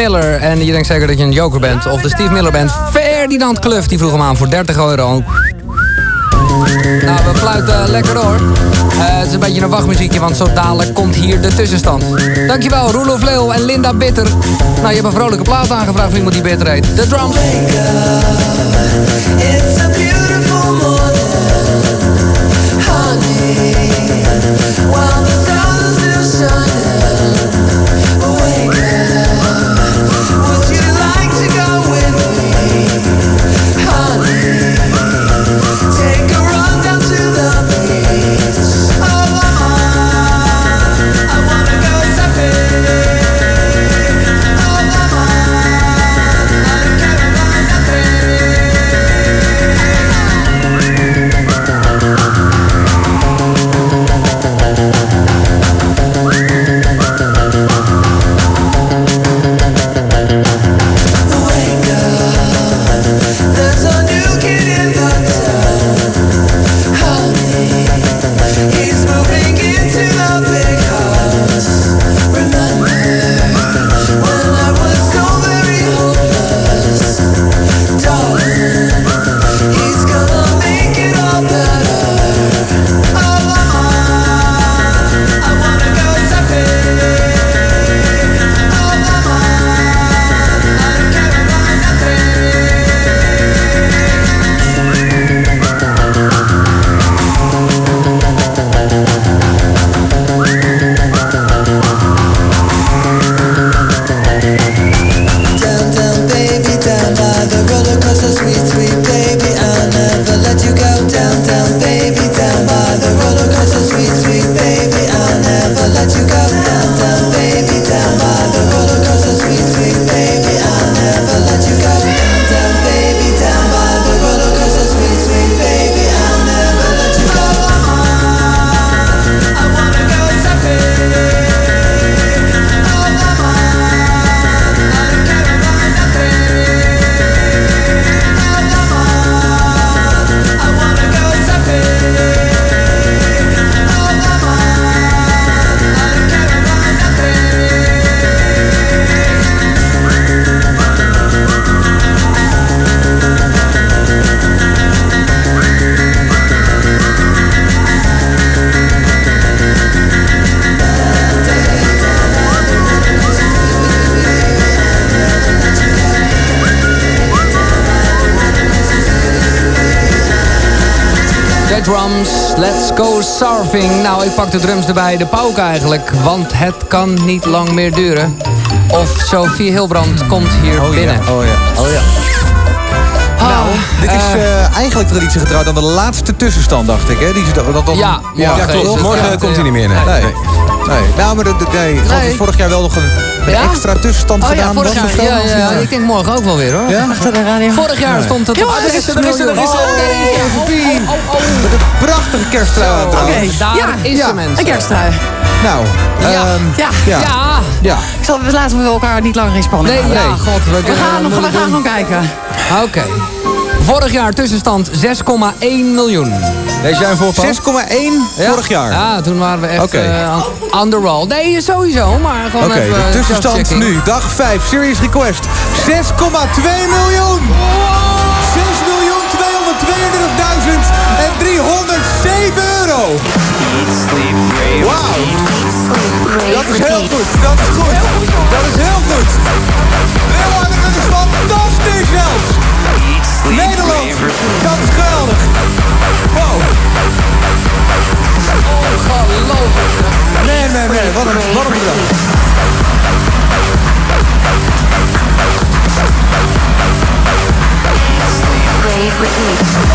Miller. En je denkt zeker dat je een joker bent. Of de Steve Miller bent. Ferdinand Kluf, die vroeg hem aan voor 30 euro. Nou, we fluiten lekker door. Eh, het is een beetje een wachtmuziekje, want zo dadelijk komt hier de tussenstand. Dankjewel, Roelof Vleel en Linda Bitter. Nou, je hebt een vrolijke plaat aangevraagd voor iemand die bitter heet. De drums. While the shining. Erbij, de pauk eigenlijk. Want het kan niet lang meer duren. Of Sophie Hilbrand komt hier binnen. Oh ja, oh ja. nou, dit is eh, eigenlijk traditiegetrouw dan de laatste tussenstand, dacht ik. Hè? Die, dat, dat, dat, Ja, ja, morgen klopt. Morgen eh, komt hij niet meer. Nee. nee. nee. Nee. Nou, maar de, de, nee, Nee. dat vorig jaar wel nog een, een Ja? extra tussenstand Oh ja, gedaan vorig was jaar. Ja, ja, niet? ik denk morgen ook wel weer hoor. Ja? Vorig jaar Nee. stond het op er is er, er is er, er is er. Nee, Met een prachtige kersttrui Oké, trouwens. daar is ze mensen. Een kersttrui. Nou, Ja. ehm, Ja. ja. Ja. Ja. Ik zal, laten we elkaar niet langer in spanning Nee, houden. ja, god. We, gaan, nog, we gaan gewoon kijken. Oké. Vorig jaar tussenstand 6,1 miljoen. Lees jij hem voor, Paul? 6,1 vorig jaar. Ja, toen waren we echt Oké. eh, on the roll. Nee, sowieso, maar gewoon Oké, even... de eh, tussenstand nu, dag 5, Serious Request. 6,2 miljoen! 6 miljoen 232.000 en 307 euro! Wauw! Dat is heel goed, dat is goed. Dat is heel goed. Leeuwarden, dat is fantastisch zelfs. Nederland, dat is geweldig. Wow. Ongelooflijk. Nee, nee, nee, wat een, wat een bedrag. Eat, sleep, rave, repeat.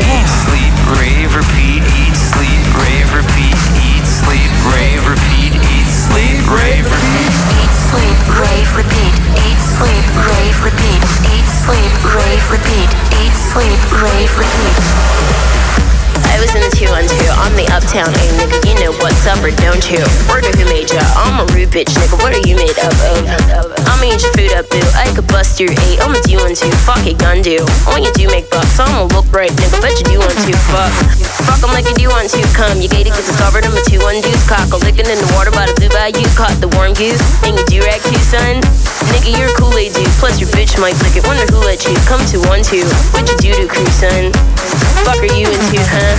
Eat, sleep, rave, repeat. Eat, sleep, rave, repeat. Eat, sleep, rave, repeat. Eat, sleep, rave, repeat. Eat, sleep, rave, repeat. Eat, sleep, rave, repeat. Eat, sleep, rave, repeat. eat, sleep, rave, repeat. I was in the 212, I'm the uptown A nigga, you know what's up or don't you? Word of who made ya? I'm a rude bitch nigga, what are you made up of? I'ma eat your food up boo, I could bust your eight, I'ma do one two, fuck it gun do. When you do make bucks, I'ma look right nigga, bet you do one two, fuck. Fuck 'em like you do want to come. You gated cause it's covered in a two deuce cock. A licking in the water by the blue bayou. Caught the warm goose. And you do rag too, son. Nigga, you're a Kool-Aid dude. Plus your bitch might flick it. Wonder who let you come to one two. What you do to crew, son? Fuck are you into, huh?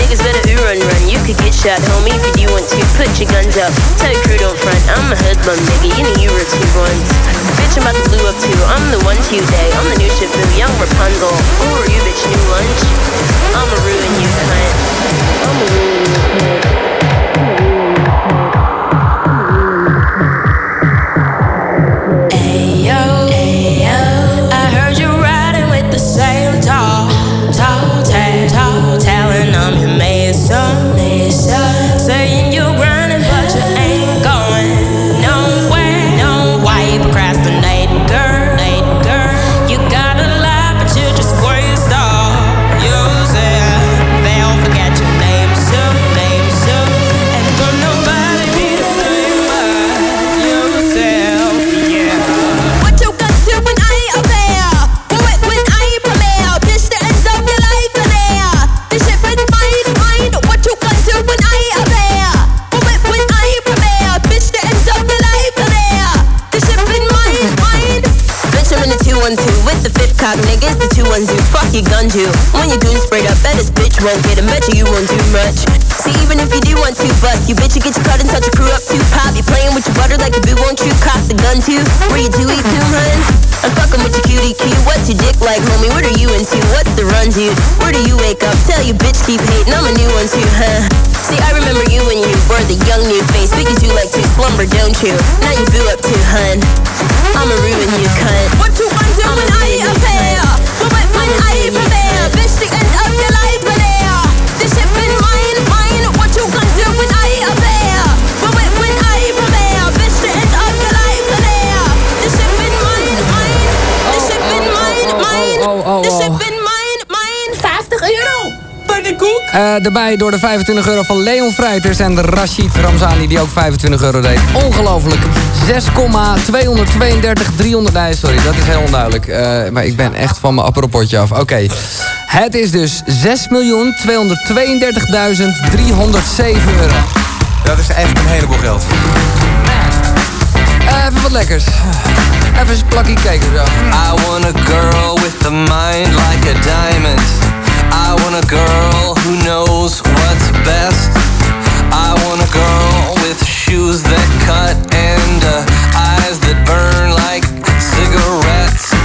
Niggas better ooh run run. You could get shot, homie, if you do want to. Put your guns up. Tell your crew don't front. I'm a hoodlum, nigga. You know you were two ones. Bitch, I'm about to blue up too. I'm the one today. I'm the new Shifu, young Rapunzel. Who are you, bitch? New lunch? I'ma Pannenkoek. Eh, daarbij door de 25 euro van Leon Freiters en Rashid Ramzani, die ook 25 euro deed. Ongelooflijk. 6,232 300. Nee, sorry, dat is heel onduidelijk. Eh, maar ik ben echt van mijn apropotje af. Oké. Het is dus 6.232.307 euro. Dat is echt een heleboel geld. Eh, even wat lekkers. Even een plakje kijken zo. I want a girl with a mind like a diamond. I want a girl who knows what's best. I want a girl with shoes that cut and uh, eyes that burn like cigarettes.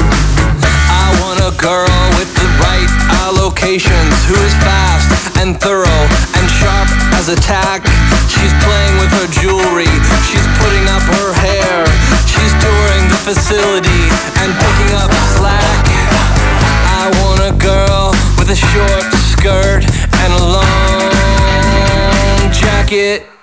I want a girl with the right allocations who is fast and thorough and sharp as a tack. She's playing with her jewelry, she's putting up her hair, she's touring the facility and picking up slack. I want a girl with a short skirt and a long jacket.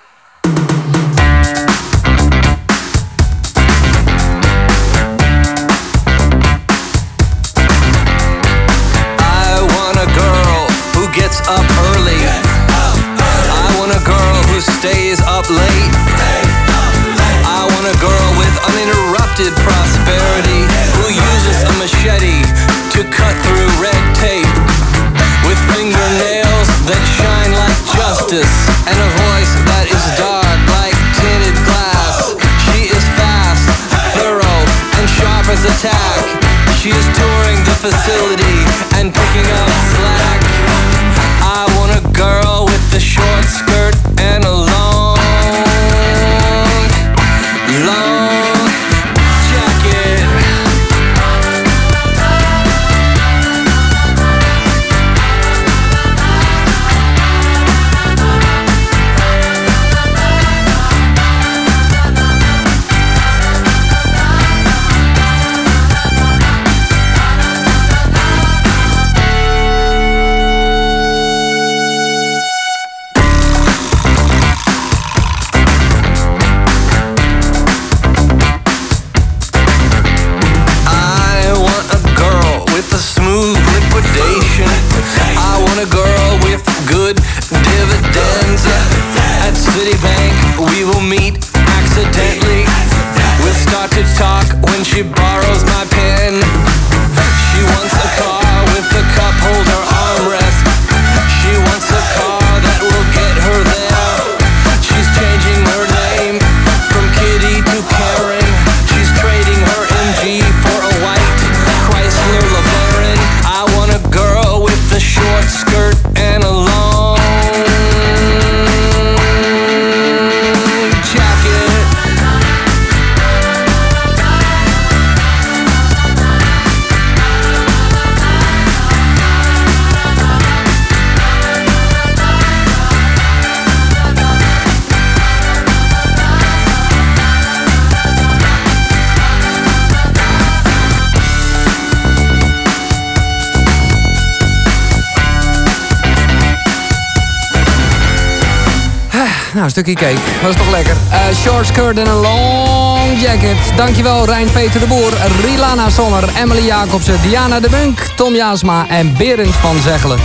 Stukje cake. Dat is toch lekker. Eh, short skirt en een long jacket. Dankjewel Rijn-Peter de Boer, Rilana Sonner, Emily Jacobsen, Diana de Bunk, Tom Jaasma en Berend van Zegelen.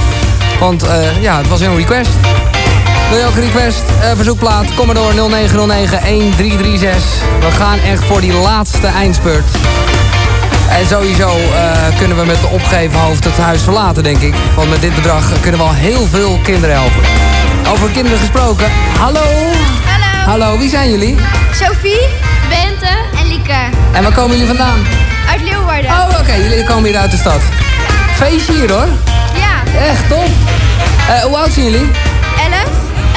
Want eh, ja, het was een request. Wil je ook een request? Eh, verzoekplaat? Kom maar door 0909 1336. We gaan echt voor die laatste eindspurt. En sowieso kunnen we met de opgeven hoofd het huis verlaten, denk ik. Want met dit bedrag kunnen we al heel veel kinderen helpen. Over kinderen gesproken. Hallo. Hallo. Hallo, wie zijn jullie? Sophie, Bente en Lieke. En waar komen jullie vandaan? Uit Leeuwarden. Oh, oké. Jullie komen hier uit de stad. Feestje hier, hoor. Ja. Echt top. Eh, hoe oud zijn jullie? Elf.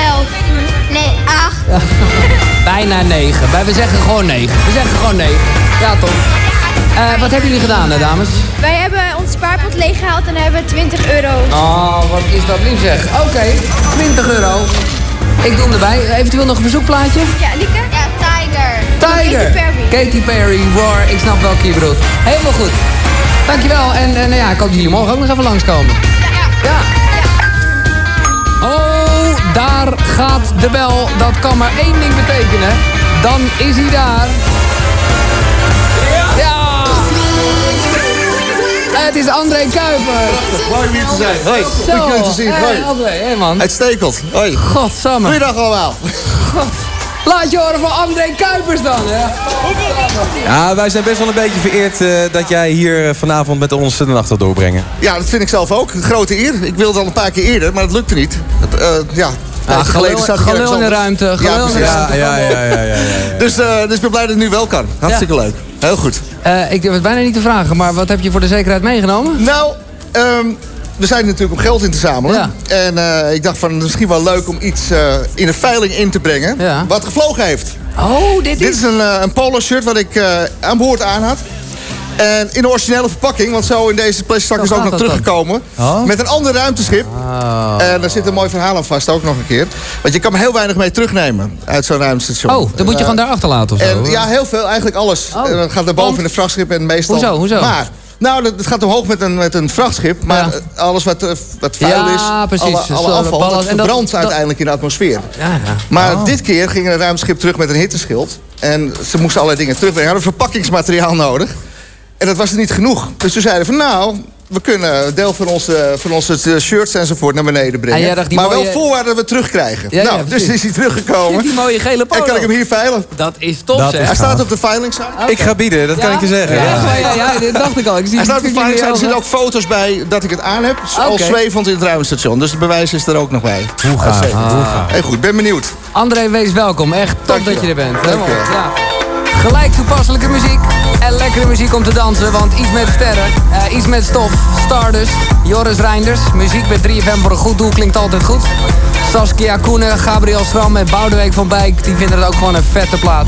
Elf. Nee, acht. Bijna negen. Wij we zeggen gewoon negen. We zeggen gewoon negen. Ja, top. Eh, wat hebben jullie gedaan, eh, dames? Wij hebben ons spaarpot leeggehaald en hebben 20 euro. Oh, wat is dat lief zeg. Oké, 20 euro. Ik doe hem erbij. Eventueel nog een verzoekplaatje? Ja, Lieke? Ja, Tiger. Tiger. Katy Perry. Katy Perry, Roar. Ik snap welke je bedoelt. Helemaal goed. Dankjewel. En, en ja, ik hoop dat jullie morgen ook nog even langskomen. Ja. Oh, daar gaat de bel. Dat kan maar één ding betekenen. Dan is hij daar. Het is André Kuiper. Mooi om hier te zijn. Hoi, goed Zo. jullie te zien. Hey, Hoi. André, hey man. Uitstekend. Hoi. Godsamme. Goeiedag allemaal. Laat je horen van André Kuipers dan, hè? Ja, wij zijn best wel een beetje vereerd eh, dat jij hier eh, vanavond met ons de nacht wil doorbrengen. Ja, dat vind ik zelf ook. Een grote eer. Ik wilde al een paar keer eerder, maar dat lukte niet. Het, eh, ja, gelul- zat ik in de ruimte, Ja, precies. Ja, ja, ja, ja, ja, ja. Dus, eh, dus ik ben blij dat het nu wel kan. Hartstikke leuk. Heel goed. Eh, ik durf het bijna niet te vragen, maar wat heb je voor de zekerheid meegenomen? Nou, ehm, we zijn natuurlijk om geld in te zamelen. En eh, ik dacht van, het is misschien wel leuk om iets eh, in een veiling in te brengen. Wat gevlogen heeft. Oh, dit is... Dit is een, een polo shirt wat ik aan boord aan had. En in de originele verpakking, want zo in deze plastic zak is ook nog teruggekomen. Oh. Met een ander ruimteschip. En daar zit een mooi verhaal aan vast ook nog een keer. Want je kan er heel weinig mee terugnemen uit zo'n ruimtestation. Oh, dan moet je Eh, gewoon daar achterlaten of zo? en, ja, heel veel. Eigenlijk alles. En dan gaat er boven in een vrachtschip en meestal... Hoezo, hoezo? Maar, nou, het gaat omhoog met een, met een vrachtschip. Maar eh, alles wat, eh, wat vuil Ja, is, precies. alle, Dus alle alle afval, ballen- dat verbrandt dat- uiteindelijk in de atmosfeer. Ja, ja. Maar Oh. dit keer ging een ruimteschip terug met een hitteschild. En ze moesten allerlei dingen terugbrengen. Ze hadden verpakkingsmateriaal nodig. En dat was er niet genoeg. Dus toen zeiden van nou, we kunnen een deel van onze, van onze eh, shirts enzovoort naar beneden brengen. Die maar mooie- wel voorwaarden dat we terugkrijgen. Ja, ja, nou, dus is hij teruggekomen. Die mooie gele polo. En kan ik hem hier veilen. Dat is top, Dat zeg. Hij staat op de veilingsite. Ik ga bieden, dat kan ik je zeggen. Ja, Ja. ja, ja, ja, dat dacht ik al. Ik zie Hij staat op de veilingsite. Er zitten ook foto's bij dat ik het aan heb. Als Oké. zwevend in het ruimstation. Dus het bewijs is er ook nog bij. Hoe gaaf, Uitstekend. hoe gaaf. Heel goed, ben benieuwd. André, wees welkom. Echt top Dankjewel. dat je er bent. Dankjewel. Helemaal, ja. Gelijk toepasselijke muziek en lekkere muziek om te dansen. Want iets met sterren, eh, iets met stof, Stardust, Joris Reinders. Muziek met 3FM voor een goed doel klinkt altijd goed. Saskia Koenen, Gabriel Stram en Boudewijk van Bijk... die vinden het ook gewoon een vette plaat.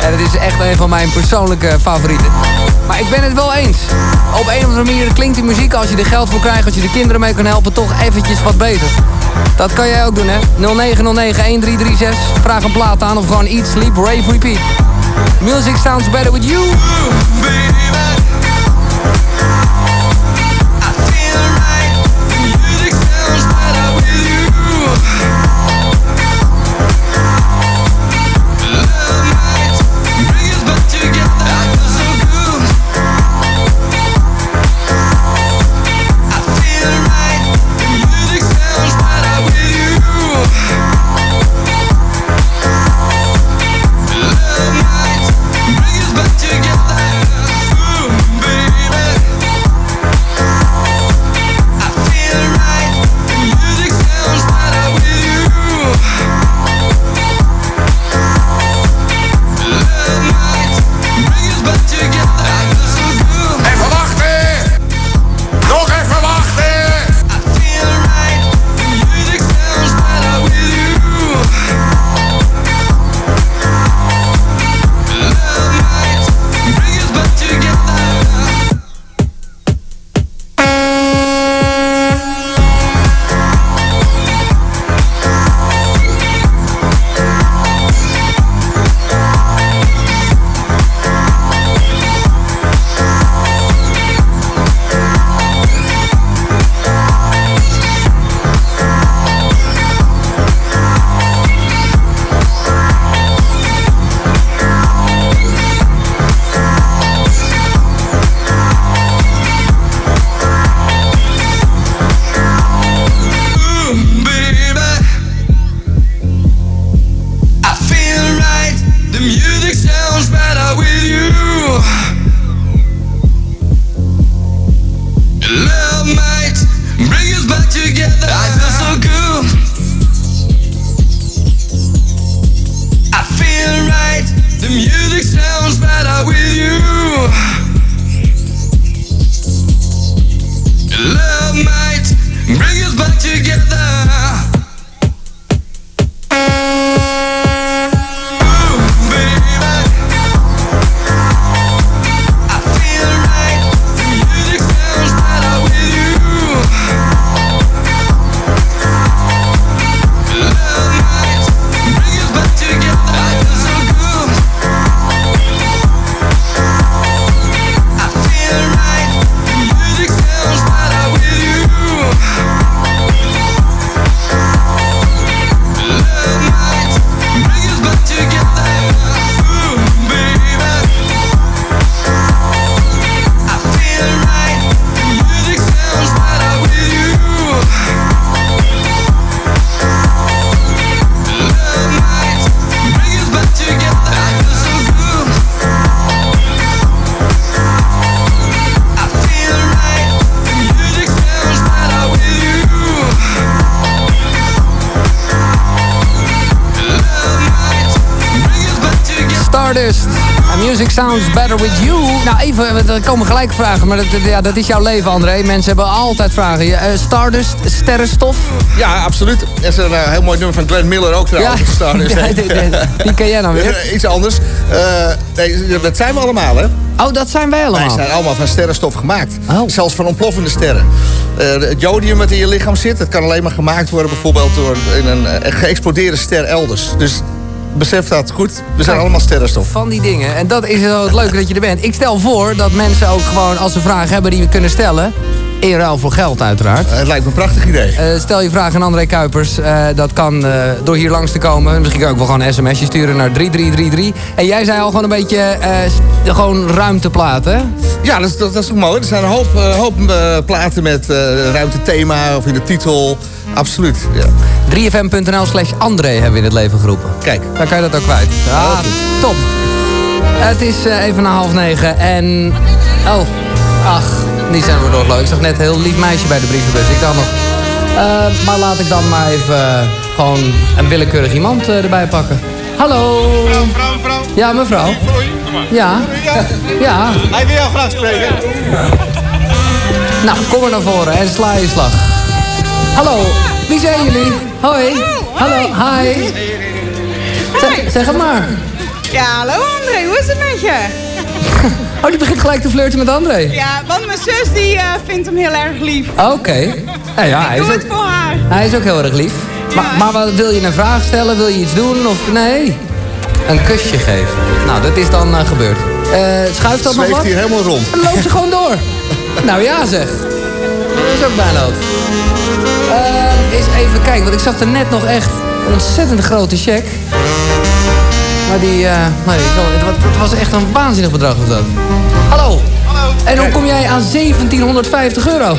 En het is echt een van mijn persoonlijke favorieten. Maar ik ben het wel eens. Op een of andere manier klinkt die muziek als je er geld voor krijgt... als je de kinderen mee kan helpen, toch eventjes wat beter. Dat kan jij ook doen, hè? 0909-1336. Vraag een plaat aan of gewoon eat, sleep, rave, repeat. Music sounds better with you. Better with you. Nou, even, er komen gelijk vragen, maar dat, ja, dat is jouw leven, André. Mensen hebben altijd vragen. Eh, Stardust, sterrenstof? Ja, absoluut. Er is een eh, heel mooi nummer van Glenn Miller ook trouwens. Ja. Stardust. Ja, die- die- die ken jij dan weer? Iets anders. Eh, nee, dat zijn we allemaal, hè? Oh, dat zijn wij allemaal? Wij zijn allemaal van sterrenstof gemaakt. Zelfs van ontploffende sterren. Eh, het jodium wat in je lichaam zit, dat kan alleen maar gemaakt worden... bijvoorbeeld door in een eh, geëxplodeerde ster elders. Dus besef dat goed. We zijn allemaal sterrenstof. Van die dingen. En dat is wel het leuke dat je er bent. Ik stel voor dat mensen ook gewoon, als ze vragen hebben die we kunnen stellen... In ruil voor geld, uiteraard. het lijkt me een prachtig idee. Eh, stel je vraag aan André Kuipers. Eh, dat kan eh, door hier langs te komen. Misschien kan ik wel gewoon een sms'je sturen naar 3333. En jij zei al gewoon een beetje eh, gewoon ruimteplaten. Ja, dat is, dat, dat is toch mooi. Er zijn een hoop, eh, hoop eh, platen met eh ruimtethema of in de titel. Absoluut, ja. 3fm.nl slash André hebben we in het leven geroepen. Kijk. Daar kan je dat ook kwijt. Ah, top. Het is eh, even na half negen en... Oh, ach, die zijn we nog leuk. Ik zag net een heel lief meisje bij de brievenbus. Ik dacht nog... eh, maar laat ik dan maar even eh, gewoon een willekeurig iemand erbij pakken. Hallo. Mevrouw, mevrouw. Ja, mevrouw. Ja. Ja. Hij wil jou graag spreken. Nou, kom er naar voren en sla je slag. Hallo, wie zijn jullie? Hoi. Hallo, hi. Zeg, zeg het maar. Ja, hallo André, hoe is het met je? Oh, die begint gelijk te flirten met André. Ja, want mijn zus die eh, vindt hem heel erg lief. Oké. Ja, ja, hij Ik is doe ook, het voor haar. hij is ook heel erg lief. Maar, maar wat, wil je een vraag stellen? Wil je iets doen? Of nee? Een kusje geven. Nou, dat is dan eh, gebeurd. Eh schuift dat nog Zweeft wat? hier helemaal rond. Dan loopt ze gewoon door. nou ja zeg. Dat is ook bijna wat. Eh, eens even kijken, want ik zag er net nog echt een ontzettend grote check. Maar die, eh, nee, zo, het, wa- het was echt een waanzinnig bedrag was dat. Hallo. Hallo. En hoe kom jij aan 1750 euro?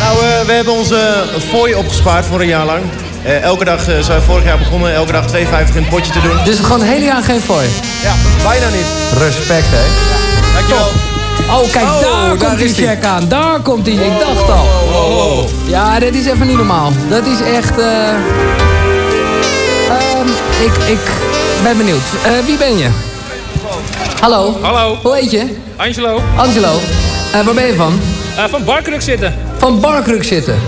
Nou, eh, we hebben onze fooi opgespaard voor een jaar lang. Eh, elke dag eh, zijn we vorig jaar begonnen, elke dag 2,50 in het potje te doen. Dus gewoon het hele jaar geen fooi? Ja, bijna niet. Respect, hè? Dankjewel. Oh, kijk, Oh, daar, daar komt die check aan. Daar komt die. Ik dacht al. Ja, dit is even niet normaal. Dat is echt... eh ehm, ik, ik ben benieuwd. Eh, wie ben je? Hallo. Hallo. Hoe heet je? Angelo. Angelo. Eh, waar ben je van? Eh, van Barkruk zitten. Van Barkruk zitten.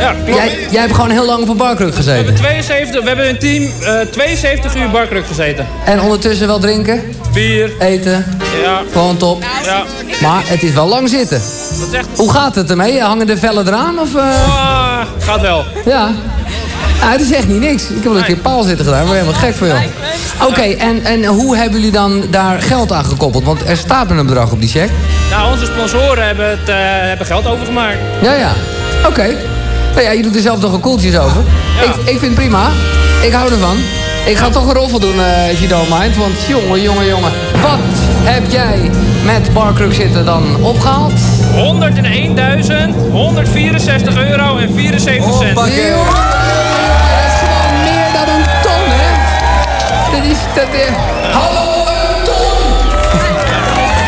Ja, klopt. Jij, jij hebt gewoon heel lang op een Barkruk We gezeten. hebben, 72, we hebben een team eh 72 uur Barkruk gezeten. En ondertussen wel drinken? Bier. Eten? Ja. Gewoon top. Ja. Maar het is wel lang zitten. Echt... Hoe gaat het ermee? Hangen de vellen eraan? Of, eh? Ah, gaat wel. Ja. Ah, het is echt niet niks. Ik heb wel een keer paal zitten gedaan. Je helemaal gek voor, joh. Oké, en, en hoe hebben jullie dan daar geld aan gekoppeld? Want er staat een bedrag op die check. Nou, onze sponsoren hebben, het, eh, hebben geld overgemaakt. Ja, ja. Oké. Nou ja, je doet er zelf nog een koeltjes over. Ik, ik vind het prima. Ik hou ervan. Ik ga toch een roffel doen, eh if you don't mind. Want jongen, jongen, jongen. Wat heb jij met Barkruk zitten dan opgehaald? 101.164 euro en 74 cent. Dat is gewoon meer dan een ton, hè? Dat is... Dat, eh, hallo, een ton!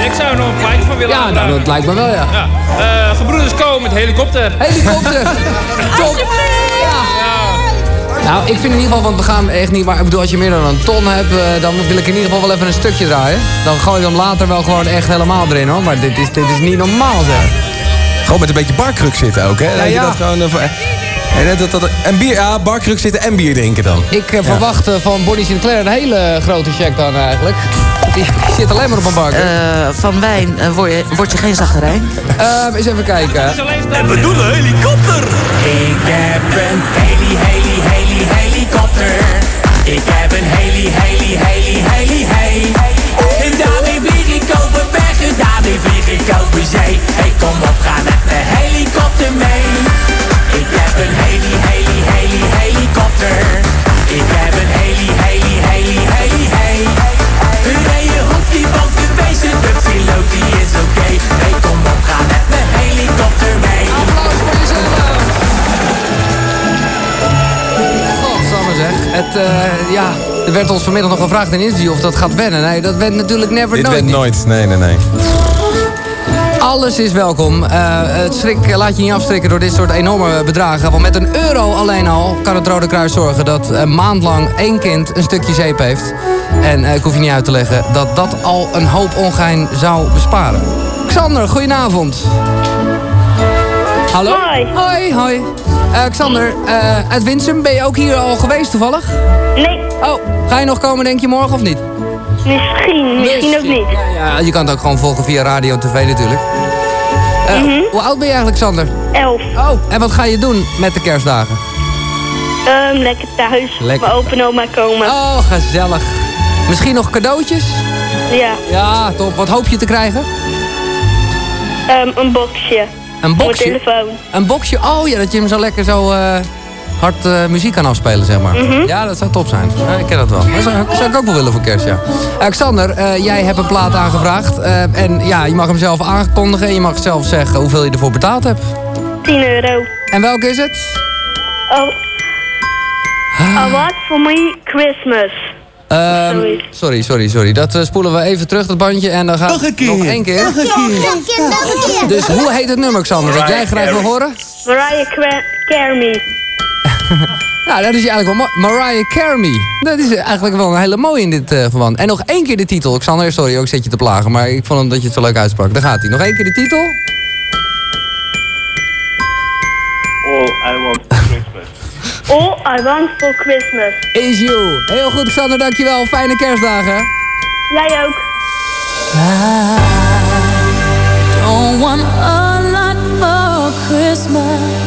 Ik zou er nog een plaatje van willen weer Ja, nou, dat lijkt me wel, ja. Ja. Eh, gebroeders komen met helikopter. Helikopter. Top. Nou, ik vind in ieder geval, want we gaan echt niet... Maar ik bedoel, als je meer dan een ton hebt, eh, dan wil ik in ieder geval wel even een stukje draaien. Dan gooi je hem later wel gewoon echt helemaal erin, hoor. Maar dit is, dit is niet normaal, zeg. Gewoon met een beetje barkruk zitten ook, hè? Ja, Dat je ja. dat gewoon, eh, en, dat, dat, dat- en bier, ja, barkruk zitten en bier drinken dan. Ik eh, Ja. verwacht eh, van Bonnie Sinclair een hele grote check dan eigenlijk. Die zit alleen maar op een bank. van wijn eh, word, je, word je geen zaggerij. Eh, eens even kijken. En we doen een helikopter. Ik heb een heli, heli, heli, helikopter. Ik heb een heli, heli, heli, heli, heli. En daarmee vlieg ik over bergen, daarmee vlieg ik over zee. Hey, kom op, ga met de helikopter mee. Ik heb een heli, heli, heli, helikopter. Ik heb een heli, Het, eh, ja, er werd ons vanmiddag nog gevraagd in een interview of dat gaat wennen. Nee, dat went natuurlijk never Dit nooit niet. nooit. Nee, nee, nee. Alles is welkom. Eh, het schrik laat je niet afstrikken door dit soort enorme bedragen. Want met een euro alleen al kan het Rode Kruis zorgen dat een maand lang één kind een stukje zeep heeft. En eh, ik hoef je niet uit te leggen dat dat al een hoop ongein zou besparen. Xander, goedenavond. Hallo? Hoi. Hoi, hoi. Eh, Xander, eh, uit Winsum, ben je ook hier al geweest toevallig? Nee. Oh, ga je nog komen denk je morgen of niet? Misschien, misschien ook niet. Ja, je kan het ook gewoon volgen via radio en tv natuurlijk. Eh, Hoe oud ben je eigenlijk, Sander? Elf. Oh, en wat ga je doen met de kerstdagen? Ehm, lekker thuis. Lekker. Mijn opa en oma komen. Oh, gezellig. Misschien nog cadeautjes? Ja. Ja, top. Wat hoop je te krijgen? Ehm, een boxje. Een boxje? mijn telefoon. Een boxje? Oh ja, dat je hem zo lekker zo eh, hard eh, muziek kan afspelen, zeg maar. Mhm. Ja, dat zou top zijn. Ja, ik ken dat wel. Dat zou, zou ik ook wel willen voor kerst, ja. Eh, Xander, eh, jij hebt een plaat aangevraagd. en ja, je mag hem zelf aankondigen. En je mag zelf zeggen hoeveel je ervoor betaald hebt. 10 euro. En welke is het? Oh. A what for me Christmas. Ehm, Sorry. sorry, sorry, sorry. Dat eh, spoelen we even terug, dat bandje. En dan gaat Nog een keer. Nog één keer. Nog een keer. Nog een keer, nog een keer. Dus hoe heet het nummer, Xander? Dat jij graag wil horen? Mariah Carey. Nou, dat is eigenlijk wel mooi. Mariah Carey. Dat is eigenlijk wel een hele mooie in dit eh, verband. En nog één keer de titel. Xander, sorry, ook zit je te plagen. Maar ik vond hem dat je het zo leuk uitsprak. Daar gaat hij. Nog één keer de titel. All I want for Christmas. Is you. Heel goed, Xander, dankjewel. Fijne kerstdagen. Jij ook. Don't want a lot for Christmas.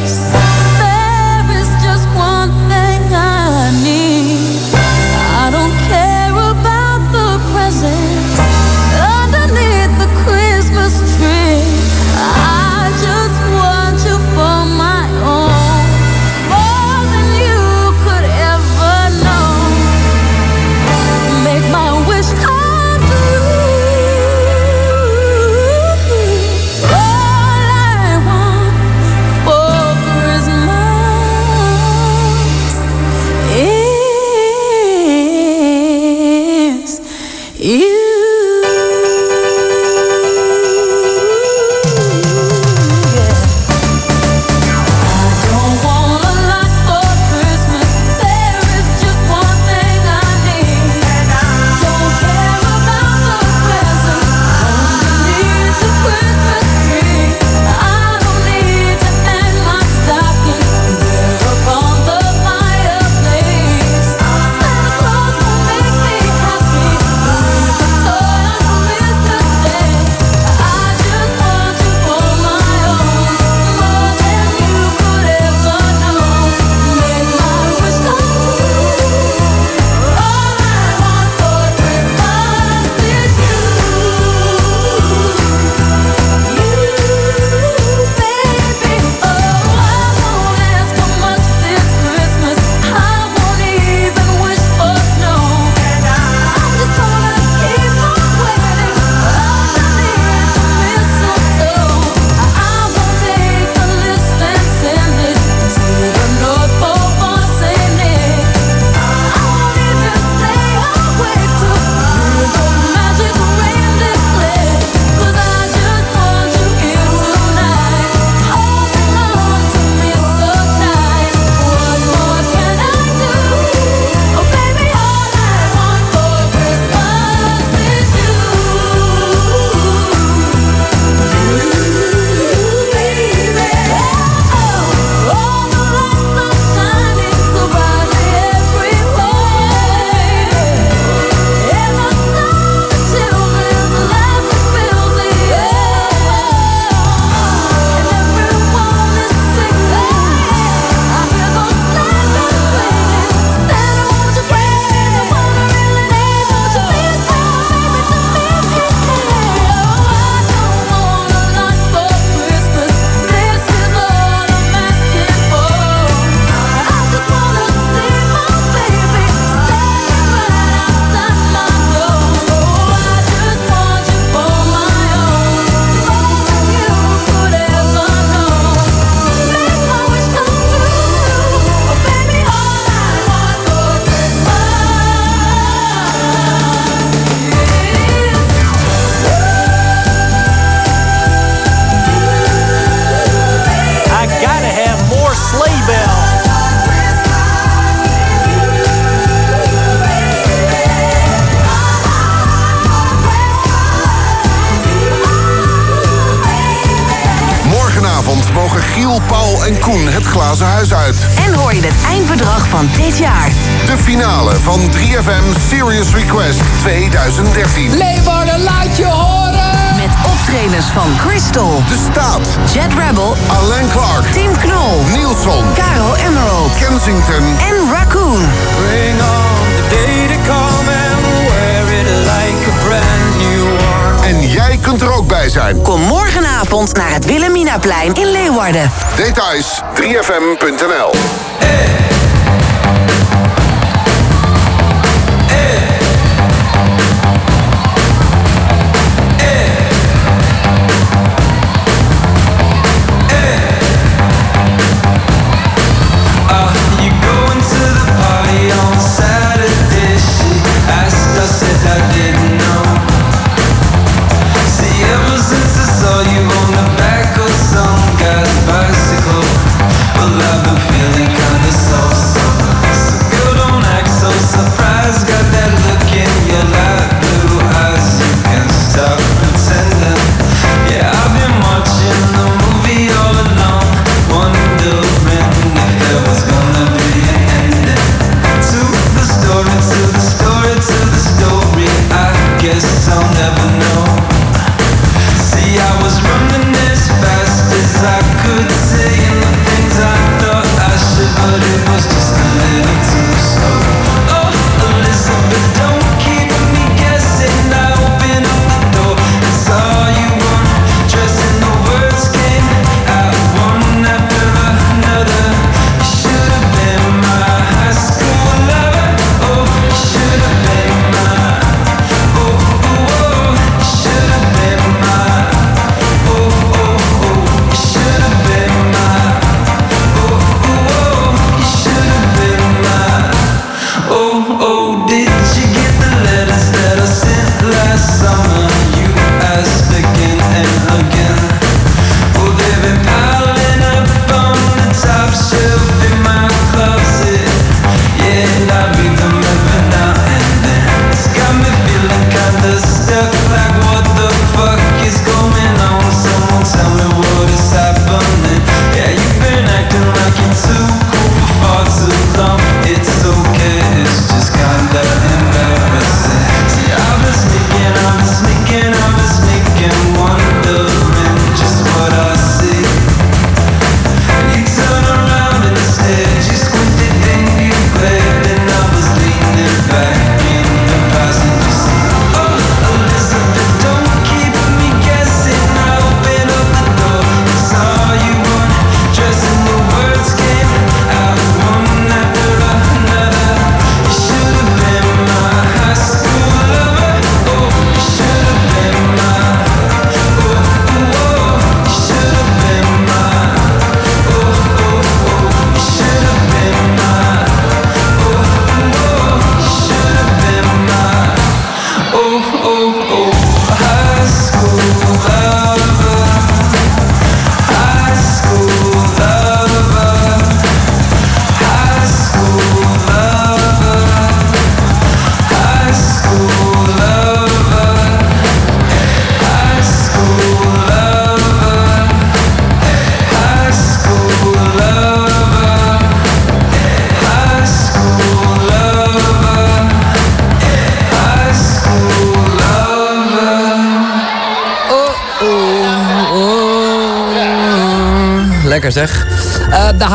En Raccoon. Bring on the day to come and wear it like a brand new one. En jij kunt er ook bij zijn. Kom morgenavond naar het Wilhelminaplein in Leeuwarden. Details 3fm.nl.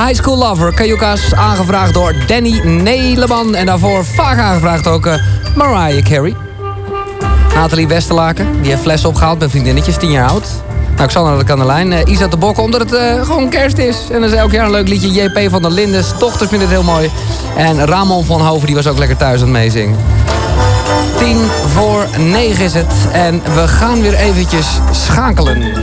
High School Lover. Kajuka's aangevraagd door Danny Neleman. En daarvoor vaak aangevraagd ook eh, Mariah Carey. Nathalie Westerlaken, die heeft fles opgehaald met vriendinnetjes, 10 jaar oud. Nou, Xander had ik de lijn. Uh, eh, Isa de Bok, omdat het eh, gewoon kerst is. En dan is elk jaar een leuk liedje. JP van der Lindes, dochters vinden het heel mooi. En Ramon van Hoven, die was ook lekker thuis aan het meezingen. 10 voor 9 is het. En we gaan weer eventjes schakelen.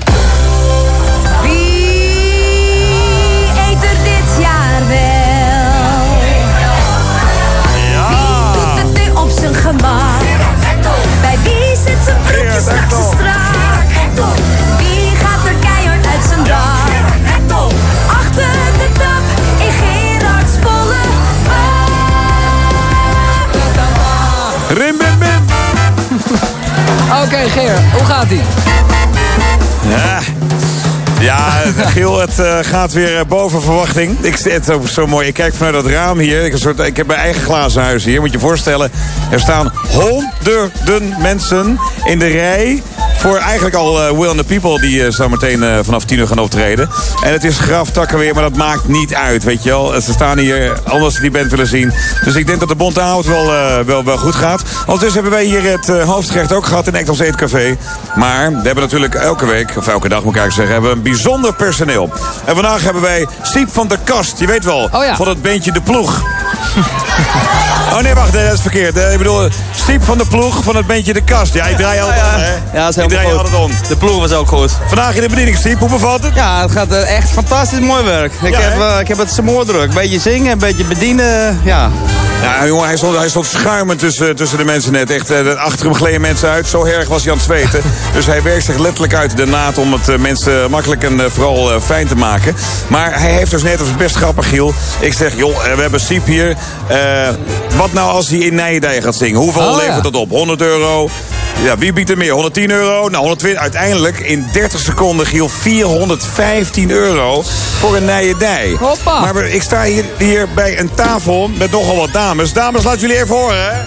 Hoe gaat ie? Ja. Ja, Giel, het eh, gaat weer eh, boven verwachting. Ik, het zo mooi. Ik kijk vanuit dat raam hier. Ik, een soort, ik heb mijn eigen glazen huis hier. Moet je je voorstellen, er staan honderden mensen in de rij voor eigenlijk al eh, Will and the People die uh, zo meteen eh, vanaf 10 uur gaan optreden. En het is graftakken weer, maar dat maakt niet uit, weet je wel. Ze staan hier, anders die band willen zien. Dus ik denk dat de bonte avond wel, eh, wel, wel goed gaat. Ondertussen hebben wij hier het eh, hoofdgerecht ook gehad in Ectels Eetcafé. Maar we hebben natuurlijk elke week, of elke dag moet ik eigenlijk zeggen... hebben we een bijzonder personeel. En vandaag hebben wij Siep van der Kast. Je weet wel, van het beentje De Ploeg. Oh nee, wacht, nee, dat is verkeerd. Eh, Ik bedoel, Siep van de Ploeg van het beentje De Kast. Ja, ik draai altijd om, hè? Ja, dat is Ik draai altijd om. De ploeg was ook goed. Vandaag in de bediening, Siep. Hoe bevalt het? Ja, het gaat eh, echt fantastisch mooi werk. Ik, Ja, heb, eh, ik heb het smoor druk. Een beetje zingen, een beetje bedienen. Ja. Ja, jongen, hij stond, hij stond schuimend tussen, tussen de mensen net. Echt, achter hem gleden mensen uit. Zo erg was hij aan het zweten. dus hij werkt zich letterlijk uit de naad om het mensen makkelijk en vooral fijn te maken. Maar hij heeft dus net, is best grappig, Giel. Ik zeg, joh, we hebben Siep hier. Eh, wat nou als hij in Nijendijen gaat zingen? Hoeveel Oh, levert ja. dat op? 100 euro? Ja, wie biedt er meer? 110 euro? Nou, 120. Uiteindelijk in 30 seconden, Giel, 415 euro voor een Nijendij. Hoppa. Maar ik sta hier, hier bij een tafel met nogal wat dames. Dames, laat jullie even horen, hè?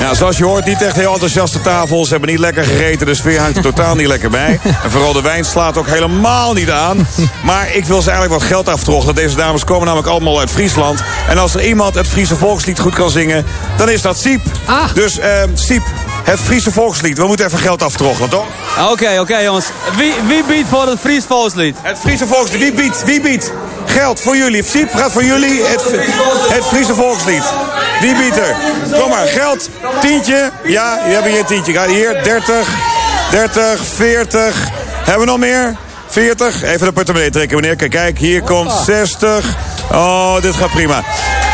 Ja, zoals je hoort, niet echt heel enthousiaste tafels. Ze hebben niet lekker gegeten, de sfeer hangt er totaal niet lekker bij. En vooral de wijn slaat ook helemaal niet aan. Maar ik wil ze eigenlijk wat geld aftroggelen. Deze dames komen namelijk allemaal uit Friesland. En als er iemand het Friese volkslied goed kan zingen, dan is dat Siep. Dus eh, Siep, het Friese volkslied. We moeten even geld aftroggelen, toch? Oké, oké jongens. Wie, wie biedt voor het Fries volkslied? Het Friese volkslied. Wie biedt? Wie biedt? Geld voor jullie. Siep gaat voor jullie het, het Friese volkslied. Wie biedt er? Kom maar, geld. Tientje. Ja, je hebt hier een tientje. Ga hier, 30, 30, 40. Hebben we nog meer? 40. Even de portemonnee trekken, meneer. Kijk, kijk, hier komt 60. Oh, dit gaat prima.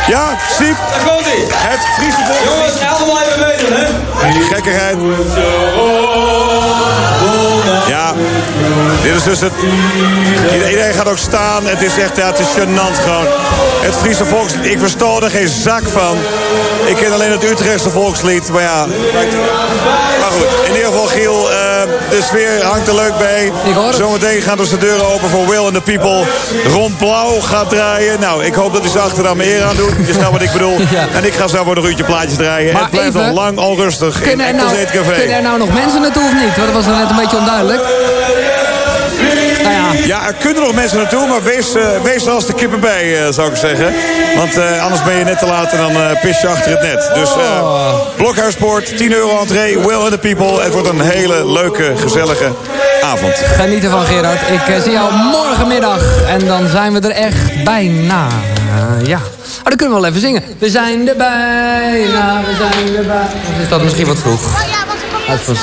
Ja, Siep. Daar komt ie. Het Friese volkslied. Jongens, allemaal even bezig, hè? Gekkigheid. Ja, dit is dus het... Ieder- Iedereen gaat ook staan. Het is echt, ja, het is gênant gewoon. Het Friese volkslied, ik versta er geen zak van. Ik ken alleen het Utrechtse volkslied, maar ja. Maar goed, in ieder geval Giel, de sfeer hangt er leuk bij. Zometeen gaan dus de deuren open voor Will and the People. Ron Blauw gaat draaien. Nou, ik hoop dat hij zijn achternaam me eer aan doet. Je snapt wat ik bedoel. En ik ga zo voor een uurtje plaatjes draaien. Maar het blijft even, al lang onrustig in Kunnen er, nou, kunnen er nou nog mensen naartoe of niet? Want dat was dan net een beetje onduidelijk. Ja, er kunnen nog mensen naartoe, maar wees, eh, wees er als de kippen bij, eh, zou ik zeggen. Want eh, anders ben je net te laat en dan eh, pis je achter het net. Dus eh Blokhuispoort, 10 euro entree, Will and the People. Het wordt een hele leuke, gezellige avond. Geniet ervan, Gerard. Ik zie jou morgenmiddag. En dan zijn we er echt bijna. Ja. Oh, dan kunnen we wel even zingen. We zijn er bijna, we zijn er bijna. Of is dat misschien wat vroeg?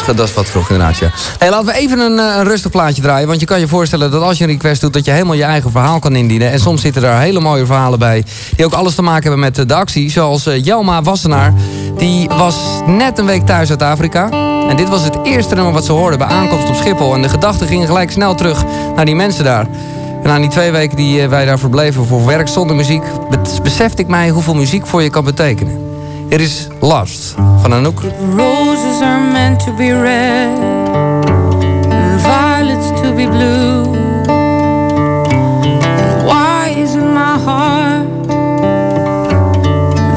Dat is, wat vroeg inderdaad, ja. Hey, laten we even een, eh, een rustig plaatje draaien. Want je kan je voorstellen dat als je een request doet... dat je helemaal je eigen verhaal kan indienen. En soms zitten daar hele mooie verhalen bij... die ook alles te maken hebben met eh, de actie. Zoals eh, Jelma Wassenaar. Die was net een week thuis uit Afrika. En dit was het eerste nummer wat ze hoorden bij aankomst op Schiphol. En de gedachten gingen gelijk snel terug naar die mensen daar. En na die twee weken die wij daar verbleven voor werk zonder muziek... be- besefte ik mij hoeveel muziek voor je kan betekenen. Er is Last van Anouk. Roses are meant to be red, and violets to be blue. Why isn't my heart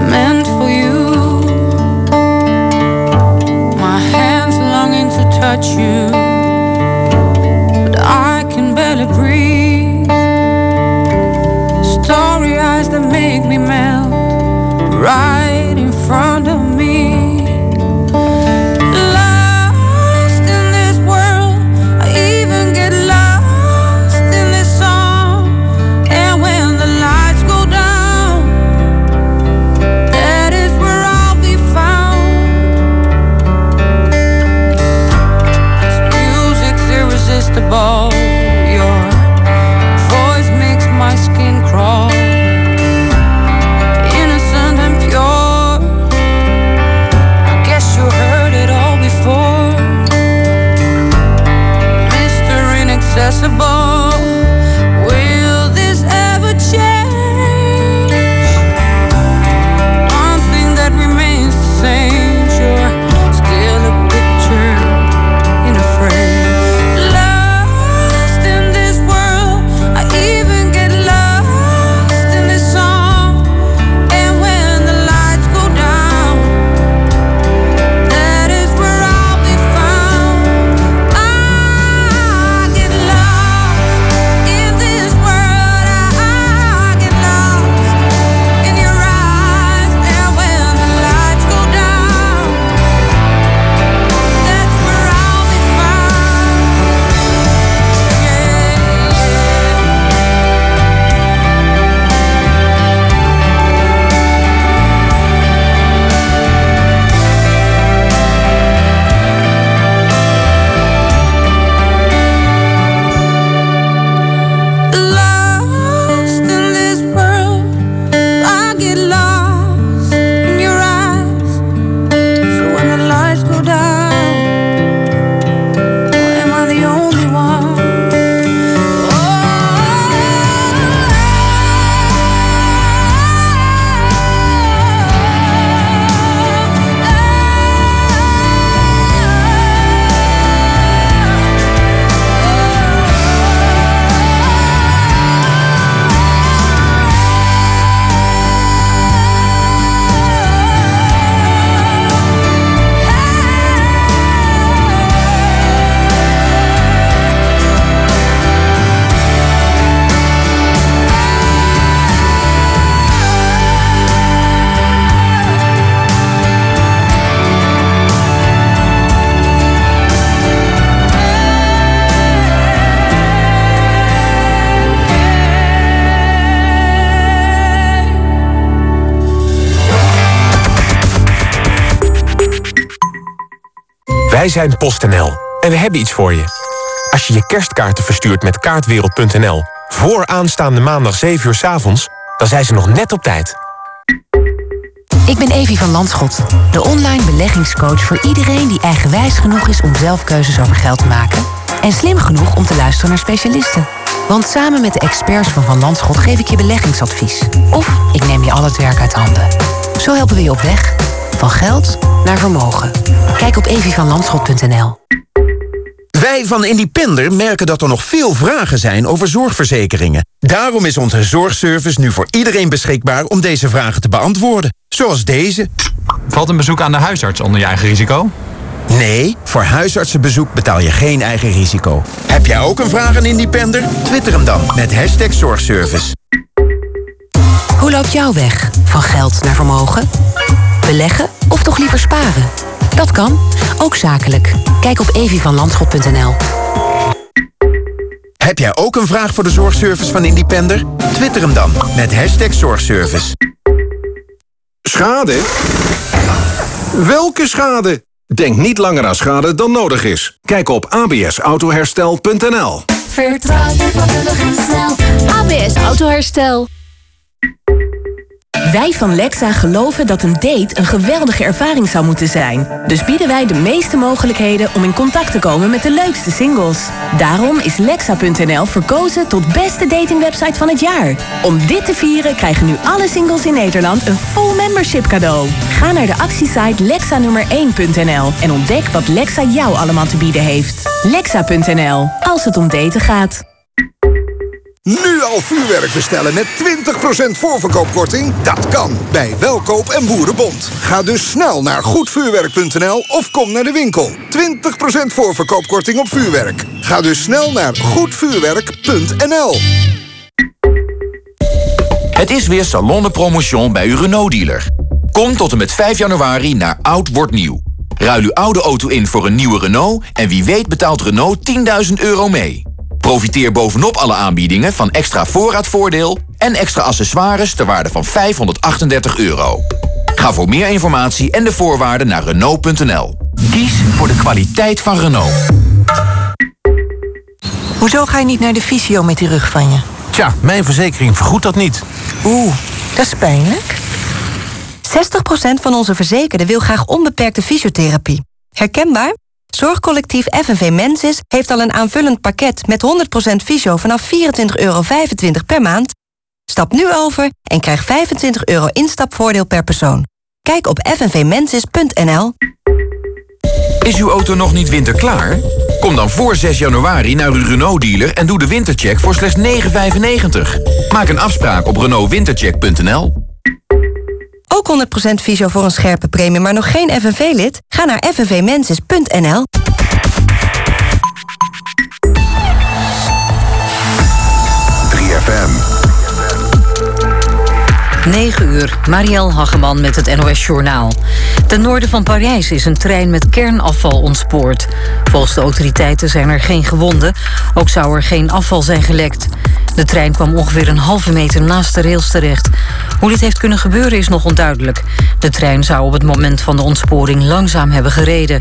meant for you? My hands longing to touch you, but I can barely breathe. Story eyes that make me melt right Wij zijn PostNL en we hebben iets voor je. Als je je kerstkaarten verstuurt met kaartwereld.nl... voor aanstaande maandag 7 uur 's avonds, dan zijn ze nog net op tijd. Ik ben Evie van Landschot, de online beleggingscoach voor iedereen die eigenwijs genoeg is om zelf keuzes over geld te maken en slim genoeg om te luisteren naar specialisten. Want samen met de experts van Van Landschot geef ik je beleggingsadvies. Of ik neem je al het werk uit handen. Zo helpen we je op weg. Van geld naar vermogen. Kijk op evievanlandschot.nl. Wij van Independer merken dat er nog veel vragen zijn over zorgverzekeringen. Daarom is onze zorgservice nu voor iedereen beschikbaar om deze vragen te beantwoorden. Zoals deze. Valt een bezoek aan de huisarts onder je eigen risico? Nee, voor huisartsenbezoek betaal je geen eigen risico. Heb jij ook een vraag aan Independer? Twitter hem dan met hashtag zorgservice. Hoe loopt jouw weg? Van geld naar vermogen? Beleggen of toch liever sparen? Dat kan, ook zakelijk. Kijk op evievanlandschot.nl. Heb jij ook een vraag voor de zorgservice van Independer? Twitter hem dan met hashtag zorgservice. Schade? Welke schade? Denk niet langer aan schade dan nodig is. Kijk op absautoherstel.nl Vertrouw je vakkundig en snel. ABS Autoherstel. Wij van Lexa geloven dat een date een geweldige ervaring zou moeten zijn. Dus bieden wij de meeste mogelijkheden om in contact te komen met de leukste singles. Daarom is Lexa.nl verkozen tot beste datingwebsite van het jaar. Om dit te vieren krijgen nu alle singles in Nederland een full membership cadeau. Ga naar de actiesite lexanummer1.nl en ontdek wat Lexa jou allemaal te bieden heeft. Lexa.nl, als het om daten gaat. Nu al vuurwerk bestellen met 20% voorverkoopkorting? Dat kan bij Welkoop en Boerenbond. Ga dus snel naar goedvuurwerk.nl of kom naar de winkel. 20% voorverkoopkorting op vuurwerk. Ga dus snel naar goedvuurwerk.nl. Het is weer Salon Promotion bij uw Renault-dealer. Kom tot en met 5 januari naar Oud Wordt Nieuw. Ruil uw oude auto in voor een nieuwe Renault... en wie weet betaalt Renault 10.000 euro mee. Profiteer bovenop alle aanbiedingen van extra voorraadvoordeel... en extra accessoires ter waarde van 538 euro. Ga voor meer informatie en de voorwaarden naar Renault.nl. Kies voor de kwaliteit van Renault. Hoezo ga je niet naar de fysio met die rug van je? Tja, mijn verzekering vergoedt dat niet. Oeh, dat is pijnlijk. 60% van onze verzekerden wil graag onbeperkte fysiotherapie. Herkenbaar? Zorgcollectief FNV Mensis heeft al een aanvullend pakket met 100% fysio vanaf 24,25 euro per maand. Stap nu over en krijg 25 euro instapvoordeel per persoon. Kijk op fnvmensis.nl. Is uw auto nog niet winterklaar? Kom dan voor 6 januari naar uw Renault-dealer en doe de wintercheck voor slechts 9,95. Maak een afspraak op renaultwintercheck.nl. Ook 100% fysio voor een scherpe premie, maar nog geen FNV-lid? Ga naar fnvmensis.nl. 3FM. 9 uur, Marielle Hageman met het NOS Journaal. Ten noorden van Parijs is een trein met kernafval ontspoord. Volgens de autoriteiten zijn er geen gewonden. Ook zou er geen afval zijn gelekt. De trein kwam ongeveer een halve meter naast de rails terecht. Hoe dit heeft kunnen gebeuren is nog onduidelijk. De trein zou op het moment van de ontsporing langzaam hebben gereden.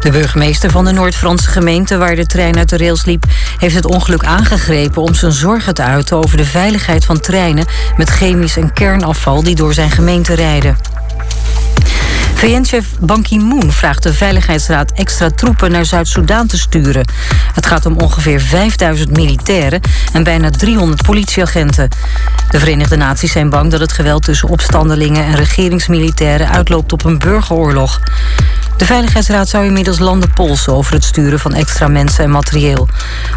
De burgemeester van de Noord-Franse gemeente waar de trein uit de rails liep, heeft het ongeluk aangegrepen om zijn zorgen te uiten over de veiligheid van treinen met chemisch en kernafval die door zijn gemeente rijden. VN-chef Ban Ki-moon vraagt de Veiligheidsraad extra troepen naar Zuid-Soedan te sturen. Het gaat om ongeveer 5000 militairen en bijna 300 politieagenten. De Verenigde Naties zijn bang dat het geweld tussen opstandelingen en regeringsmilitairen uitloopt op een burgeroorlog. De Veiligheidsraad zou inmiddels landen polsen over het sturen van extra mensen en materieel.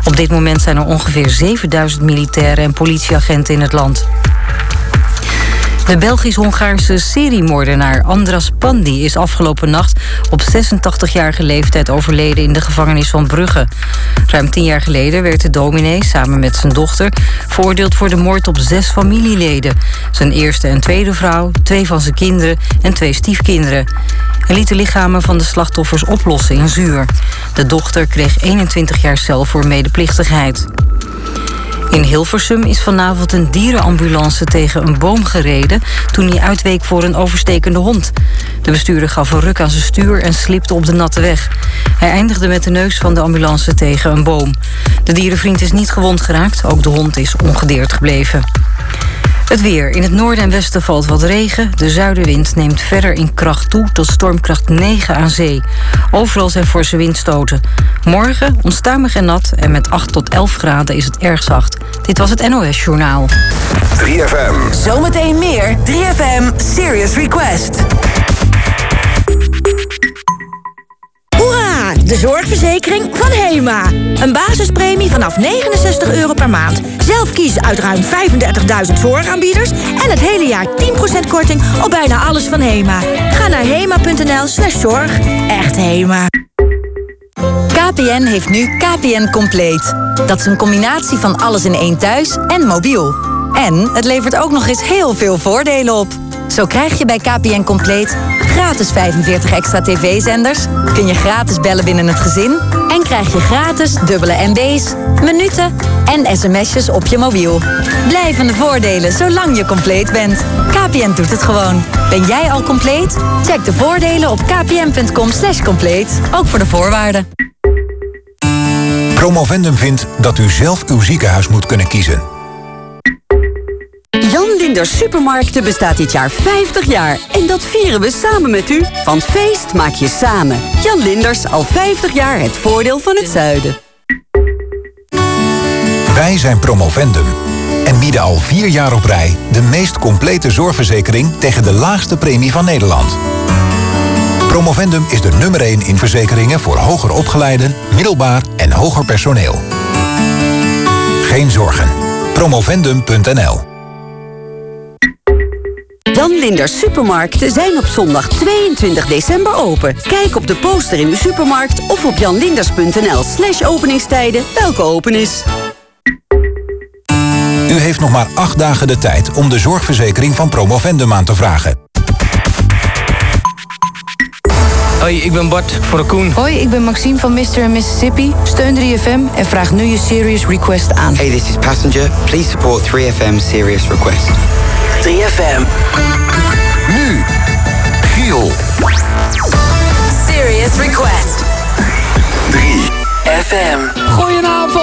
Op dit moment zijn er ongeveer 7000 militairen en politieagenten in het land. De Belgisch-Hongaarse seriemoordenaar Andras Pandi is afgelopen nacht op 86-jarige leeftijd overleden in de gevangenis van Brugge. Ruim tien jaar geleden werd de dominee samen met zijn dochter veroordeeld voor de moord op zes familieleden. Zijn eerste en tweede vrouw, twee van zijn kinderen en twee stiefkinderen. Hij liet de lichamen van de slachtoffers oplossen in zuur. De dochter kreeg 21 jaar cel voor medeplichtigheid. In Hilversum is vanavond een dierenambulance tegen een boom gereden... toen hij uitweek voor een overstekende hond. De bestuurder gaf een ruk aan zijn stuur en slipte op de natte weg. Hij eindigde met de neus van de ambulance tegen een boom. De dierenvriend is niet gewond geraakt, ook de hond is ongedeerd gebleven. Het weer. In het noorden en westen valt wat regen. De zuidenwind neemt verder in kracht toe tot stormkracht 9 aan zee. Overal zijn forse windstoten. Morgen onstuimig en nat en met 8 tot 11 graden is het erg zacht. Dit was het NOS Journaal. 3FM. Zometeen meer 3FM Serious Request. De zorgverzekering van HEMA. Een basispremie vanaf 69 euro per maand. Zelf kiezen uit ruim 35.000 zorgaanbieders... en het hele jaar 10% korting op bijna alles van HEMA. Ga naar hema.nl slash zorg. Echt HEMA. KPN heeft nu KPN Compleet. Dat is een combinatie van alles in één thuis en mobiel. En het levert ook nog eens heel veel voordelen op. Zo krijg je bij KPN Compleet gratis 45 extra tv-zenders... kun je gratis bellen binnen het gezin... en krijg je gratis dubbele MB's, minuten en sms'jes op je mobiel. Blijvende voordelen zolang je compleet bent. KPN doet het gewoon. Ben jij al compleet? Check de voordelen op kpn.com slash compleet. Ook voor de voorwaarden. Promovendum vindt dat u zelf uw ziekenhuis moet kunnen kiezen. Jan Linders Supermarkten bestaat dit jaar 50 jaar. En dat vieren we samen met u. Van feest maak je samen. Jan Linders, al 50 jaar het voordeel van het zuiden. Wij zijn Promovendum en bieden al vier jaar op rij... de meest complete zorgverzekering tegen de laagste premie van Nederland. Promovendum is de nummer 1 in verzekeringen voor hoger opgeleiden, middelbaar en hoger personeel. Geen zorgen. Promovendum.nl Jan Linders Supermarkten zijn op zondag 22 december open. Kijk op de poster in uw supermarkt of op janlinders.nl slash openingstijden welke open is. U heeft nog maar acht dagen de tijd om de zorgverzekering van Promovendum aan te vragen. Hoi, ik ben Bart voor de Koen. Hoi, ik ben Maxime van Mr. Mississippi. Steun 3FM en vraag nu je Serious Request aan. Hey, this is Passenger. Please support 3FM Serious Request. 3FM. Nu, Giel. Serious Request. 3FM. Goedenavond,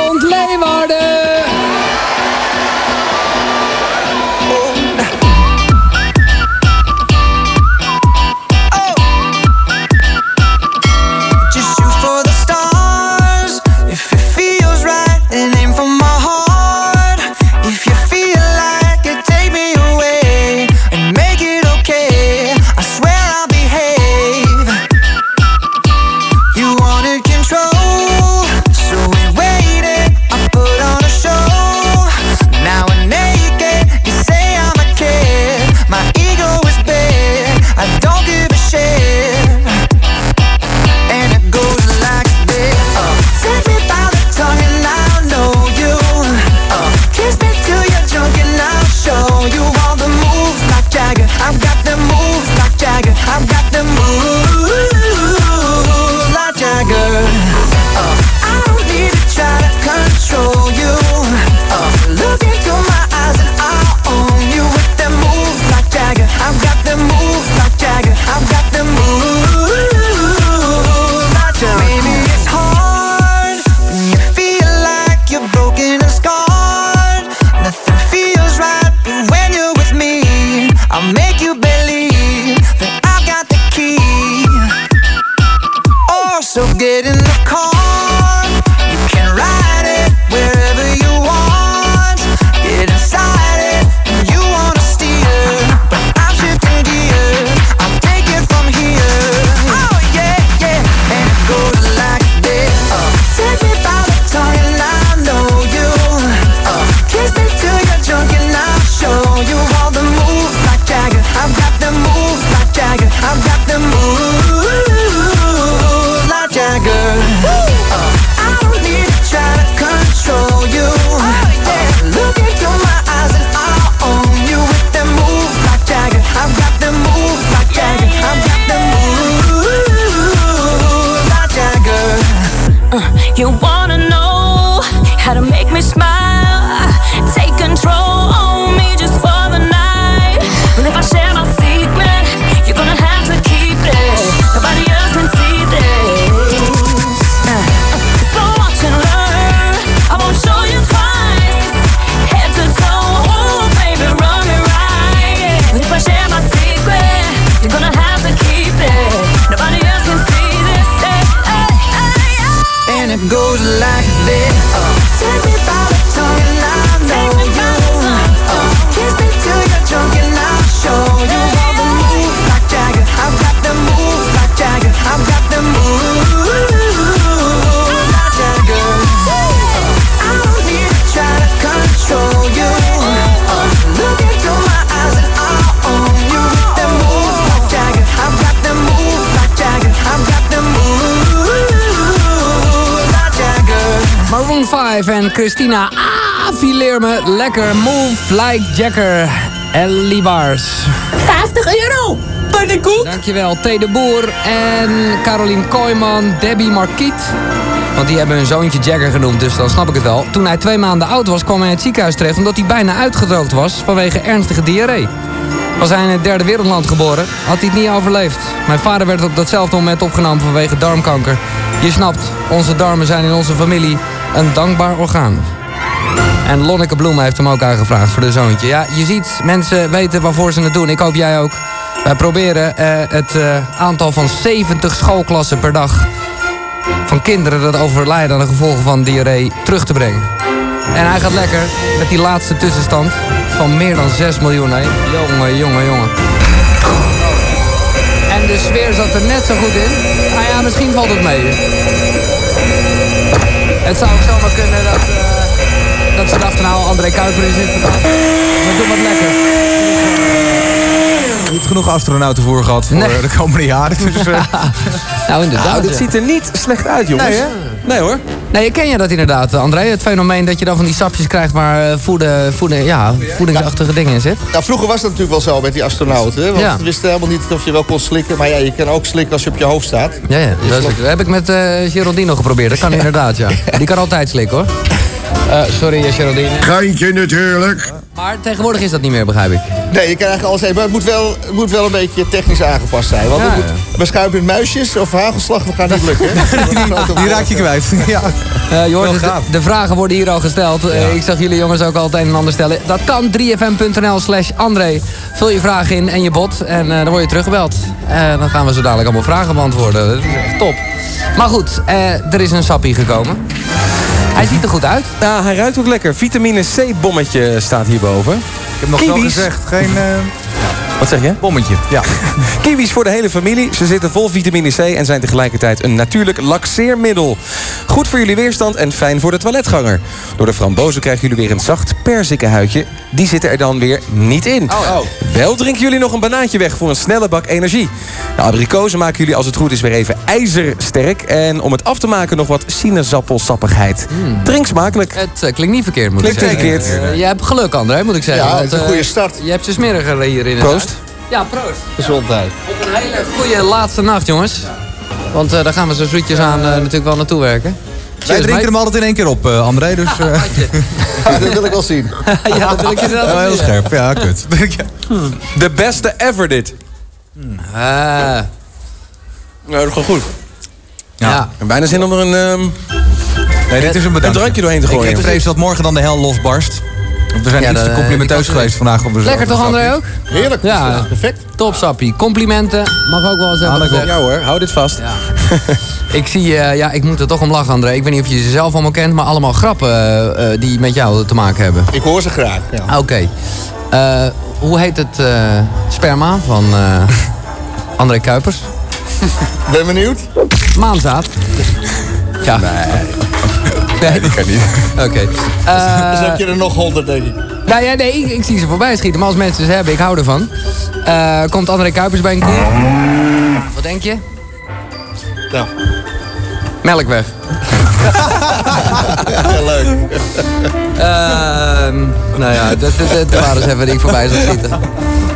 5 en Christina ah, fileer me. Lekker move like Jacker. Ellie Bars. 50 euro! Pannenkoek! Dankjewel, T. de Boer en Carolien Kooijman, Debbie Marquiet. Want die hebben hun zoontje Jagger genoemd, dus dan snap ik het wel. Toen hij twee maanden oud was, kwam hij in het ziekenhuis terecht... omdat hij bijna uitgedroogd was vanwege ernstige diarree. Was hij in het derde wereldland geboren, had hij het niet overleefd. Mijn vader werd op datzelfde moment opgenomen vanwege darmkanker. Je snapt, onze darmen zijn in onze familie een dankbaar orgaan. En Lonneke Bloem heeft hem ook aangevraagd voor de zoontje. Ja, je ziet, mensen weten waarvoor ze het doen. Ik hoop jij ook. Wij proberen eh, het eh, aantal van 70 schoolklassen per dag... van kinderen dat overlijden aan de gevolgen van diarree terug te brengen. En hij gaat lekker met die laatste tussenstand van meer dan 6 miljoen. Hè. Jongen, jongen, jongen. En de sfeer zat er net zo goed in. Nou ja, misschien valt het mee. Het zou ook zomaar kunnen dat, eh, dat ze dachten, nou, André Kuiper is het. We doen wat lekker. Niet genoeg astronauten voor gehad voor Nee. de komende jaren. Dus, eh, Nou, inderdaad. Nou, dit ja. ziet er niet slecht uit, jongens. Nee, hè? Nee, hoor. Nee, ken je dat inderdaad, André? Het fenomeen dat je dan van die sapjes krijgt waar eh, voeden, voeden, ja, voedingsachtige dingen in zit. Nou, vroeger was dat natuurlijk wel zo met die astronauten. Want Ja. wisten helemaal niet of je wel kon slikken. Maar ja, je kan ook slikken als je op je hoofd staat. Ja, ja. Dat, is- dat heb ik met eh Geraldino geprobeerd. Dat kan inderdaad, ja. Die kan altijd slikken, hoor. Eh, sorry, eh, Geraldine. Geintje natuurlijk. Maar tegenwoordig is dat niet meer, begrijp ik. Nee, je kan eigenlijk alles hebben. Maar het moet wel, het moet wel een beetje technisch aangepast zijn. Want Ja, moet, met muisjes of hagelslag, dat gaat niet lukken. die raak je kwijt. ja. Eh, de vragen worden hier al gesteld. Eh, ik zag jullie jongens ook al het een en ander stellen. Dat kan 3fm.nl slash André. Vul je vragen in en je bot. En eh, dan word je teruggebeld. En dan gaan we zo dadelijk allemaal vragen beantwoorden. Dat is echt top. Maar goed, eh, er is een sappie gekomen. Hij ziet er goed uit. Ja, hij ruikt ook lekker. Vitamine C-bommetje staat hierboven. Ik heb nog zo gezegd, geen... eh, Wat zeg je? Bommetje. Ja. Kiwis voor de hele familie. Ze zitten vol vitamine C en zijn tegelijkertijd een natuurlijk laxeermiddel. Goed voor jullie weerstand en fijn voor de toiletganger. Door de frambozen krijgen jullie weer een zacht perzikenhuidje. Die zitten er dan weer niet in. Wel drinken jullie nog een banaantje weg voor een snelle bak energie. De abrikozen maken jullie als het goed is weer even ijzersterk. En om het af te maken nog wat sinaasappelsappigheid. Drink smakelijk. Het eh, klinkt niet verkeerd, moet Klinkt ik zeggen. niet verkeerd. Eh, je hebt geluk, André, moet ik zeggen. Ja, want, is een eh, goede start. Je hebt ze smeriger hier in Proost. Ja, proost. Gezondheid. Op een hele goede laatste nacht, jongens. Want eh, daar gaan we zo zoetjes aan eh, natuurlijk wel naartoe werken. Wij drinken mate. hem altijd in één keer op, eh, André. Dus, eh, dat wil ik wel zien. ja, dat wil ik inderdaad ja, wel heel zien. scherp. Ja, kut. De beste ever dit. Ah, Ja, dat gaat goed. ja. En bijna zin om er een, ehm, Nee, dit is een bedankje. een drankje doorheen te Ik gooien. heb vrees dat morgen dan de hel losbarst. We zijn Ja, iets de- te complimenteus geweest vandaag op de Lekker toch, André, ook? Heerlijk. Ja. Ja. Perfect. Top sappie. Complimenten. Mag ook wel eens even gezegd. Ja hoor, hou dit vast. Ja. ik zie, eh, ja, ik moet er toch om lachen, André. Ik weet niet of je ze zelf allemaal kent, maar allemaal grappen eh, eh, die met jou te maken hebben. Ik hoor ze graag. Ja. Ah, Oké. Eh, hoe heet het eh, sperma van eh, André Kuipers? Ben benieuwd. Maanzaad. Ja. Nee. Nee, dat kan niet. Oké. Eh, dus heb je er nog honderd, denk ik. nou ja, nee, ik, ik zie ze voorbij schieten. Maar als mensen ze hebben, ik hou ervan. Eh, komt André Kuipers bij een koe? Wat denk je? Nou. Melkweg. Ja, leuk. Ehm, nou ja, dat, dat, dat, waren ze even die ik voorbij zag schieten.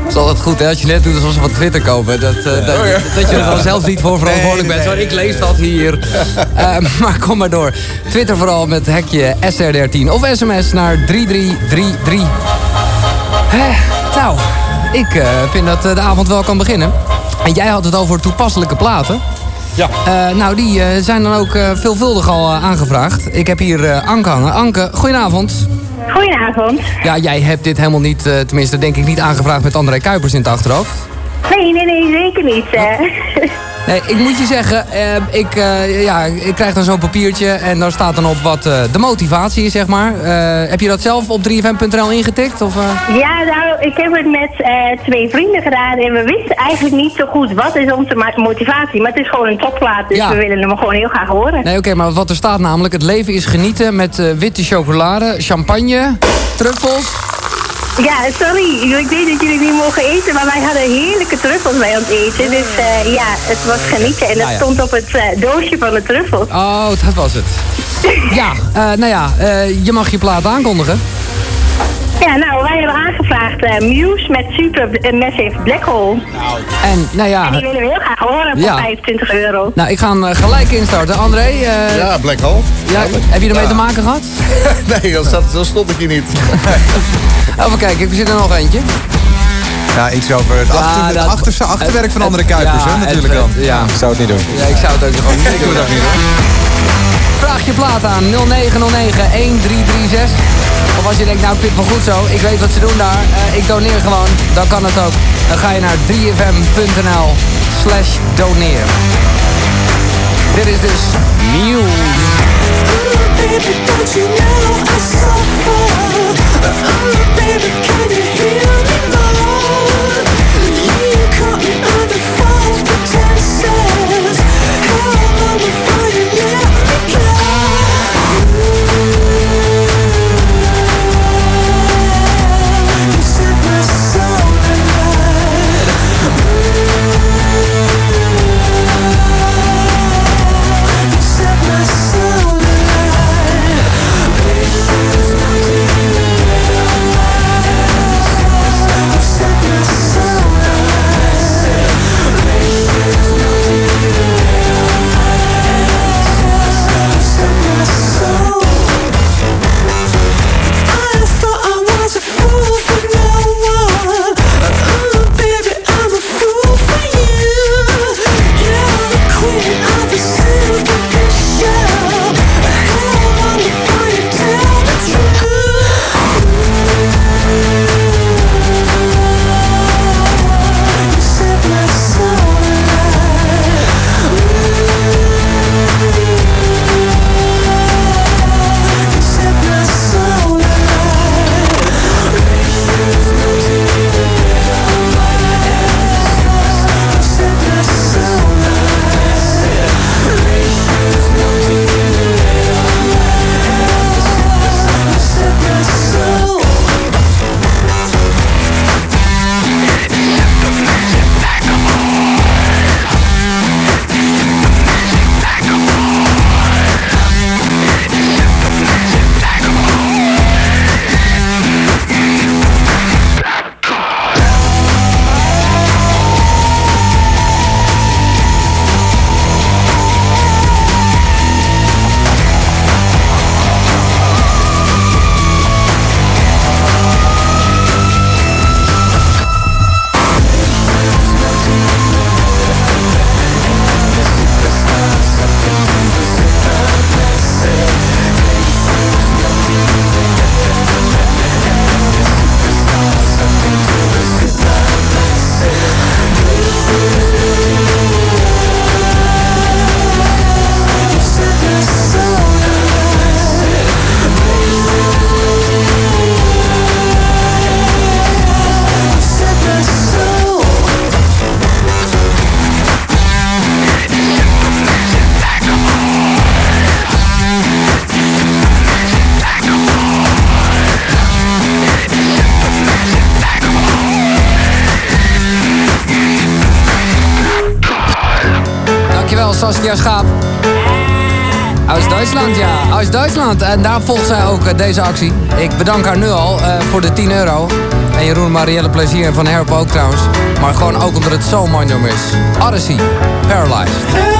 Het is altijd goed hè, als je net doet alsof ze van Twitter kopen. Dat, eh, dat, dat je er dan zelf niet voor verantwoordelijk bent. Zo, ik lees dat hier. Eh, maar kom maar door. Twitter vooral met hekje SR13 of sms naar 3333. Hè, nou, ik eh, vind dat de avond wel kan beginnen. En jij had het over toepasselijke platen. Ja. Nou, die zijn dan ook veelvuldig al aangevraagd. Ik heb hier Anke hangen. Anke, goedenavond. Goedenavond. Ja, jij hebt dit helemaal niet, eh, tenminste denk ik niet aangevraagd met André Kuipers in het achterhoofd. Nee, nee, nee, zeker niet. eh. Nee, ik moet je zeggen, eh, ik, eh, ja, ik krijg dan zo'n papiertje en daar staat dan op wat eh, de motivatie is, zeg maar. Eh, heb je dat zelf op 3fm.nl ingetikt? Of, eh? Ja, nou, ik heb het met twee vrienden gedaan en we wisten eigenlijk niet zo goed wat is onze motivatie. Maar het is gewoon een topplaat, dus Ja. we willen hem gewoon heel graag horen. Nee, oké, maar wat er staat namelijk, het leven is genieten met witte chocolade, champagne, truffels. Ja, sorry, ik weet dat jullie niet mogen eten, maar wij hadden heerlijke truffels bij ons eten. Dus eh, ja, het was genieten en dat ja. stond op het eh, doosje van de truffels. Oh, dat was het. Ja, eh, nou ja, je mag je plaat aankondigen. Ja, nou, wij hebben aangevraagd eh, Muse met Super eh, Massive Black Hole. En nou ja, En die willen we heel graag horen voor Ja. 25 euro. nou, ik ga hem eh, gelijk instarten. André? eh, Ja, Black Hole. ja, heb je ermee Ja. te maken gehad? nee, dat, zat, dat stond ik hier niet. Even kijken, ik zit er nog eentje. Ja, iets over het, achter, het dat- achter- achterwerk van andere Kuipers, ja, hè, natuurlijk het- dan. ja. Ik zou het niet doen. Ja, ik zou het ook gewoon niet Ik doe doen. dat niet hoor. Vraag je plaat aan 0909 1336. Als je denkt, nou ik vind wel goed zo, ik weet wat ze doen daar, eh, ik doneer gewoon, dan kan het ook. Dan ga je naar 3fm.nl slash doneer. Dit is dus nieuw. En daar volgt zij ook eh, deze actie. Ik bedank haar nu al eh, voor de 10 euro. En Jeroen Marielle Plezier en Van Herp ook trouwens. Maar gewoon ook omdat het zo'n mooi nummer is. Odyssey, Paralyzed.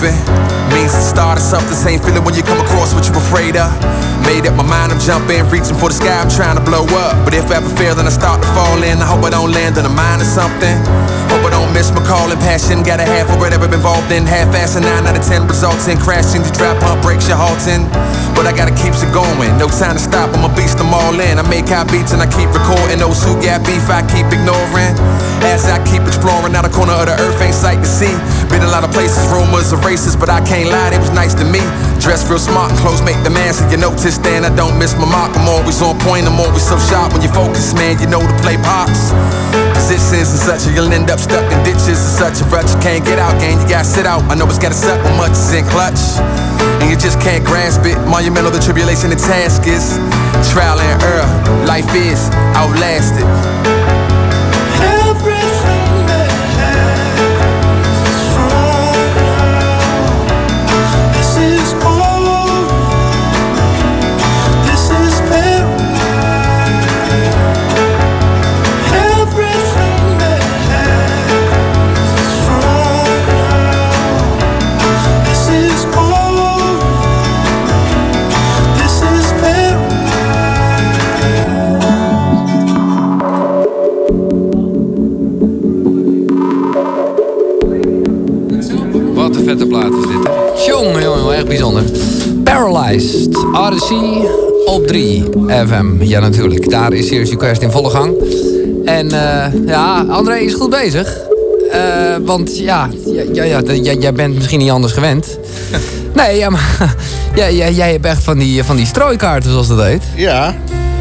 Pumping, means the start of something. Same feeling when you come across what you're afraid of. Made up my mind, I'm jumping, reaching for the sky, I'm trying to blow up. But if I ever fail, then I start to fall in. I hope I don't land on the mind of something. Hope I don't miss my calling, passion. Gotta have for whatever been involved in. Half ass and nine out of ten results in crashing. The trap pump breaks your halting. But I gotta keep it going. No time to stop, I'm a beast, I'm all in. I make high beats and I keep recording. Those who got beef, I keep ignoring. As I keep exploring, now the corner of the earth ain't sight to see. Been a lot of places, rumors of races, but I can't lie, it was nice to me. Dressed real smart, clothes make the man, so you notice then I don't miss my mark. I'm always on point, I'm always so sharp. When you focus, man, you know to play pops Positions and such, you'll end up stuck in ditches and such a rut. You can't get out, gang, you gotta sit out. I know it's gotta suck when much is in clutch. And you just can't grasp it. Monumental, the tribulation, the task is trial and error. Life is outlasted. Odyssey op 3 FM. Ja, natuurlijk. Daar is Serious Request in volle gang. En eh, ja, André is goed bezig. Eh, want ja, ja, ja, ja, jij- jij bent misschien niet anders gewend. Nee, ja, maar jij, jij, jij hebt echt van die, van die strooikaarten, zoals dat heet. Ja.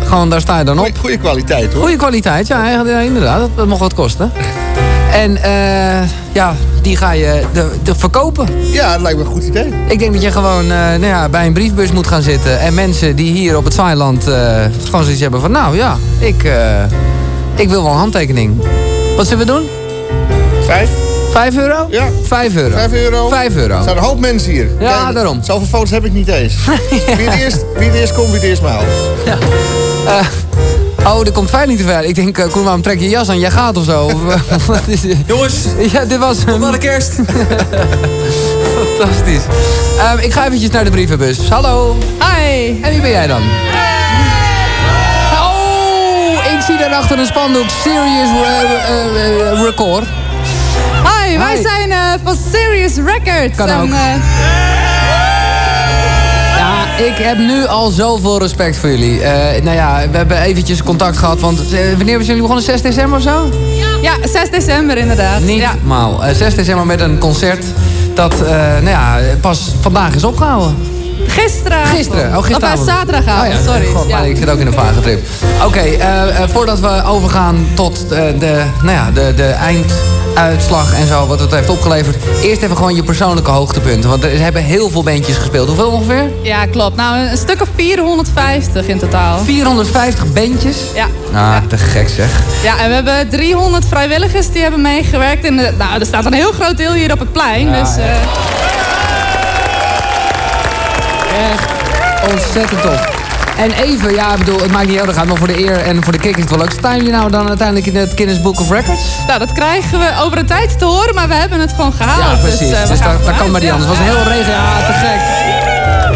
Gewoon, daar sta je dan op. Goeie kwaliteit hoor. Goede kwaliteit, ja, eigenlijk, ja, inderdaad. Dat, dat mag wat kosten. En eh, ja, die ga je de, de verkopen. Ja, dat lijkt me een goed idee. Ik denk dat je gewoon eh, nou ja, bij een briefbus moet gaan zitten. En mensen die hier op het Zwaailand eh, gewoon zoiets hebben van... Nou ja, ik, eh, ik wil wel een handtekening. Wat zullen we doen? Vijf. Vijf euro? Ja. Vijf euro. Vijf euro. Vijf euro. Er zijn een hoop mensen hier. Ja, daarom. Zoveel foto's heb ik niet eens. wie, het eerst, wie het eerst komt, wie het eerst maalt. Eh, oh, er komt veiling te ver. Ik denk, uh, Koen, waarom trek je je jas aan? Jij gaat of zo? Of, eh, wat is dit? Jongens, ja, dit was hem. De kerst. Fantastisch. Ehm, ik ga eventjes naar de brievenbus. Hallo. Hi. En wie ben jij dan? Oh, ik zie daarachter een spandoek. Serious eh, eh, eh, Record. Hi, wij Hi. zijn eh, van Serious Records. Kan En, ook. Ik heb nu al zoveel respect voor jullie. Eh, nou ja, we hebben eventjes contact gehad. Want eh, wanneer zijn jullie begonnen? 6 december of zo? ja, 6 december inderdaad. Niet Ja. maal. Eh, 6 december met een concert dat nou ja, pas vandaag is opgehouden. Gisteren. Gisteren, oh gisteravond. Of uh, zaterdagavond, Oh ja, sorry. God, Ja. maar ik zit ook in een vage trip. Oké, voordat we overgaan tot de, nou ja, de, de einduitslag en zo, wat het heeft opgeleverd. Eerst even gewoon je persoonlijke hoogtepunten. Want er hebben heel veel bandjes gespeeld. Hoeveel ongeveer? Ja, klopt. Nou, een stuk of 450 in totaal. 450 bandjes? Ja. Ah, te gek zeg. Ja, en we hebben 300 vrijwilligers die hebben meegewerkt. De, nou, er staat een heel groot deel hier op het plein. Ja, dus, ja. eh, Echt ontzettend tof. En even, ja, ik bedoel, het maakt niet uit, dat gaat nog voor de eer en voor de kick is het wel leuk. Staan jullie nou dan uiteindelijk in het Guinness Book of Records? nou, dat krijgen we over een tijd te horen, maar we hebben het gewoon gehaald. Ja, precies. Dus, dat vooruit. kan maar niet anders. Het was een heel regel. Ja, te gek.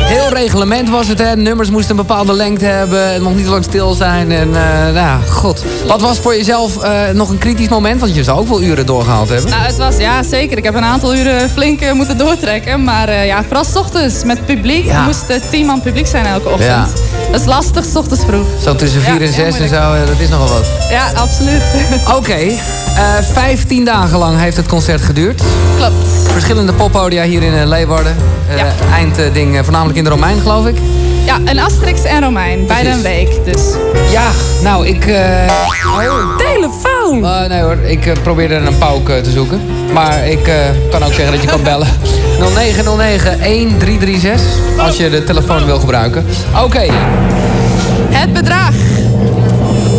Heel reglement was het, hè. Nummers moesten een bepaalde lengte hebben. Het mocht niet te lang stil zijn. En, eh, nou ja, god. Wat was voor jezelf eh, nog een kritisch moment? Want je zou ook wel uren doorgehaald hebben. Nou, het was, ja zeker. Ik heb een aantal uren flink moeten doortrekken. Maar ja, vooral 's ochtends met publiek. Ja. Er moest tien man publiek zijn elke ochtend. Ja. Dat is lastig, 's ochtends vroeg. Zo tussen Ja, 4 en heel 6 en zo, eh, dat is nogal wat. Ja, absoluut. Oké, eh 15 dagen lang heeft het concert geduurd. Klopt. Verschillende poppodia hier in eh, Leeuwarden. Eh, Eindding voornamelijk in de Romein, geloof ik. Ja, en Asterix en Romein. Beide een week, dus... Ja, nou, ik... eh Oh. Telefoon! Nee hoor, ik eh, probeerde een pauk eh, te zoeken. Maar ik kan ook zeggen dat je kan bellen. 0909-1336 als je de telefoon wil gebruiken. Oké, Het bedrag.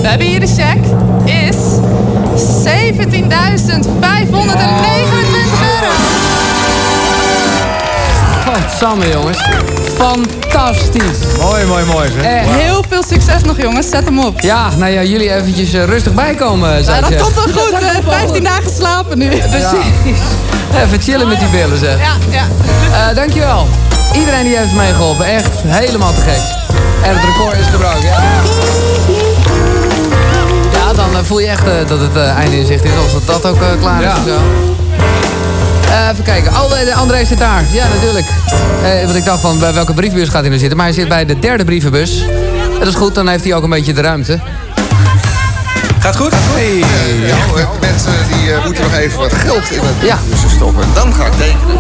We hebben hier de check. Is 17.529 euro. Godsamme jongens. Fantastisch. Mooi, mooi, mooi. Zeg. Eh, Heel veel succes nog, jongens. Zet hem op. Ja, nou ja, jullie eventjes eh, rustig bijkomen, zou Ja, dat komt wel goed. eh, 15 dagen slapen nu. Precies. Even chillen met die billen, zeg. Ja, ja. Eh, dankjewel. Iedereen die heeft meegeholpen. Echt helemaal te gek. En het record is gebroken, ja. Ja, dan eh, voel je echt eh, dat het eh, einde in zicht is. Als dat, dat ook eh, klaar is Ja. Eh, even kijken. Oh, de, de André zit daar. Ja, natuurlijk. Eh, want ik dacht van, bij welke brievenbus gaat hij nu zitten? Maar hij zit bij de derde brievenbus. Dat is goed, dan heeft hij ook een beetje de ruimte. Gaat goed? Hey. Ja, mensen die eh, moeten nog even wat geld in het brievenbusje stoppen. Dan ga ik tekenen.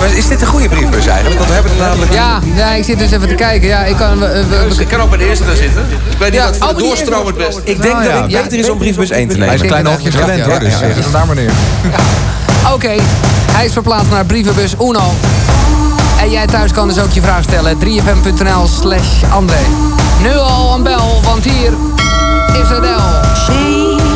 Maar is dit een goede briefbus eigenlijk? Want we hebben er namelijk... Ja, ja, ik zit dus even te kijken. Ja, ik kan... we- Ik kan ook bij de eerste daar zitten. Ik weet niet Ja, wat voor oh, de die doorstroom het best. Ik denk Nou dat ja. ik beter is om briefbus 1 te nemen. Hij is een kleine hokjes hokjes gewend, hoor. ja, Dus ja, eh, ja. daar maar neer. Oké, hij is verplaatst naar brievenbus Uno. En jij thuis kan dus ook je vraag stellen. 3fm.nl slash André. Nu al een bel, want hier is Adele.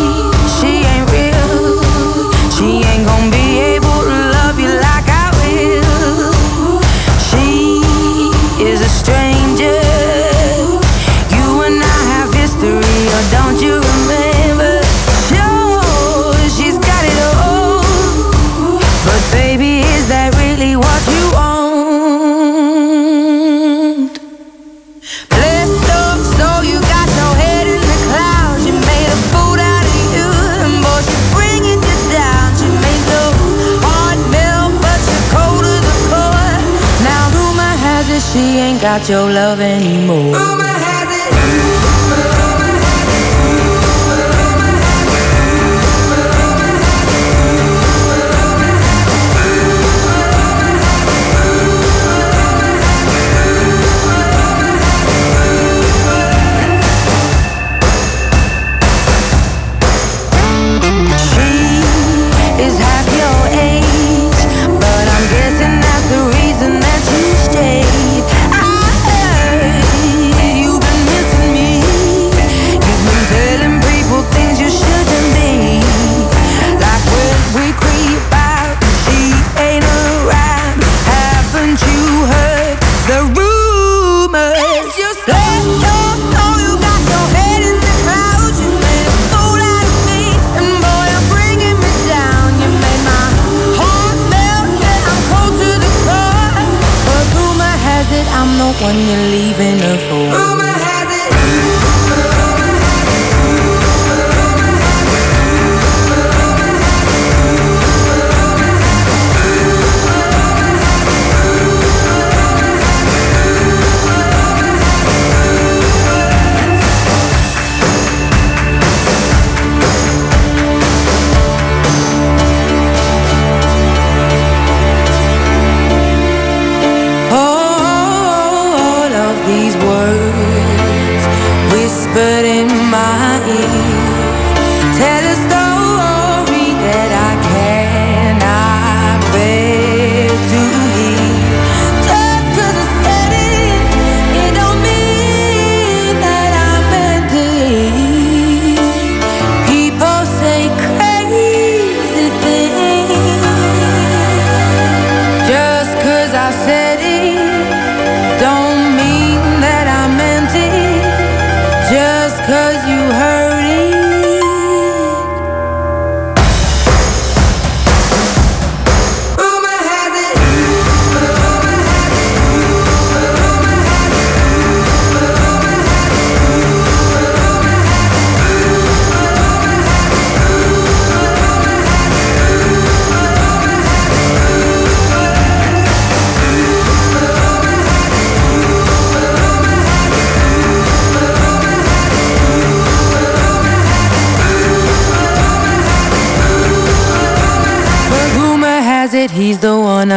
Got your love anymore.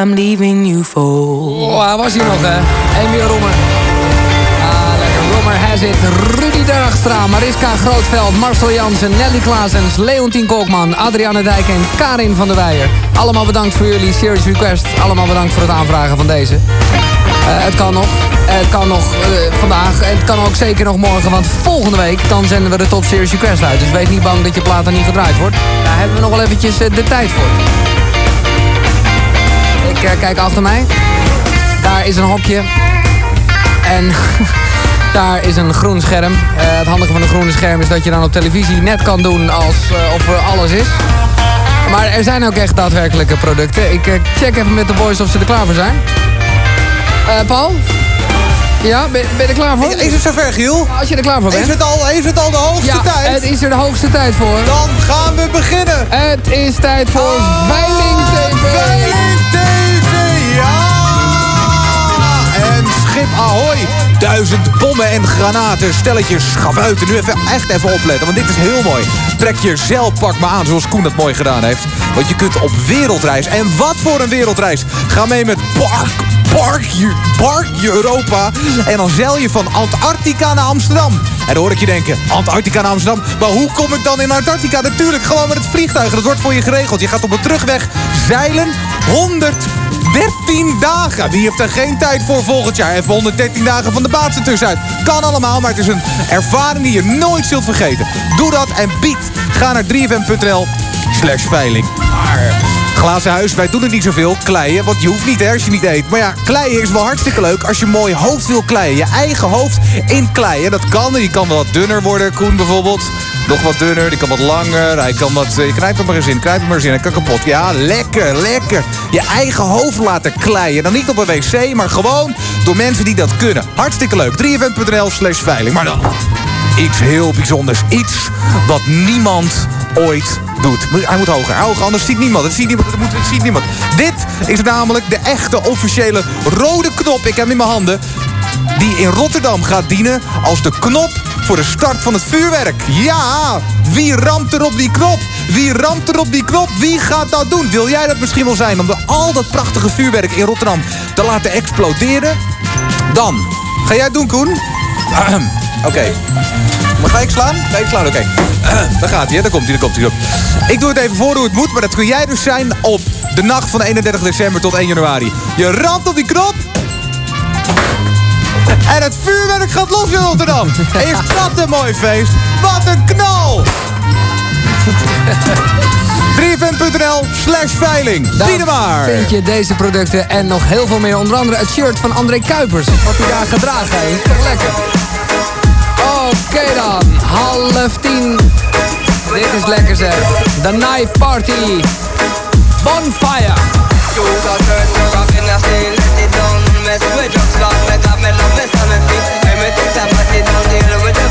I'm leaving you for. Oh, hij was hier nog, hè? Emiel Roemer. Ah, lekker. Roemer has it. Rudy Dergstra, Mariska Grootveld, Marcel Jansen, Nelly Klaasens, Leontien Kolkman, Adriane Dijk en Karin van der Weijer. Allemaal bedankt voor jullie serious request. Allemaal bedankt voor het aanvragen van deze. Eh, het kan nog. Het kan nog eh, vandaag. En het kan ook zeker nog morgen. Want volgende week dan zenden we de Top Series Request uit. Dus wees niet bang dat je plaat er niet gedraaid wordt. Daar hebben we nog wel eventjes eh, de tijd voor. Ik eh, kijk achter mij. Daar is een hokje. En daar is een groen scherm. Eh, het handige van een groene scherm is dat je dan op televisie net kan doen als eh, er alles is. Maar er zijn ook echt daadwerkelijke producten. Ik check even met de boys of ze er klaar voor zijn. Paul? Ja, ben, ben je er klaar voor? Is het zover, Giel? Als je er klaar voor bent. Is het al, is het al de hoogste ja, tijd? het is er de hoogste tijd voor. Dan gaan we beginnen. Het is tijd voor Veiling TV. Veiling TV, Ahoy Duizend bommen en granaten, stelletjes schavuiten. Nu even, echt even opletten, want dit is heel mooi. Trek je zeilpak maar aan, zoals Koen dat mooi gedaan heeft. Want je kunt op wereldreis. En wat voor een wereldreis. Ga mee met Park Park, Park Europa. En dan zeil je van Antarctica naar Amsterdam. En dan hoor ik je denken, Antarctica naar Amsterdam. Maar hoe kom ik dan in Antarctica? Natuurlijk gewoon met het vliegtuig. Dat wordt voor je geregeld. Je gaat op de terugweg zeilen 113 dagen. Wie heeft er geen tijd voor volgend jaar? Even 113 dagen van de baat tussenuit. Kan allemaal, maar het is een ervaring die je nooit zult vergeten. Doe dat en bied. Ga naar 3fm.nl slash veiling. Maar glazen huis, wij doen er niet zoveel. Kleien, want je hoeft niet hè, als je niet eet. Maar ja, kleien is wel hartstikke leuk als je mooi hoofd wil kleien. Je eigen hoofd in kleien. Dat kan. Die kan wel wat dunner worden, Koen bijvoorbeeld. Nog wat dunner, die kan wat langer. Hij kan wat... Je knijpt hem maar eens in, knijp hem maar eens in. Hij kan kapot. Ja, lekker, lekker. Je eigen hoofd laten kleien. Dan niet op een wc, maar gewoon door mensen die dat kunnen. Hartstikke leuk. 3fm.nl slash veiling. Maar dan iets heel bijzonders. Iets wat niemand ooit doet. Hij moet hoger, hoger, anders ziet niemand. Het ziet niemand, het, moet, het ziet niemand. Dit is namelijk de echte officiële rode knop. Ik heb hem in mijn handen. Die in Rotterdam gaat dienen als de knop voor de start van het vuurwerk. Ja, wie ramt er op die knop? Wie ramt er op die knop? Wie gaat dat doen? Wil jij dat misschien wel zijn om de, al dat prachtige vuurwerk in Rotterdam te laten exploderen? Dan, ga jij het doen Koen? Oké. Maar ga ik slaan? Ga ik slaan? Oké. Daar gaat hij? Daar komt hij, daar komt hij. Ik doe het even voor hoe het moet, maar dat kun jij dus zijn op de nacht van 31 december tot 1 januari. Je ramt op die knop. En het vuurwerk gaat los in Rotterdam. Is dat een mooi feest? Wat een knal! 3fm.nl slash veiling. Bieden maar! vind je deze producten en nog heel veel meer. Onder andere het shirt van André Kuipers. Wat hij daar gedragen heeft. Toch lekker. Oké dan, half tien. Dit is lekker zeg. The Knife Party. Bonfire. Mess with drugs, got me, got me, love me, sanity Let me take that party down, deal with the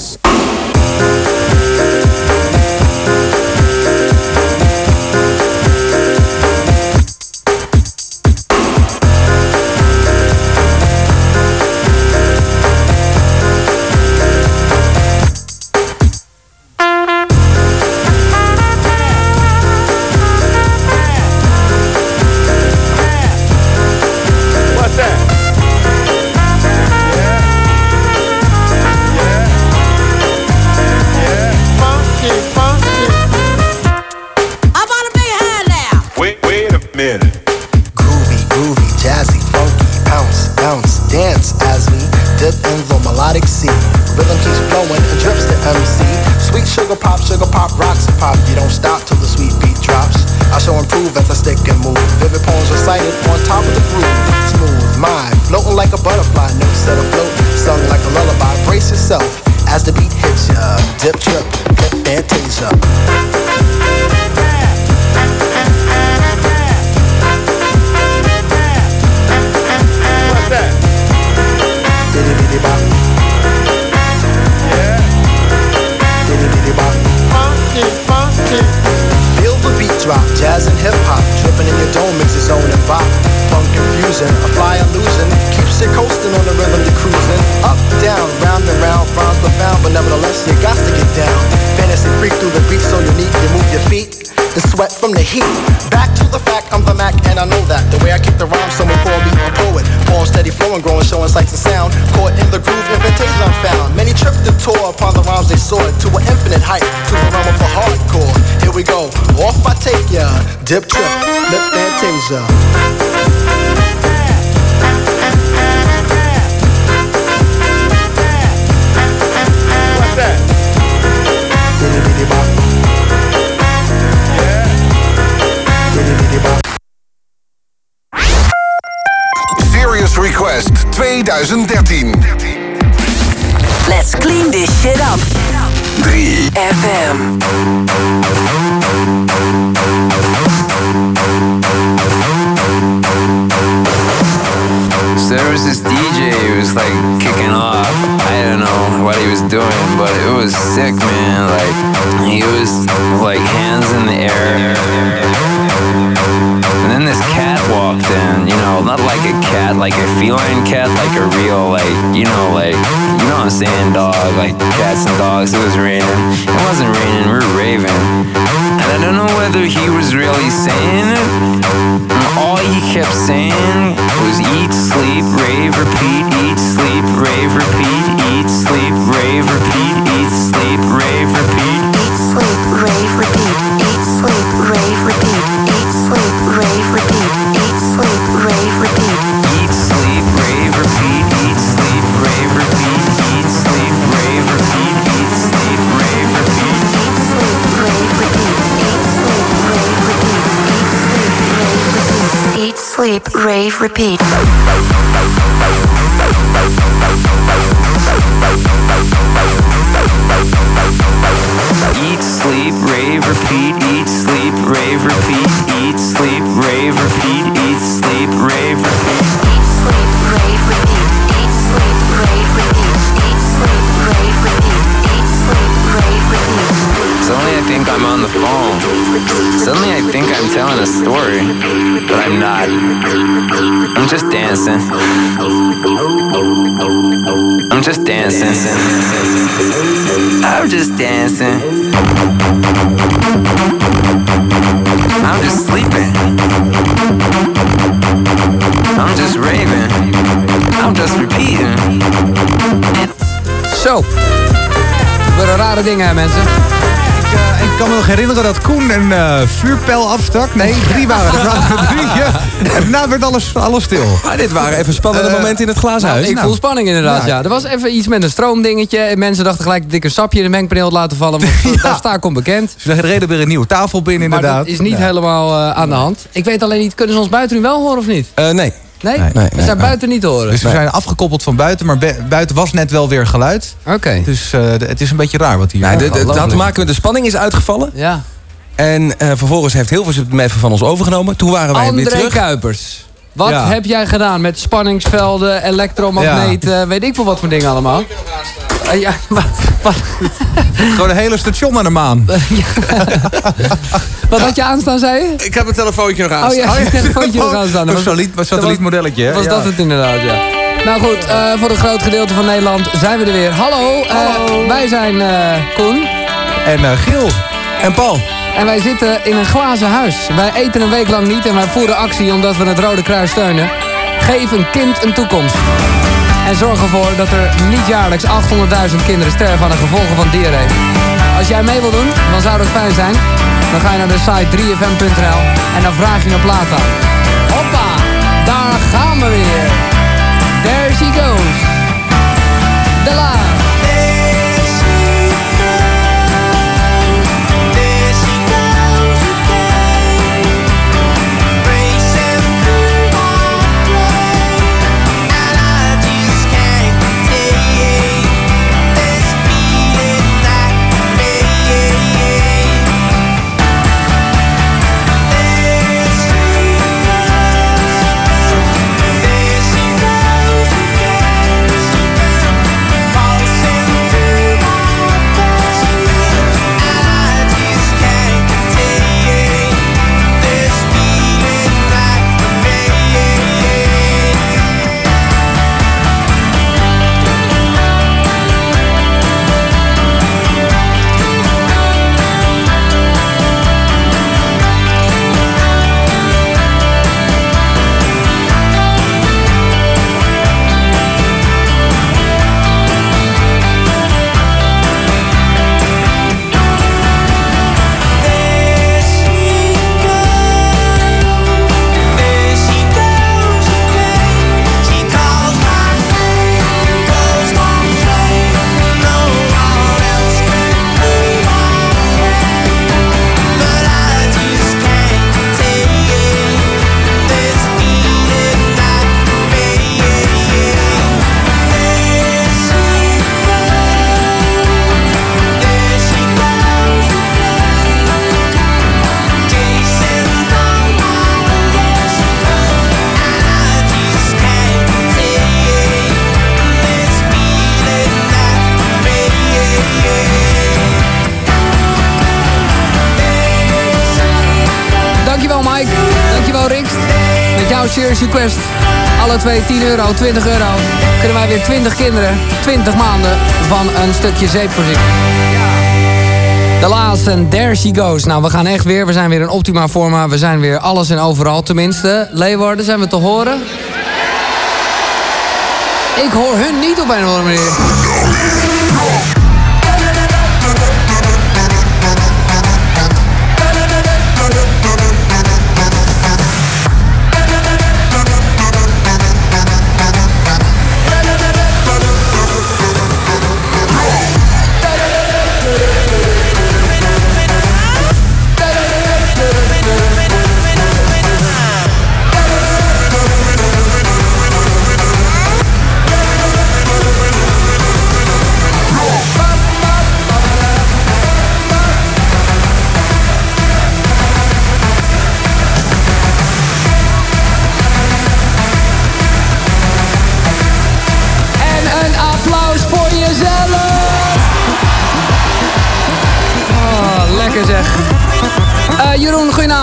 Sugar pop, sugar pop, rocks and pop. You don't stop till the sweet beat drops. I shall improve as I stick and move. Vivid poems recited on top of the groove. Smooth mind, floating like a butterfly, notes set afloat, sung like a lullaby. Brace yourself Dip trip, lip fantasia. What's that? Bitty bitty bop. Bitty bitty bop. Serious Request 2013. Let's clean this shit up. 3 FM. It was sick, man. Like he was like hands in the air. And then this cat walked in, you know, not like a cat, like a feline cat, like a real, like, you know, like, you know what I'm saying, dog, like cats and dogs. It was raining. It wasn't raining, we were raving. And I don't know whether he was really saying it. All you kept saying was eat, sleep, rave, repeat, eat, sleep, rave, repeat, eat, sleep, rave, repeat, eat, sleep, rave, repeat. Eat, sleep, rave, repeat. Eat, sleep, rave, repeat. Sleep, rave, repeat. Eat, sleep, rave, repeat. Eat, sleep, rave, repeat, eat, sleep, rave, repeat, eat, sleep, rave, repeat, think I'm on the phone. Suddenly I think I'm telling a story, but I'm not. I'm just dancing. I'm just dancing. I'm just dancing. I'm just sleeping. I'm just raving. I'm just repeating. Zo. Er gebeuren rare dingen, mensen. Ik, eh, ik kan me nog herinneren dat Koen een eh, vuurpijl afstak. Nee, drie waren er. waren drie, ja. En daarna werd alles, alles stil. Maar dit waren even spannende Eh, momenten in het glazen Nou, huis. ik voel spanning inderdaad, Ja. ja. Er was even iets met een stroomdingetje. En mensen dachten gelijk dat ik een sapje in de mengpaneel had laten vallen. Want daar sta ik onbekend. Ze reden weer een nieuwe tafel binnen, Maar inderdaad. dat is niet helemaal aan de hand. Ik weet alleen niet, kunnen ze ons buiten nu wel horen of niet? Nee. Nee? Nee, nee, we nee, zijn nee. buiten niet te horen. Dus we zijn afgekoppeld van buiten, maar buiten was net wel weer geluid. Oké. Dus eh, het is een beetje raar wat hier Nou, de- de- het had te maken met de spanning is uitgevallen. Ja. En eh, vervolgens heeft Hilversum hem even van ons overgenomen. Toen waren wij weer André terug. Kuipers. Wat Ja. heb jij gedaan met spanningsvelden, elektromagneten, weet ik veel wat voor dingen allemaal? Eh, ja, wat, wat, Gewoon een hele station aan de maan. wat had je aanstaan, zei je? Ik heb een telefoontje nog aan. Oh ja, je telefoontje nog aanstaan. Een satelliet- een satellietmodelletje, hè? Was Ja. dat het inderdaad, ja. Nou goed, eh, voor een groot gedeelte van Nederland zijn we er weer. Hallo, eh, wij zijn eh, Koen. En eh, Giel. En Paul. En wij zitten in een glazen huis. Wij eten een week lang niet en wij voeren actie omdat we het Rode Kruis steunen. Geef een kind een toekomst. En zorg ervoor dat er niet jaarlijks 800.000 kinderen sterven aan de gevolgen van diarree. Als jij mee wil doen, dan zou dat fijn zijn. Dan ga je naar de site 3fm.nl en dan vraag je een plaat aan. Hoppa, daar gaan we weer. There she goes. De la. Alle twee 10 euro, 20 euro. Kunnen wij weer 20 kinderen, 20 maanden van een stukje zeep voorzien. De laatste there she goes. Nou, we gaan echt weer. We zijn weer in optima forma. We zijn weer alles en overal. Tenminste, Leeuwarden, zijn we te horen? Ik hoor hun niet op een of andere manier.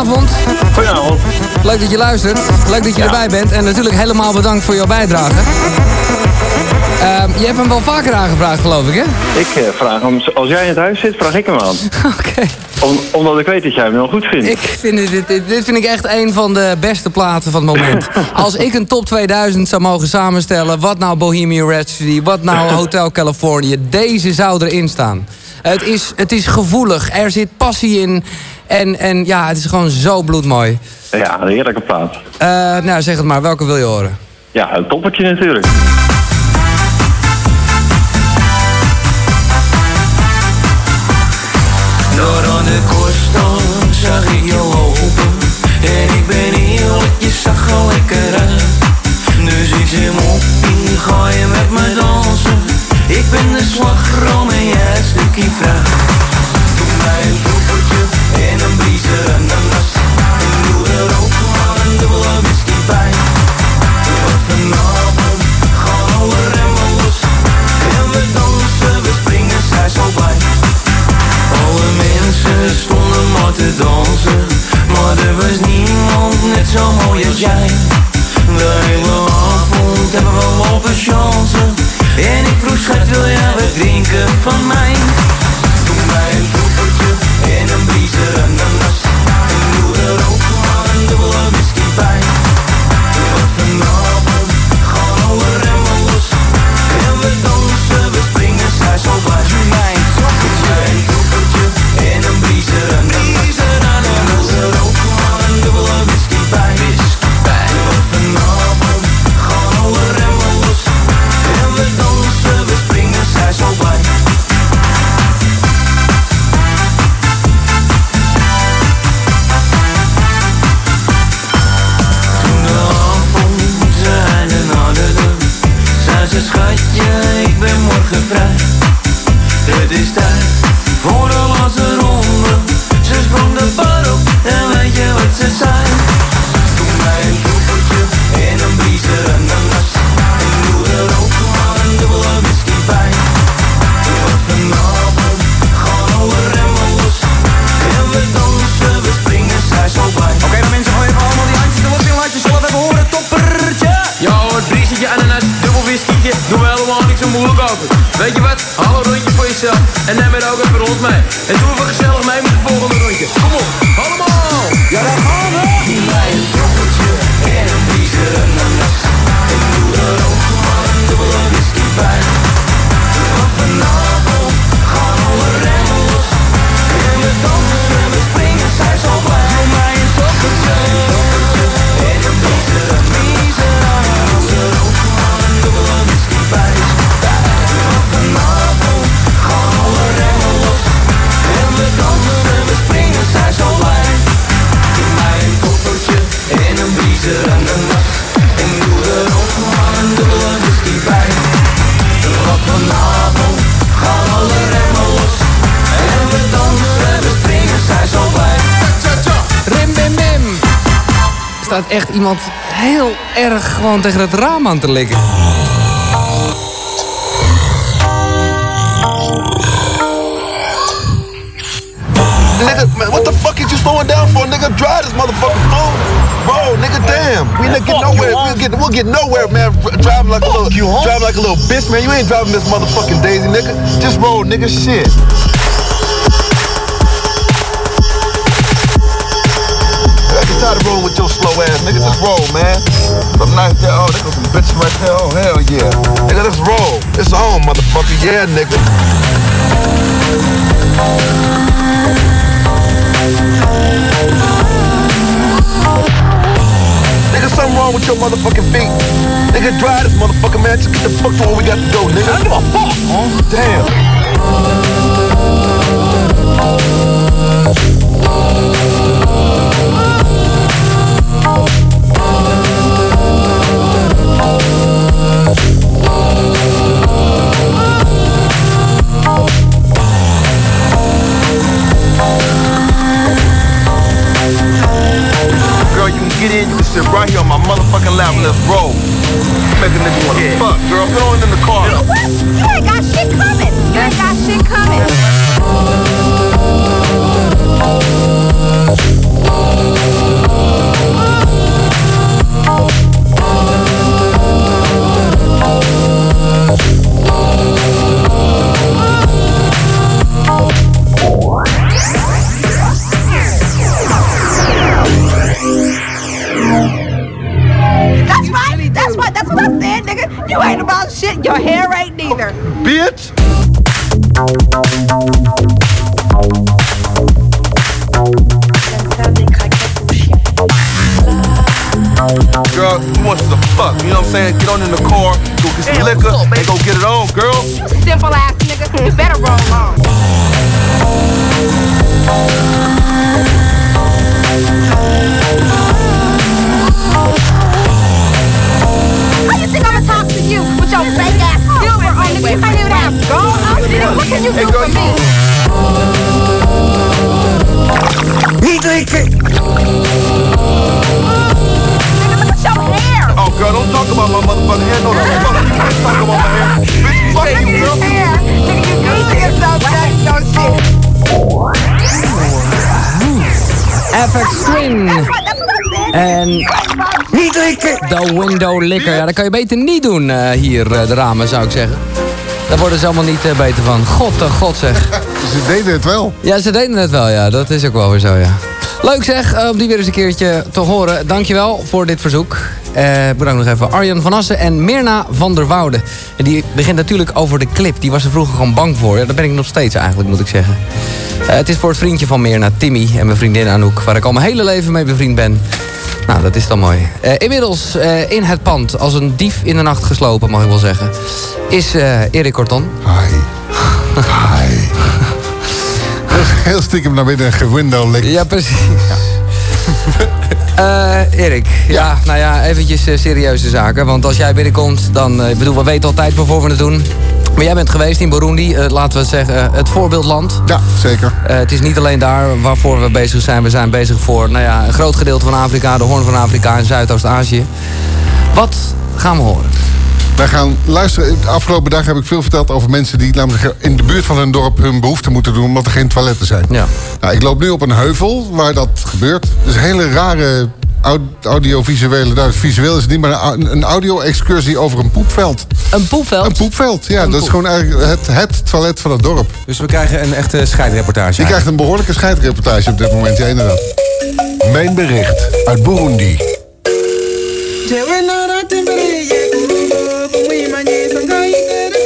Goedenavond. Goedenavond. Leuk dat je luistert. Leuk dat je erbij bent. En natuurlijk helemaal bedankt voor jouw bijdrage. Ehm, je hebt hem wel vaker aangevraagd, geloof ik, hè? Ik eh, vraag hem, als jij in het huis zit, vraag ik hem aan. Oké. Om, omdat ik weet dat jij hem wel goed vindt. Ik vind dit, dit, dit vind ik echt een van de beste platen van het moment. Als ik een top 2000 zou mogen samenstellen... wat nou Bohemian Rhapsody, wat nou Hotel California... deze zou erin staan. Het is, het is gevoelig, er zit passie in... En, en ja, het is gewoon zo bloedmooi. Ja, een heerlijke plaat. Eh, nou, zeg het maar, welke wil je horen? Ja, een toppertje natuurlijk. Door aan de koorstaan zag ik jou lopen En ik ben eerlijk, je zag er lekker uit Dus ik zeg op, ga je met me dansen Ik ben de slagroom en jij het stukje fruit Doe mij een in een brieser en een nas. Ik doe er ook maar een dubbele whisky bij. Er wordt vanavond gewoon alle remmen los. En we dansen, we springen, zij zo. Alle mensen stonden maar te dansen. Maar er was niemand net zo mooi als jij. De hele avond hebben we lopen chance. En ik vroeg schat wil jij wat drinken van mij? Toen mij. echt iemand heel erg gewoon tegen het raam aan te likken. Nigga, man, what the fuck is you slowing down for? Nigga, drive this motherfucker phone. Bro, nigga, damn. We not get nowhere. We'll get, we'll get nowhere, man. Driving like a little, you driving like a little bitch, man. You ain't driving this motherfucking daisy, nigga. Just roll, nigga. Shit. I get tired of rolling with ass. Nigga, just roll, man. Some nice there, oh, there goes some bitches right there. Oh, hell yeah. Nigga, let's roll. It's on, motherfucker. Yeah, nigga. Nigga, something wrong with your motherfucking feet. Nigga, dry this motherfucker, man. Just get the fuck to where we got to go, nigga. I give a fuck, huh? Damn. Oh. get in, you can sit right here on my motherfucking lap. Let's roll. Make a nigga wanna yeah. fuck, girl. Get on in the car. What? know, you ain't got shit coming. You ain't got shit coming. Oh. Your hair ain't neither. Bitch! Girl, who wants to fuck? You know what I'm saying? Get on in the car, go get some liquor, window licker. Ja, dat kan je beter niet doen eh, hier, eh, de ramen, zou ik zeggen. Daar worden ze allemaal niet eh, beter van. God, oh god zeg. Ze deden het wel. Ja, ze deden het wel, ja. Dat is ook wel weer zo, ja. Leuk zeg, om die weer eens een keertje te horen. Dankjewel voor dit verzoek. Eh bedankt nog even Arjan van Assen en Mirna van der Woude. En die begint natuurlijk over de clip. Die was er vroeger gewoon bang voor. Ja, daar ben ik nog steeds eigenlijk, moet ik zeggen. Het is voor het vriendje van Mirna, Timmy, en mijn vriendin Anouk... waar ik al mijn hele leven mee bevriend ben. Nou, dat is dan mooi. Eh, inmiddels eh, in het pand, als een dief in de nacht geslopen, mag ik wel zeggen... is eh Erik Corton. Hi. Hi. Heel stiekem naar binnen gewindow likt. Ja, precies. Eh, Erik, ja. nou ja, eventjes serieuze zaken. Want als jij binnenkomt, dan... Ik bedoel, we weten altijd waarvoor we het doen. Maar jij bent geweest in Burundi, eh, laten we zeggen, eh, het voorbeeldland. Ja, zeker. Eh, het is niet alleen daar waarvoor we bezig zijn. We zijn bezig voor nou ja, een groot gedeelte van Afrika, de Hoorn van Afrika en Zuidoost-Azië. Wat gaan we horen? Wij gaan luisteren. De afgelopen dag heb ik veel verteld over mensen die in de buurt van hun dorp hun behoefte moeten doen omdat er geen toiletten zijn. Ja. Nou, ik loop nu op een heuvel waar dat gebeurt. Het is een hele rare audiovisuele. Nou, visueel is het niet, maar een, au- een audio-excursie over een poepveld. Een poepveld? Een poepveld, ja. dat is gewoon eigenlijk het, het toilet van het dorp. Dus we krijgen een echte scheidreportage. Je krijgt een behoorlijke scheidreportage op dit moment, ja, inderdaad. Mijn bericht uit Burundi.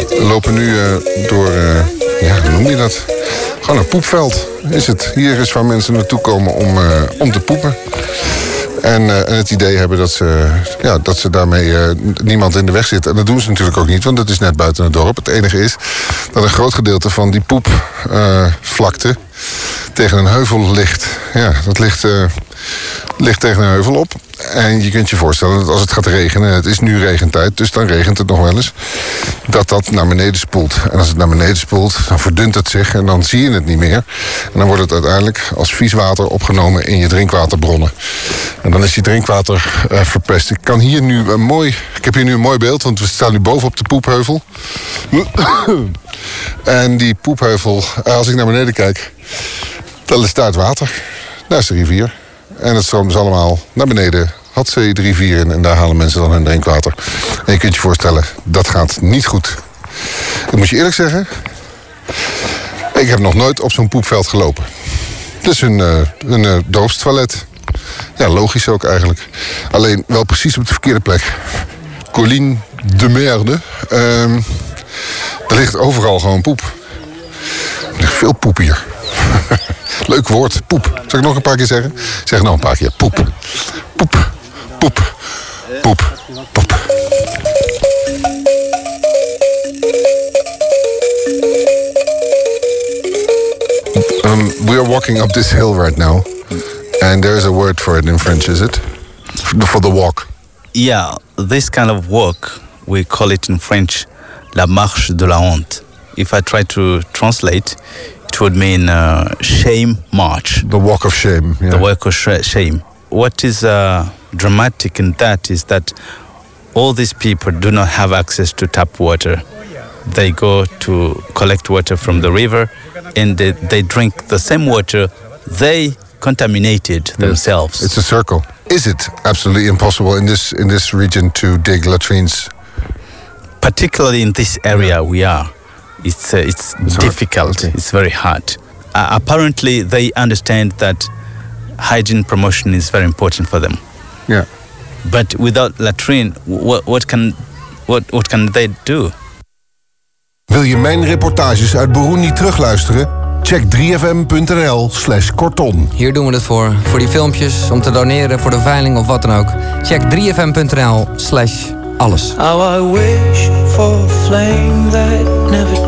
We lopen nu eh, door, eh, ja, hoe noem je dat? Gewoon een poepveld is het. Hier is waar mensen naartoe komen om, eh, om te poepen. En, eh, en het idee hebben dat ze, ja, dat ze daarmee eh, niemand in de weg zit. En dat doen ze natuurlijk ook niet, want dat is net buiten het dorp. Het enige is dat een groot gedeelte van die poepvlakte tegen een heuvel ligt. Ja, dat ligt, eh, ligt tegen een heuvel op. En je kunt je voorstellen dat als het gaat regenen, en het is nu regentijd, dus dan regent het nog wel eens, dat dat naar beneden spoelt. En als het naar beneden spoelt, dan verdunt het zich en dan zie je het niet meer. En dan wordt het uiteindelijk als vies water opgenomen in je drinkwaterbronnen. En dan is je drinkwater eh, verpest. Ik kan hier nu een mooi, ik heb hier nu een mooi beeld, want we staan nu boven op de poepheuvel. en die poepheuvel, eh, als ik naar beneden kijk, dan het water. Daar is de rivier. En het stroomt dus allemaal naar beneden. Had ze de rivier in en daar halen mensen dan hun drinkwater. En je kunt je voorstellen, dat gaat niet goed. Ik moet je eerlijk zeggen, ik heb nog nooit op zo'n poepveld gelopen. Het is een, eh, een eh, dorpstoilet. Ja, logisch ook eigenlijk. Alleen wel precies op de verkeerde plek. Colline de Merde. Ehm, er ligt overal gewoon poep. Er ligt veel poep hier. Leuk woord, poep. Zal ik nog een paar keer zeggen? Zeg nog een paar keer. Poep. Poep. Poep. Poep. Poep. Um, we are walking up this hill right now. And there's a word for it in French, is it? For the walk. Yeah, this kind of walk, we call it in French la marche de la honte. If I try to translate, it would mean uh, shame march. The walk of shame. The walk of sh- shame. What is uh, dramatic in that is that all these people do not have access to tap water. They go to collect water from the river and they, they drink the same water they contaminated themselves. It's a circle. Is it absolutely impossible in this in this region to dig latrines? particularly in this area we are, it's uh, it's, difficult. It's very hard. Uh, apparently, they understand that hygiene promotion is very important for them. Yeah. But without latrine, what what can what what can they do? Wil je mijn reportages uit Burundi terugluisteren? Check 3fm.nl slash korton. Hier doen we het voor. Voor die filmpjes, om te doneren, voor de veiling of wat dan ook. Check 3fm.nl slash alles. How I wish for a flame that never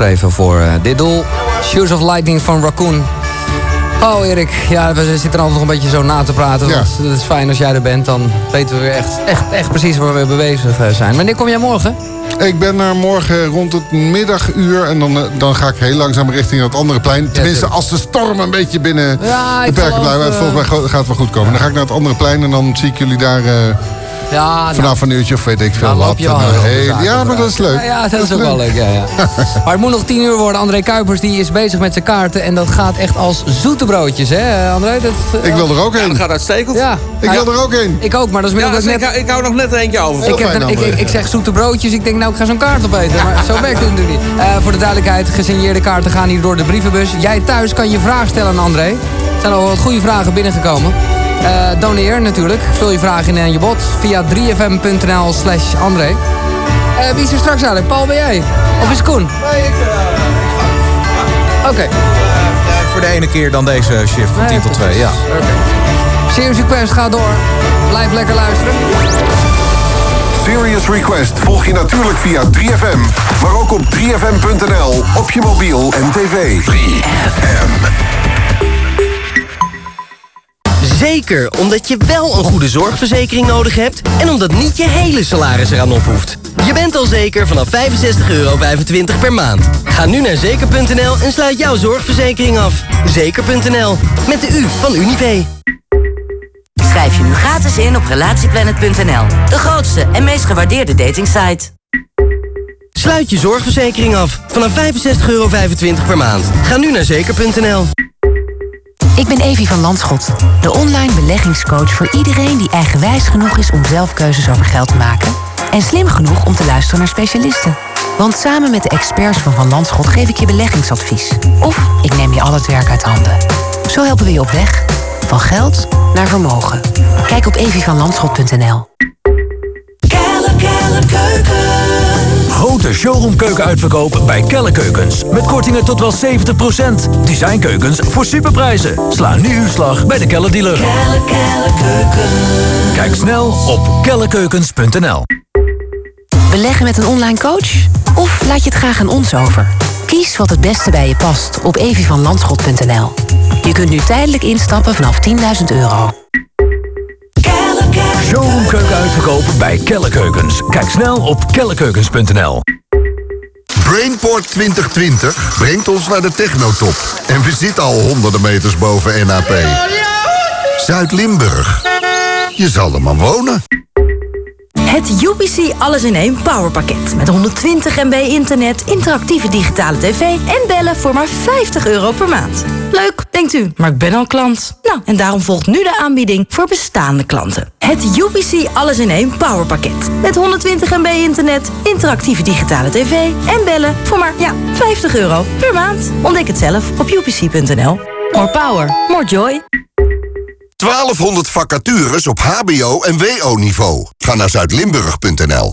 Geschreven voor eh, dit doel. Shoes of Lightning van Raccoon. Oh Erik, ja, we zitten er altijd nog een beetje zo na te praten. Ja. Want het is fijn als jij er bent, dan weten we weer echt, echt, echt precies waar we bezig eh, zijn. Wanneer kom jij morgen? Ik ben naar morgen rond het middaguur. En dan, eh, dan ga ik heel langzaam richting dat andere plein. Tenminste, als de storm een beetje binnen Ja, de perken blijft. eh, Volgens mij gaat het wel goed komen. Dan ga ik naar het andere plein en dan zie ik jullie daar Ja, nou, vanaf een uurtje of weet ik veel wat. heel zaken ja, maar dat is leuk. Ja, ja, dat is ook wel leuk. Ja, ja. maar het moet nog tien uur worden. André Kuipers die is bezig met zijn kaarten. En dat gaat echt als zoete broodjes, hè André? Dat, eh, Ik wil er ook heen. Dat gaat uitstekend. Ja. Ik wil er ook heen. Ik ook, maar dat is dus net... ik, hou- ik hou nog net eentje over. Ik, heb ik, ik, ik zeg zoete broodjes, ik denk nou ik ga zo'n kaart opeten. Maar zo werkt het natuurlijk niet. Eh, voor de duidelijkheid, gesigneerde kaarten gaan hier door de brievenbus. Jij thuis kan je vraag stellen aan André. Er zijn al wat goede vragen binnengekomen. Eh doneer natuurlijk. Vul je vraag in en je bot via 3fm.nl slash André. Eh, wie is er straks eigenlijk? Paul, ben jij? Of is Koen? Nee, ik... Oké. voor de ene keer dan deze shift van 10 tot 2, ja. Serious Request gaat door. Blijf lekker luisteren. Serious Request volg je natuurlijk via 3FM. Maar ook op 3FM.nl, op je mobiel en tv. 3FM. Zeker, omdat je wel een goede zorgverzekering nodig hebt... en omdat niet je hele salaris eraan op hoeft. Je bent al zeker vanaf 65,25 euro per maand. Ga nu naar zeker.nl en sluit jouw zorgverzekering af. Zeker.nl, met de U van Unive. Schrijf je nu gratis in op relatieplanet.nl. De grootste en meest gewaardeerde datingsite. Sluit je zorgverzekering af vanaf 65,25 euro per maand. Ga nu naar zeker.nl. Ik ben Evie van Landschot, de online beleggingscoach voor iedereen die eigenwijs genoeg is om zelf keuzes over geld te maken en slim genoeg om te luisteren naar specialisten. Want samen met de experts van Van Landschot geef ik je beleggingsadvies. Of ik neem je al het werk uit handen. Zo helpen we je op weg. Van geld naar vermogen. Kijk op evievanlandschot.nl. Kelle, kelle grote showroomkeuken uitverkoop bij Kelle Keukens. Met kortingen tot wel 70%. Designkeukens voor superprijzen. Sla nu uw slag bij de Kelle dealer. Kijk snel op kellekeukens.nl Beleggen met een online coach? Of laat je het graag aan ons over? Kies wat het beste bij je past op evievanlandschot.nl. Je kunt nu tijdelijk instappen vanaf 10.000 euro. Showroomkeuken uitverkoop bij Kelle Keukens. Kijk snel op kellekeukens.nl Brainport 2020 brengt ons naar de technotop. En we zitten al honderden meters boven NAP. Zuid-Limburg. Je zal er maar wonen. Het UPC Alles in één Powerpakket. Met 120 MB internet, interactieve digitale tv en bellen voor maar 50 euro per maand. Leuk, denkt u, maar ik ben al klant. Nou, en daarom volgt nu de aanbieding voor bestaande klanten. Het UPC Alles in één Powerpakket. Met 120 MB internet, interactieve digitale tv en bellen voor maar ja, 50 euro per maand. Ontdek het zelf op upc.nl. More power, more joy. 1200 vacatures op hbo- en wo-niveau. Ga naar zuidlimburg.nl.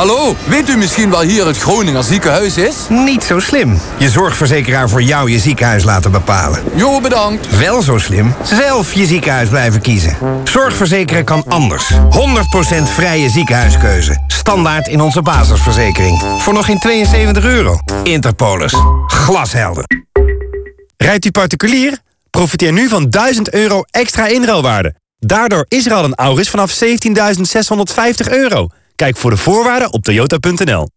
Hallo, weet u misschien wel hier het Groninger ziekenhuis is? Niet zo slim. Je zorgverzekeraar voor jou je ziekenhuis laten bepalen. Jo, bedankt. Wel zo slim. Zelf je ziekenhuis blijven kiezen. Zorgverzekeren kan anders. 100% vrije ziekenhuiskeuze. Standaard in onze basisverzekering. Voor nog geen 72 euro. Interpolis. Glashelder. Rijdt u particulier? Profiteer nu van 1000 euro extra inruilwaarde. Daardoor is er al een Auris vanaf 17.650 euro. Kijk voor de voorwaarden op toyota.nl.